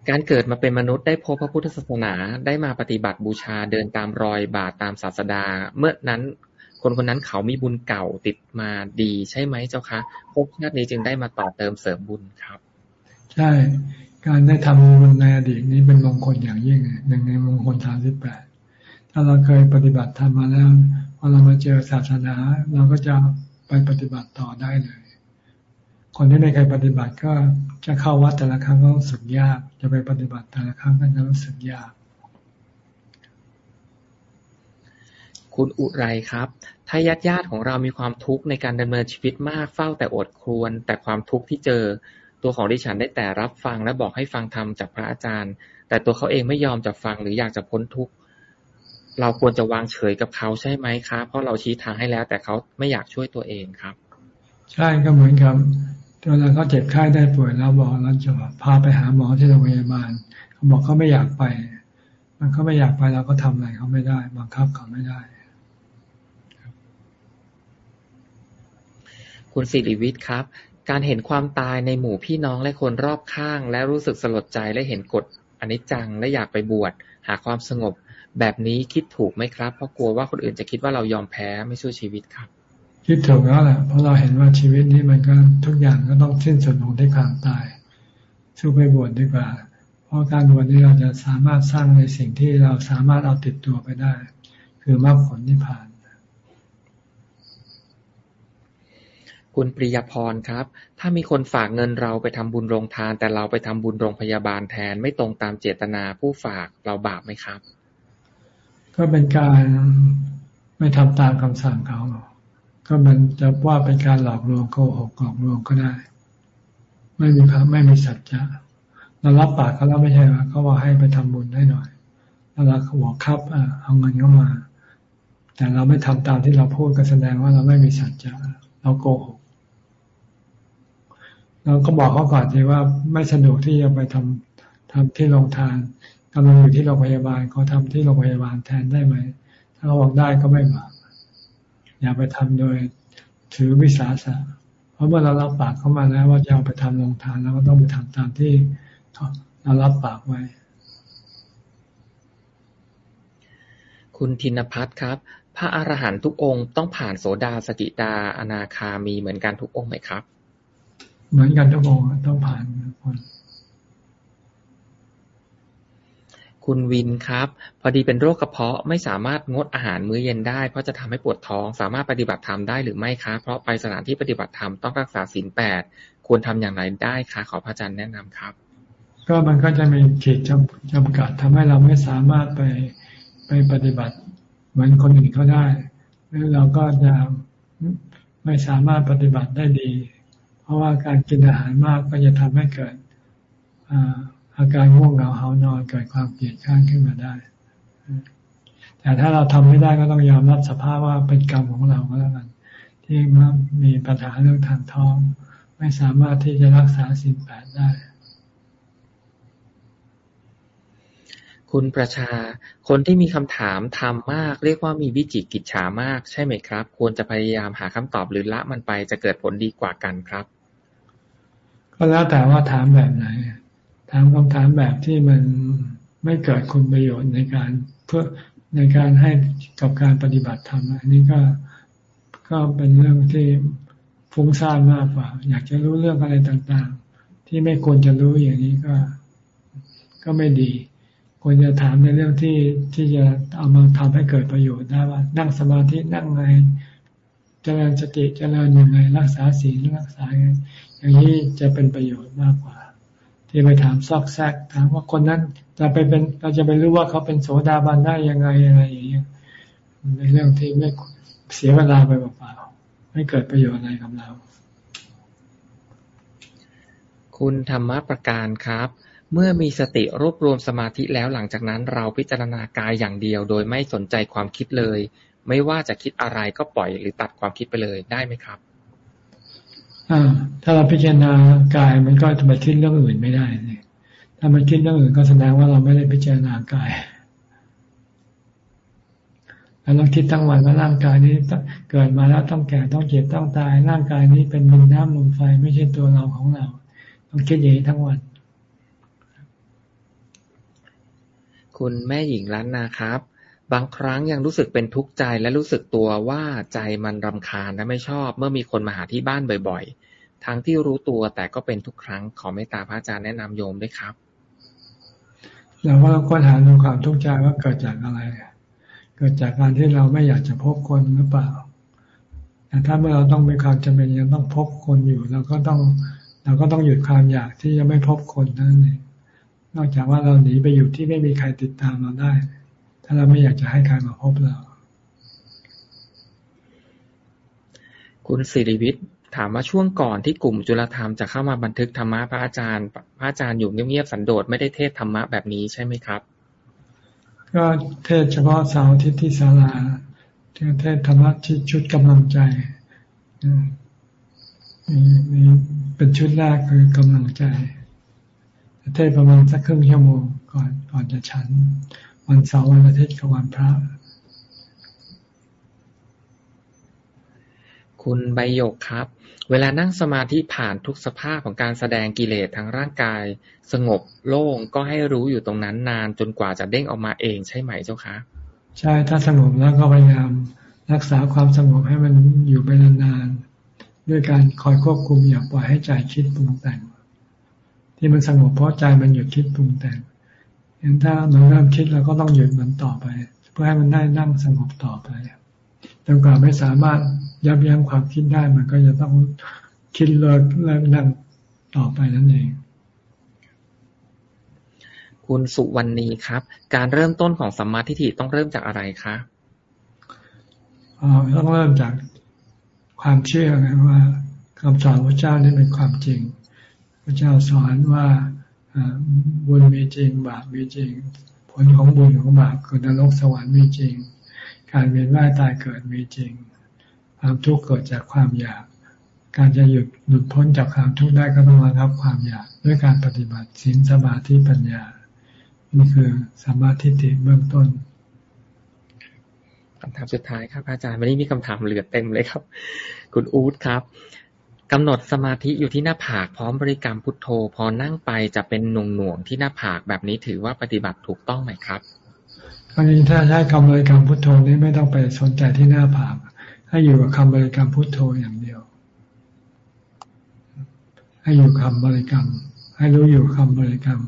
การเกิดมาเป็นมนุษย์ได้พบพระพุทธศาสนาได้มาปฏิบัติบูชาเดินตามรอยบาทตามศาสดา เมื่อนั้นคนคนนั้นเขามีบุญเก่าติดมาดีใช่ไหมเจ้าคะพบชาตินี้จึงได้มาต่อเติมเสริมบุญครับ ใช่ การได้ทำบุญในอดีตนี้เป็นมงคลอย่างยิ่งหนึ่งในมงคลสามสิบแปดถ้าเราเคยปฏิบัติทำมาแล้วพอเรามาเจอศาสนา เราก็จะไปปฏิบัติต่อได้เลย คนที่ไม่เคยปฏิบัติก็จะเข้าวัดแต่ละครั้งก็รู้สึกยาก จะไปปฏิบัติแต่ละครั้งก็จะรู้สึกยาก คุณอุไรครับ ถ้าญาติญาติของเรามีความทุกข์ในการดำเนินชีวิตมากเฝ้าแต่อดครวน แต่ความทุกข์ที่เจอ ตัวของดิฉันได้แต่รับฟังและบอกให้ฟังธรรมจากพระอาจารย์ แต่ตัวเขาเองไม่ยอมจะฟังหรืออยากจะพ้นทุกข์เราควรจะวางเฉยกับเขาใช่ไหมครับเพราะเราชี้ทางให้แล้ว แต่เขาไม่อยากช่วยตัวเองครับ ใช่ก็เหมือนกับ เวลาเขาเจ็บไข้ได้ป่วยเราบอกเราจะพาไปหาหมอที่โรงพยาบาลเขาบอกเขาไม่อยากไป มันเขาไม่อยากไปเราก็ทำอะไรเขาไม่ได้บังคับเขาไม่ได้ คุณสิริวิทย์ครับ การเห็นความตายในหมู่พี่น้องและคนรอบข้าง และรู้สึกสลดใจและเห็นกฎอนิจจังและอยากไปบวชหาความสงบ แบบนี้คิดถูกไหมครับ เพราะกลัวว่าคนอื่นจะคิดว่าเรายอมแพ้ไม่ช่วยชีวิตครับ คิดถูกแล้วแหละเพราะเราเห็นว่าชีวิตนี้มันก็ทุกอย่างก็ต้องสิ้นสุดลงที่ความตายสู้ไปบวชดีกว่า เพราะการบวชนี้เราจะสามารถสร้างในสิ่งที่เราสามารถเอาติดตัวไปได้ คือมรรคผลนิพพาน คุณปริยพรครับ ถ้ามีคนฝากเงินเราไปทำบุญโรงทาน แต่เราไปทำบุญโรงพยาบาลแทนไม่ตรงตามเจตนาผู้ฝากเราบาปไหมครับ ก็เป็นการไม่ทำตามคำสั่งเขา ก็มันจะว่าเป็นการหลอกลวงโกหกหลอกลวงก็ได้ ไม่มีครับไม่มีสัจจะเรารับปากเขาแล้วไม่ใช่ว่าเขาว่าให้ไปทำบุญให้หน่อย แล้วเราบอกครับเอาเงินเข้ามา แต่เราไม่ทำตามที่เราพูดก็แสดงว่าเราไม่มีสัจจะเราโกหกเราก็บอกเขาก่อนเลยว่าไม่สะดวกที่จะไปทำทำที่โรงทานกำลังอยู่ที่โรงพยาบาลเขาทาที่โรงพยาบาลแทนได้ไหม ถ้าเขาบอกได้ก็ไม่บาป อย่าไปทำโดยถือวิสาสะ เพราะเมื่อเรารับปากเข้ามาแล้วว่าจะเอาไปทำโรงทานแล้วก็ต้องไปทำตามที่เรารับปากไว้ คุณธินพัฒน์ครับ พระอรหันต์ทุกองค์ต้องผ่านโสดาสกิตาอนาคามีเหมือนกันทุกองค์ไหมครับ เหมือนกันทุกองค์ต้องผ่านทุกคน คุณวินครับ พอดีเป็นโรคกระเพาะไม่สามารถงดอาหารมื้อเย็นได้ เพราะจะทำให้ปวดท้องสามารถปฏิบัติธรรมได้หรือไม่คะ เพราะไปสถานที่ปฏิบัติธรรมต้องรักษาศีลแปดควรทำอย่างไรได้คะขอพระอาจารย์แนะนำครับ ก็มันก็จะมีขีดจำจำกัดทำให้เราไม่สามารถไปไปปฏิบัติเหมือนคนอื่นเขาได้แล้วเราก็จะไม่สามารถปฏิบัติได้ดี เพราะว่าการกินอาหารมากก็จะทำให้เกิด อาการง่วงเหงาเหานอนเกิดความเกลียดข้างขึ้นมาได้ แต่ถ้าเราทำไม่ได้ก็ต้องยอมรับสภาพว่าเป็นกรรมของเราก็แล้วกัน ที่มามีปัญหาเรื่องทางท้อง ไม่สามารถที่จะรักษาสิ่งแปดได้ คุณประชา คนที่มีคำถามทำมาก เรียกว่ามีวิจิกิจฉามาก ใช่ไหมครับ ควรจะพยายามหาคำตอบหรือละมันไปจะเกิดผลดีกว่ากันครับ ก็แล้วแต่ว่าถามแบบไหนถามคำถามแบบที่มันไม่เกิดคุณประโยชน์ในการเพื่อในการให้กับการปฏิบัติธรรมอันนี้ก็ก็เป็นเรื่องที่ฟุ้งซ่านมากกว่า อยากจะรู้เรื่องอะไรต่างๆ ที่ไม่ควรจะรู้อย่างนี้ก็ ก็ไม่ดีควรจะถามในเรื่องที่ที่จะเอามาทำให้เกิดประโยชน์ได้ว่า นั่งสมาธินั่งไงเจริญสติเจริญยังไงรักษาศีลรักษาอย่างนี้จะเป็นประโยชน์มากกว่า ที่ไปถามซอกแซกถามว่าคนนั้นจะไปเป็นเราจะไปรู้ว่าเขาเป็นโสดาบันได้ยังไงอะไรอย่างเงี้ยเป็นเรื่องที่ไม่เสียเวลาไปเปล่าๆไม่เกิดประโยชน์อะไรกับเรา คุณธรรมประการครับ เมื่อมีสติรวบรวมสมาธิแล้วหลังจากนั้น เราพิจารณากายอย่างเดียว โดยไม่สนใจความคิดเลย ไม่ว่าจะคิดอะไรก็ปล่อยหรือตัดความคิดไปเลยได้ไหมครับ ถ้าเราพิจารณากายมันก็จะไปคิดเรื่องอื่นไม่ได้เลยถ้ามันคิดเรื่องอื่นก็แสดงว่าเราไม่ได้พิจารณากายแล้วเราคิดทั้งวันว่าร่างกายนี้เกิดมาแล้วต้องแก่ต้องเจ็บต้องตาย ร่างกายนี้เป็นดินน้ำลมไฟไม่ใช่ตัวเราของเรา ต้องคิดอย่างนี้ทั้งวัน คุณแม่หญิงล้านนาครับ บางครั้งยังรู้สึกเป็นทุกข์ใจและรู้สึกตัวว่าใจมันรำคาญและไม่ชอบ เมื่อมีคนมาหาที่บ้านบ่อยๆ ทั้งที่รู้ตัวแต่ก็เป็นทุกครั้งขอเมตตาพระอาจารย์แนะนำโยมด้วยครับเราก็ค้นหาดูความทุกข์ใจว่าเกิดจากอะไร เกิดจากการที่เราไม่อยากจะพบคนหรือเปล่าแต่ถ้าเมื่อเราต้องมีความจำเป็นยังต้องพบคนอยู่เราก็ต้องเราก็ต้องหยุดความอยากที่จะไม่พบคนนั่นเองนอกจากว่าเราหนีไปอยู่ที่ไม่มีใครติดตามเราได้ ถ้าเราไม่อยากจะให้ใครมาพบเรา คุณสิริวิทย์ถามว่าช่วงก่อนที่กลุ่มจุลธรรมจะเข้ามาบันทึกธรรมะพระอาจารย์พระอาจารย์อยู่เงียบๆสันโดษไม่ได้เทศธรรมะแบบนี้ใช่ไหมครับ ก็เทศเฉพาะสาวทิศที่ศาลาเทศธรรมะที่ชุดกำลังใจมีมีเป็นชุดแรกคือกำลังใจเทศประมาณสักครึ่งชั่วโมงก่อนก่อนจะฉัน วันเสาร์วันอาทิตย์กับวันพระคุณใบหยกครับ เวลานั่งสมาธิผ่านทุกสภาพของการแสดงกิเลสทางร่างกาย สงบโล่งก็ให้รู้อยู่ตรงนั้นนานจนกว่าจะเด้งออกมาเองใช่ไหมเจ้าคะใช่ถ้าสงบแล้วก็พยายามรักษาความสงบให้มันอยู่ไปนานๆด้วยการคอยควบคุมอย่าปล่อยให้ใจคิดปรุงแต่ง ที่มันสงบเพราะใจมันหยุดคิดปรุงแต่ง ยันถ้ามันเริ่มคิดเราก็ต้องหยุดมันต่อไป เพื่อให้มันได้นั่งสงบต่อไปจนกว่าไม่สามารถยับยั้งความคิดได้มันก็จะต้องคิดเลิกเลิกนั่งต่อไปนั่นเอง คุณสุวรรณีครับ การเริ่มต้นของสัมมาทิฏฐิต้องเริ่มจากอะไรคะอ๋อต้องเริ่มจากความเชื่อไงว่าคำสอนพระเจ้านี่เป็นความจริง พระเจ้าสอนว่า บุญมีจริง บาปมีจริง ผลของบุญของบาปคือนรกสวรรค์มีจริง การเวียนว่ายตายเกิดมีจริง ความทุกข์เกิดจากความอยาก การจะหยุดหลุดพ้นจากความทุกข์ได้ก็ต้องระงับความอยากด้วยการปฏิบัติศีลสมาธิปัญญา นี่คือสมาธิิเบื้องต้นคำถามสุดท้ายครับอาจารย์วันนี้มีคำถามเหลือเต็มเลยครับ คุณอู๊ดครับ กำหนดสมาธิอยู่ที่หน้าผากพร้อมบริกรรมพุทโธ พอนั่งไปจะเป็นหน่วงหน่วงที่หน้าผากแบบนี้ถือว่าปฏิบัติถูกต้องไหมครับอันนี้ถ้าใช้คำบริกรรมพุทโธนี้ไม่ต้องไปสนใจที่หน้าผากให้อยู่กับคำบริกรรมพุทโธอย่างเดียว ให้อยู่คำบริกรรม ให้รู้อยู่คำบริกรรม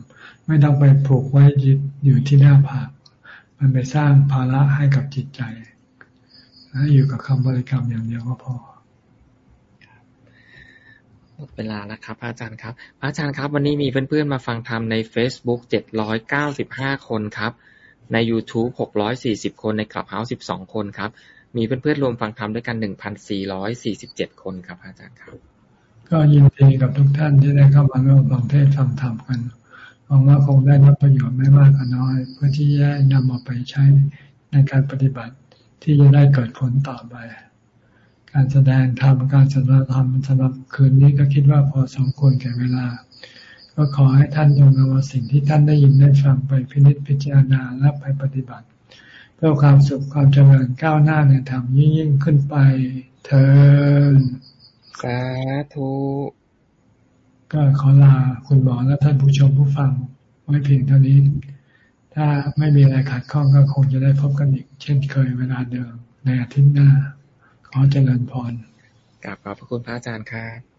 ไม่ต้องไปผูกไว้ยึดอยู่ที่หน้าผาก มันไปสร้างภาระให้กับจิตใจให้อยู่กับคำบริกรรมอย่างเดียวก็พอ หมดเวลาแล้วครับ อาจารย์ครับ อาจารย์ครับ วันนี้มีเพื่อนๆมาฟังธรรมใน Facebook 795 คนครับ ใน YouTube 640 คนในคลับเฮาส์12 คนครับ มีเพื่อนๆรวมฟังธรรมด้วยกัน 1,447 คนครับ อาจารย์ครับ ก็ยินดีกับทุกท่านที่ได้เข้ามาร่วมฟังเทศฟังธรรมกันหวังว่าคงได้รับประโยชน์ไม่มากก็น้อย เพื่อที่จะนำเอาไปใช้ในการปฏิบัติที่จะได้เกิดผลต่อไป การแสดงธรรมการสนทธรรมสำหรับคืนนี้ก็คิดว่าพอสมควรแก่เวลา ก็ขอให้ท่านจงนำเอาสิ่งที่ท่านได้ยินได้ฟังไปพินิจพิจารณาและไปปฏิบัติ เพื่อความสุขความเจริญก้าวหน้าในธรรมยิ่งยิ่งขึ้นไปเถิดสาธุก็ขอลาคุณหมอและท่านผู้ชมผู้ฟังไว้เพียงเท่านี้ ถ้าไม่มีอะไรขัดข้องก็คงจะได้พบกันอีก เช่นเคยเวลาเดิมในอาทิตย์หน้า ขอเจริญพรกลับขอบพระคุณพระอาจารย์ครับ